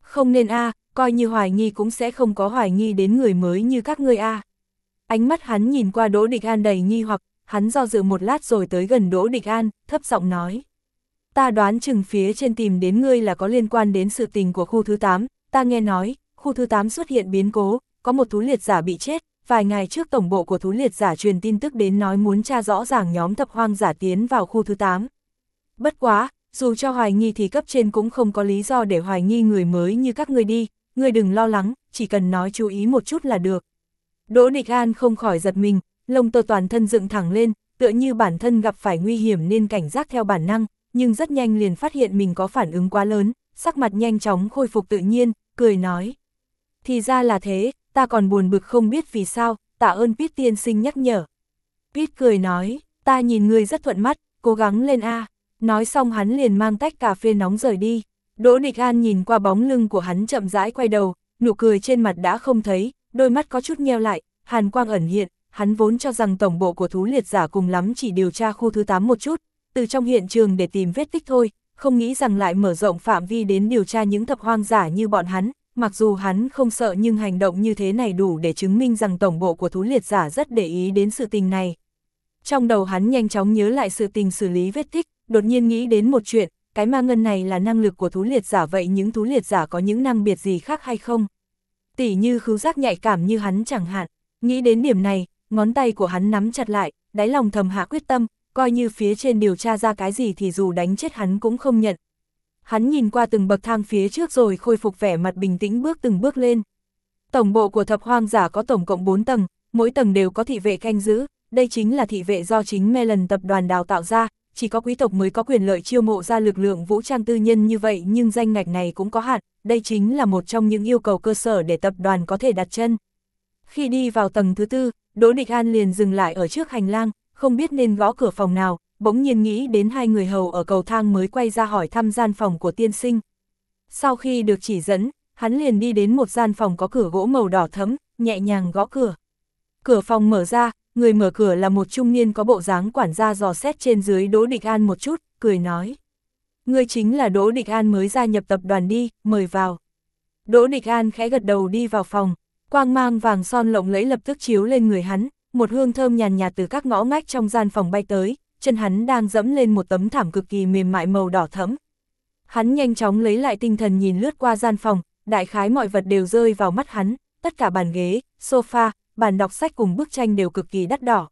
Không nên a coi như hoài nghi cũng sẽ không có hoài nghi đến người mới như các ngươi a Ánh mắt hắn nhìn qua Đỗ Địch An đầy nghi hoặc, hắn do dự một lát rồi tới gần Đỗ Địch An, thấp giọng nói. Ta đoán chừng phía trên tìm đến ngươi là có liên quan đến sự tình của khu thứ 8, ta nghe nói, khu thứ 8 xuất hiện biến cố, có một thú liệt giả bị chết, vài ngày trước tổng bộ của thú liệt giả truyền tin tức đến nói muốn tra rõ ràng nhóm thập hoang giả tiến vào khu thứ 8. Bất quá, dù cho hoài nghi thì cấp trên cũng không có lý do để hoài nghi người mới như các ngươi đi, ngươi đừng lo lắng, chỉ cần nói chú ý một chút là được. Đỗ Địch An không khỏi giật mình, lông tơ toàn thân dựng thẳng lên, tựa như bản thân gặp phải nguy hiểm nên cảnh giác theo bản năng, nhưng rất nhanh liền phát hiện mình có phản ứng quá lớn, sắc mặt nhanh chóng khôi phục tự nhiên, cười nói. Thì ra là thế, ta còn buồn bực không biết vì sao, tạ ơn Pít tiên sinh nhắc nhở. Pít cười nói, ta nhìn ngươi rất thuận mắt, cố gắng lên A. Nói xong hắn liền mang tách cà phê nóng rời đi. Đỗ Địch An nhìn qua bóng lưng của hắn chậm rãi quay đầu, nụ cười trên mặt đã không thấy, đôi mắt có chút nheo lại, hàn quang ẩn hiện, hắn vốn cho rằng tổng bộ của thú liệt giả cùng lắm chỉ điều tra khu thứ 8 một chút, từ trong hiện trường để tìm vết tích thôi, không nghĩ rằng lại mở rộng phạm vi đến điều tra những thập hoang giả như bọn hắn, mặc dù hắn không sợ nhưng hành động như thế này đủ để chứng minh rằng tổng bộ của thú liệt giả rất để ý đến sự tình này. Trong đầu hắn nhanh chóng nhớ lại sự tình xử lý vết tích, đột nhiên nghĩ đến một chuyện, cái ma ngân này là năng lực của thú liệt giả vậy những thú liệt giả có những năng biệt gì khác hay không? Tỷ như khứu giác nhạy cảm như hắn chẳng hạn, nghĩ đến điểm này, ngón tay của hắn nắm chặt lại, đáy lòng thầm hạ quyết tâm, coi như phía trên điều tra ra cái gì thì dù đánh chết hắn cũng không nhận. Hắn nhìn qua từng bậc thang phía trước rồi khôi phục vẻ mặt bình tĩnh bước từng bước lên. Tổng bộ của thập hoang giả có tổng cộng 4 tầng, mỗi tầng đều có thị vệ canh giữ, đây chính là thị vệ do chính Melon tập đoàn đào tạo ra, chỉ có quý tộc mới có quyền lợi chiêu mộ ra lực lượng vũ trang tư nhân như vậy nhưng danh ngạch này cũng có hạn, đây chính là một trong những yêu cầu cơ sở để tập đoàn có thể đặt chân. Khi đi vào tầng thứ tư, Đỗ Địch An liền dừng lại ở trước hành lang, không biết nên gõ cửa phòng nào, bỗng nhiên nghĩ đến hai người hầu ở cầu thang mới quay ra hỏi thăm gian phòng của tiên sinh. Sau khi được chỉ dẫn, hắn liền đi đến một gian phòng có cửa gỗ màu đỏ thấm, nhẹ nhàng gõ cửa. Cửa phòng mở ra, người mở cửa là một trung niên có bộ dáng quản gia dò xét trên dưới Đỗ Địch An một chút, cười nói. "Ngươi chính là Đỗ Địch An mới gia nhập tập đoàn đi, mời vào. Đỗ Địch An khẽ gật đầu đi vào phòng, quang mang vàng son lộng lẫy lập tức chiếu lên người hắn, một hương thơm nhàn nhạt từ các ngõ ngách trong gian phòng bay tới, chân hắn đang dẫm lên một tấm thảm cực kỳ mềm mại màu đỏ thẫm. Hắn nhanh chóng lấy lại tinh thần nhìn lướt qua gian phòng, đại khái mọi vật đều rơi vào mắt hắn, tất cả bàn ghế, sofa, bàn đọc sách cùng bức tranh đều cực kỳ đắt đỏ.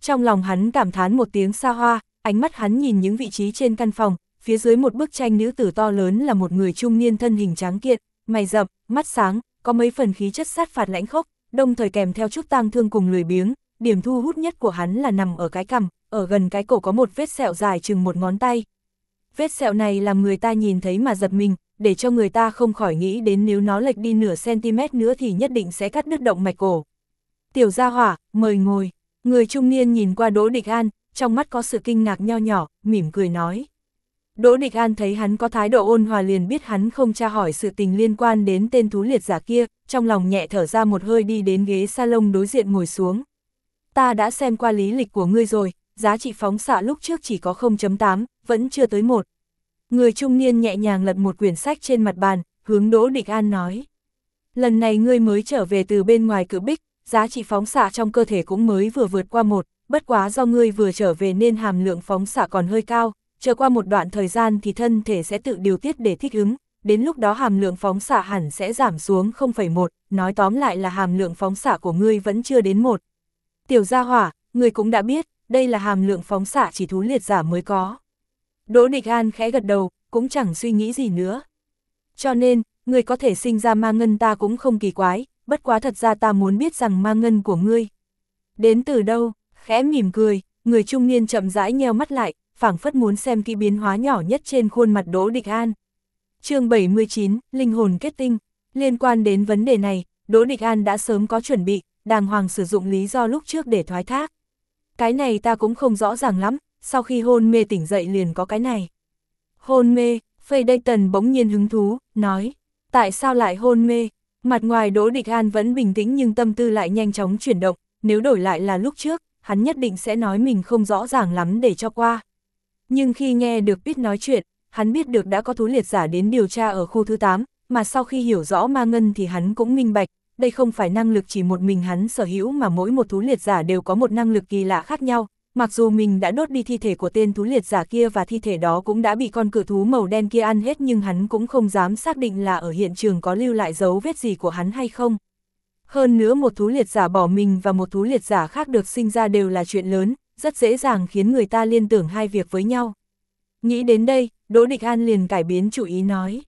Trong lòng hắn cảm thán một tiếng xa hoa, ánh mắt hắn nhìn những vị trí trên căn phòng, phía dưới một bức tranh nữ tử to lớn là một người trung niên thân hình tráng kiện, mày rậm, mắt sáng, có mấy phần khí chất sát phạt lãnh khốc, đồng thời kèm theo chút tang thương cùng lười biếng, điểm thu hút nhất của hắn là nằm ở cái cằm, ở gần cái cổ có một vết sẹo dài chừng một ngón tay. Vết sẹo này làm người ta nhìn thấy mà giật mình, để cho người ta không khỏi nghĩ đến nếu nó lệch đi nửa cm nữa thì nhất định sẽ cắt đứt động mạch cổ. Tiểu gia hỏa, mời ngồi. Người trung niên nhìn qua Đỗ Địch An, trong mắt có sự kinh ngạc nho nhỏ, mỉm cười nói. Đỗ Địch An thấy hắn có thái độ ôn hòa liền biết hắn không tra hỏi sự tình liên quan đến tên thú liệt giả kia, trong lòng nhẹ thở ra một hơi đi đến ghế salon đối diện ngồi xuống. Ta đã xem qua lý lịch của ngươi rồi, giá trị phóng xạ lúc trước chỉ có 0.8, vẫn chưa tới 1. Người trung niên nhẹ nhàng lật một quyển sách trên mặt bàn, hướng Đỗ Địch An nói. Lần này ngươi mới trở về từ bên ngoài cự bích, giá trị phóng xạ trong cơ thể cũng mới vừa vượt qua một, bất quá do ngươi vừa trở về nên hàm lượng phóng xạ còn hơi cao, chờ qua một đoạn thời gian thì thân thể sẽ tự điều tiết để thích ứng, đến lúc đó hàm lượng phóng xạ hẳn sẽ giảm xuống 0,1, nói tóm lại là hàm lượng phóng xạ của ngươi vẫn chưa đến một. Tiểu gia hỏa, ngươi cũng đã biết, đây là hàm lượng phóng xạ chỉ thú liệt giả mới có. Đỗ Địch An khẽ gật đầu, cũng chẳng suy nghĩ gì nữa. Cho nên, người có thể sinh ra ma ngân ta cũng không kỳ quái, bất quá thật ra ta muốn biết rằng ma ngân của ngươi. Đến từ đâu, khẽ mỉm cười, người trung niên chậm rãi nheo mắt lại, phảng phất muốn xem kỹ biến hóa nhỏ nhất trên khuôn mặt Đỗ Địch An. chương 79, Linh hồn kết tinh. Liên quan đến vấn đề này, Đỗ Địch An đã sớm có chuẩn bị, đàng hoàng sử dụng lý do lúc trước để thoái thác. Cái này ta cũng không rõ ràng lắm, sau khi hôn mê tỉnh dậy liền có cái này. Hôn mê, Phây Đây Tần bỗng nhiên hứng thú, nói, tại sao lại hôn mê? Mặt ngoài Đỗ Địch An vẫn bình tĩnh nhưng tâm tư lại nhanh chóng chuyển động, nếu đổi lại là lúc trước, hắn nhất định sẽ nói mình không rõ ràng lắm để cho qua. Nhưng khi nghe được Pít nói chuyện, hắn biết được đã có thú liệt giả đến điều tra ở khu thứ 8, mà sau khi hiểu rõ ma ngân thì hắn cũng minh bạch, đây không phải năng lực chỉ một mình hắn sở hữu mà mỗi một thú liệt giả đều có một năng lực kỳ lạ khác nhau, mặc dù mình đã đốt đi thi thể của tên thú liệt giả kia và thi thể đó cũng đã bị con cự thú màu đen kia ăn hết nhưng hắn cũng không dám xác định là ở hiện trường có lưu lại dấu vết gì của hắn hay không. Hơn nữa một thú liệt giả bỏ mình và một thú liệt giả khác được sinh ra đều là chuyện lớn, rất dễ dàng khiến người ta liên tưởng hai việc với nhau. Nghĩ đến đây, Đỗ Địch An liền cải biến chủ ý nói.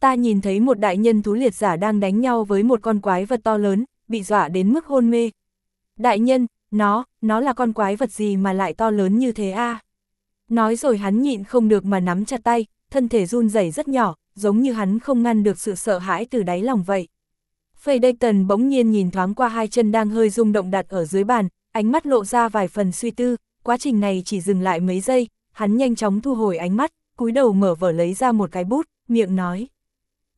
Ta nhìn thấy một đại nhân thú liệt giả đang đánh nhau với một con quái vật to lớn, bị dọa đến mức hôn mê. Đại nhân, nó, nó là con quái vật gì mà lại to lớn như thế a? À? Nói rồi hắn nhịn không được mà nắm chặt tay, thân thể run rẩy rất nhỏ, giống như hắn không ngăn được sự sợ hãi từ đáy lòng vậy. Phây Đê Tần bỗng nhiên nhìn thoáng qua hai chân đang hơi rung động đặt ở dưới bàn, ánh mắt lộ ra vài phần suy tư, quá trình này chỉ dừng lại mấy giây, hắn nhanh chóng thu hồi ánh mắt, cúi đầu mở vở lấy ra một cái bút, miệng nói.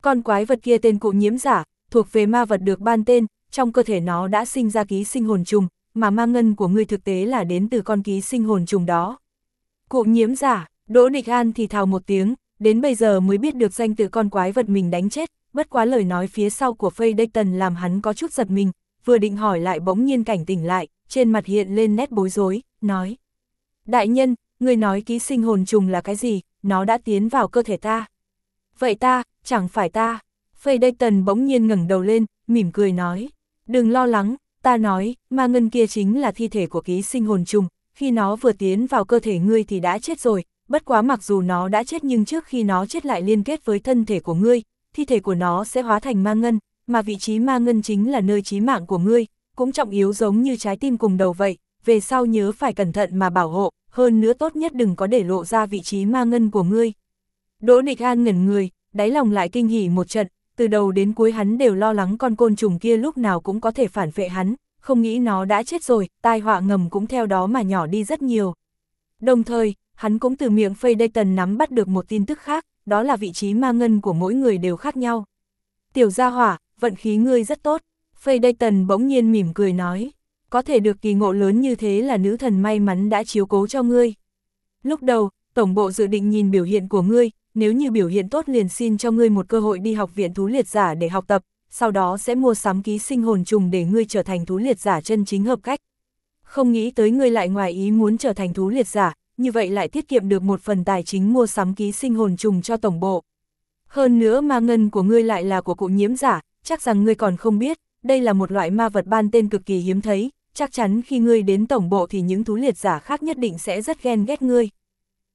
Con quái vật kia tên cụ nhiễm giả, thuộc về ma vật được ban tên, trong cơ thể nó đã sinh ra ký sinh hồn trùng, mà ma ngân của ngươi thực tế là đến từ con ký sinh hồn trùng đó. Cụ nhiễm giả, Đỗ Địch An thì thào một tiếng, đến bây giờ mới biết được danh từ con quái vật mình đánh chết, bất quá lời nói phía sau của Phây Đê Tần làm hắn có chút giật mình, vừa định hỏi lại bỗng nhiên cảnh tỉnh lại, trên mặt hiện lên nét bối rối, nói. Đại nhân, người nói ký sinh hồn trùng là cái gì, nó đã tiến vào cơ thể ta. Vậy ta, chẳng phải ta. Phây Đê Tần bỗng nhiên ngẩng đầu lên, mỉm cười nói. Đừng lo lắng, ta nói, ma ngân kia chính là thi thể của ký sinh hồn trùng, khi nó vừa tiến vào cơ thể ngươi thì đã chết rồi, bất quá mặc dù nó đã chết nhưng trước khi nó chết lại liên kết với thân thể của ngươi, thi thể của nó sẽ hóa thành ma ngân, mà vị trí ma ngân chính là nơi trí mạng của ngươi, cũng trọng yếu giống như trái tim cùng đầu vậy, về sau nhớ phải cẩn thận mà bảo hộ, hơn nữa tốt nhất đừng có để lộ ra vị trí ma ngân của ngươi. Đỗ Địch An ngẩn người, đáy lòng lại kinh hỉ một trận, từ đầu đến cuối hắn đều lo lắng con côn trùng kia lúc nào cũng có thể phản vệ hắn, không nghĩ nó đã chết rồi, tai họa ngầm cũng theo đó mà nhỏ đi rất nhiều. Đồng thời, hắn cũng từ miệng Phây Đê Tần nắm bắt được một tin tức khác, đó là vị trí ma ngân của mỗi người đều khác nhau. Tiểu gia hỏa, vận khí ngươi rất tốt, Phây Đê Tần bỗng nhiên mỉm cười nói, có thể được kỳ ngộ lớn như thế là nữ thần may mắn đã chiếu cố cho ngươi. Lúc đầu, Tổng bộ dự định nhìn biểu hiện của ngươi, nếu như biểu hiện tốt liền xin cho ngươi một cơ hội đi học viện thú liệt giả để học tập, sau đó sẽ mua sắm ký sinh hồn trùng để ngươi trở thành thú liệt giả chân chính hợp cách. Không nghĩ tới ngươi lại ngoài ý muốn trở thành thú liệt giả, như vậy lại tiết kiệm được một phần tài chính mua sắm ký sinh hồn trùng cho tổng bộ. Hơn nữa ma ngân của ngươi lại là của cụ nhiễm giả, chắc rằng ngươi còn không biết, đây là một loại ma vật ban tên cực kỳ hiếm thấy, chắc chắn khi ngươi đến tổng bộ thì những thú liệt giả khác nhất định sẽ rất ghen ghét ngươi.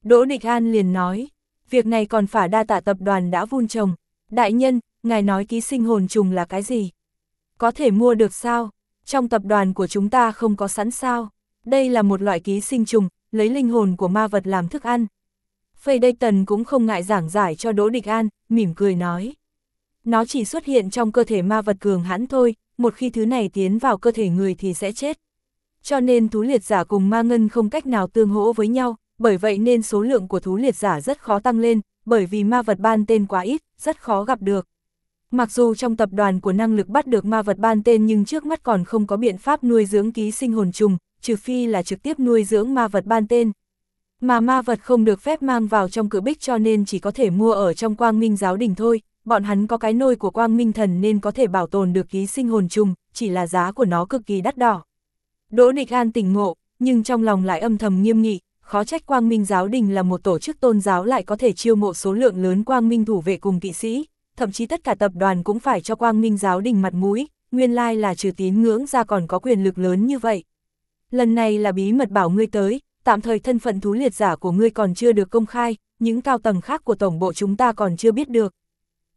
Đỗ Địch An liền nói, việc này còn phải đa tạ tập đoàn đã vun trồng. Đại nhân, ngài nói ký sinh hồn trùng là cái gì? Có thể mua được sao? Trong tập đoàn của chúng ta không có sẵn sao? Đây là một loại ký sinh trùng, lấy linh hồn của ma vật làm thức ăn. Phây Đây Tần cũng không ngại giảng giải cho Đỗ Địch An, mỉm cười nói. Nó chỉ xuất hiện trong cơ thể ma vật cường hãn thôi, một khi thứ này tiến vào cơ thể người thì sẽ chết. cho nên thú liệt giả cùng ma ngân không cách nào tương hỗ với nhau, bởi vậy nên số lượng của thú liệt giả rất khó tăng lên, bởi vì ma vật ban tên quá ít, rất khó gặp được. Mặc dù trong tập đoàn của năng lực bắt được ma vật ban tên nhưng trước mắt còn không có biện pháp nuôi dưỡng ký sinh hồn trùng, trừ phi là trực tiếp nuôi dưỡng ma vật ban tên. Mà ma vật không được phép mang vào trong cửa bích cho nên chỉ có thể mua ở trong quang minh giáo đình thôi, bọn hắn có cái nôi của quang minh thần nên có thể bảo tồn được ký sinh hồn trùng, chỉ là giá của nó cực kỳ đắt đỏ. Đỗ Địch An tỉnh ngộ, nhưng trong lòng lại âm thầm nghiêm nghị, khó trách quang minh giáo đình là một tổ chức tôn giáo lại có thể chiêu mộ số lượng lớn quang minh thủ vệ cùng kỵ sĩ, thậm chí tất cả tập đoàn cũng phải cho quang minh giáo đình mặt mũi, nguyên lai là trừ tín ngưỡng ra còn có quyền lực lớn như vậy. Lần này là bí mật bảo ngươi tới, tạm thời thân phận thú liệt giả của ngươi còn chưa được công khai, những cao tầng khác của tổng bộ chúng ta còn chưa biết được.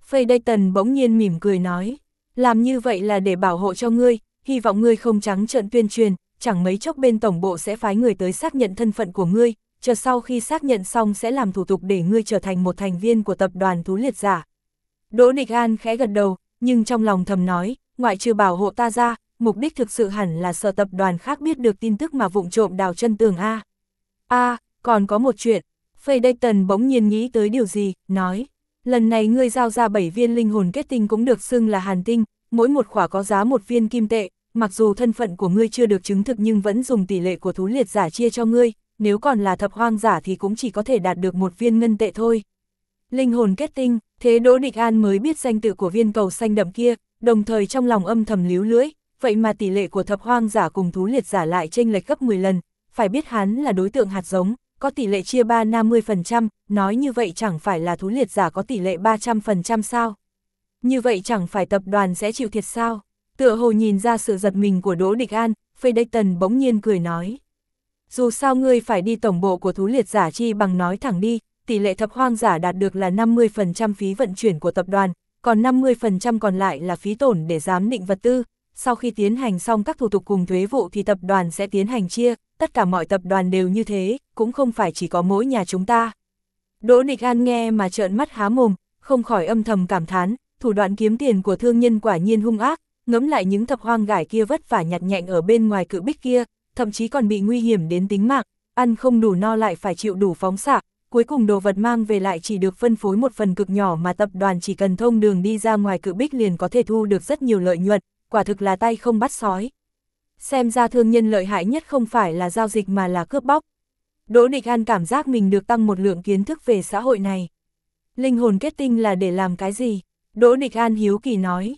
Phây Đây Tần bỗng nhiên mỉm cười nói, làm như vậy là để bảo hộ cho ngươi, hy vọng ngươi không trắng trợn tuyên truyền, chẳng mấy chốc bên tổng bộ sẽ phái người tới xác nhận thân phận của ngươi, chờ sau khi xác nhận xong sẽ làm thủ tục để ngươi trở thành một thành viên của tập đoàn thú liệt giả. Đỗ Địch An khẽ gật đầu, nhưng trong lòng thầm nói, ngoại trừ bảo hộ ta ra, mục đích thực sự hẳn là sợ tập đoàn khác biết được tin tức mà vụng trộm đào chân tường A. A, còn có một chuyện, Phây Đây Tần bỗng nhiên nghĩ tới điều gì, nói, lần này ngươi giao ra 7 viên linh hồn kết tinh cũng được xưng là hàn tinh, mỗi một khỏa có giá một viên kim tệ, mặc dù thân phận của ngươi chưa được chứng thực nhưng vẫn dùng tỷ lệ của thú liệt giả chia cho ngươi, nếu còn là thập hoang giả thì cũng chỉ có thể đạt được một viên ngân tệ thôi. Linh hồn kết tinh, thế Đỗ Địch An mới biết danh tự của viên cầu xanh đậm kia, đồng thời trong lòng âm thầm líu lưỡi, vậy mà tỷ lệ của thập hoang giả cùng thú liệt giả lại chênh lệch gấp 10 lần, phải biết hắn là đối tượng hạt giống, có tỷ lệ chia 3-50%, nói như vậy chẳng phải là thú liệt giả có tỷ lệ 300% sao? Như vậy chẳng phải tập đoàn sẽ chịu thiệt sao? Tựa hồ nhìn ra sự giật mình của Đỗ Địch An, Phây Tần bỗng nhiên cười nói. Dù sao ngươi phải đi tổng bộ của thú liệt giả chi bằng nói thẳng đi, tỷ lệ thập hoang giả đạt được là 50% phí vận chuyển của tập đoàn, còn 50% còn lại là phí tổn để giám định vật tư. Sau khi tiến hành xong các thủ tục cùng thuế vụ thì tập đoàn sẽ tiến hành chia, tất cả mọi tập đoàn đều như thế, cũng không phải chỉ có mỗi nhà chúng ta. Đỗ Địch An nghe mà trợn mắt há mồm, không khỏi âm thầm cảm thán, thủ đoạn kiếm tiền của thương nhân quả nhiên hung ác, ngấm lại những thập hoang gải kia vất vả nhặt nhạnh ở bên ngoài cự bích kia, thậm chí còn bị nguy hiểm đến tính mạng, ăn không đủ no lại phải chịu đủ phóng xạ, cuối cùng đồ vật mang về lại chỉ được phân phối một phần cực nhỏ mà tập đoàn chỉ cần thông đường đi ra ngoài cự bích liền có thể thu được rất nhiều lợi nhuận, quả thực là tay không bắt sói. Xem ra thương nhân lợi hại nhất không phải là giao dịch mà là cướp bóc. Đỗ Địch An cảm giác mình được tăng một lượng kiến thức về xã hội này. Linh hồn kết tinh là để làm cái gì? Đỗ Địch An hiếu kỳ nói,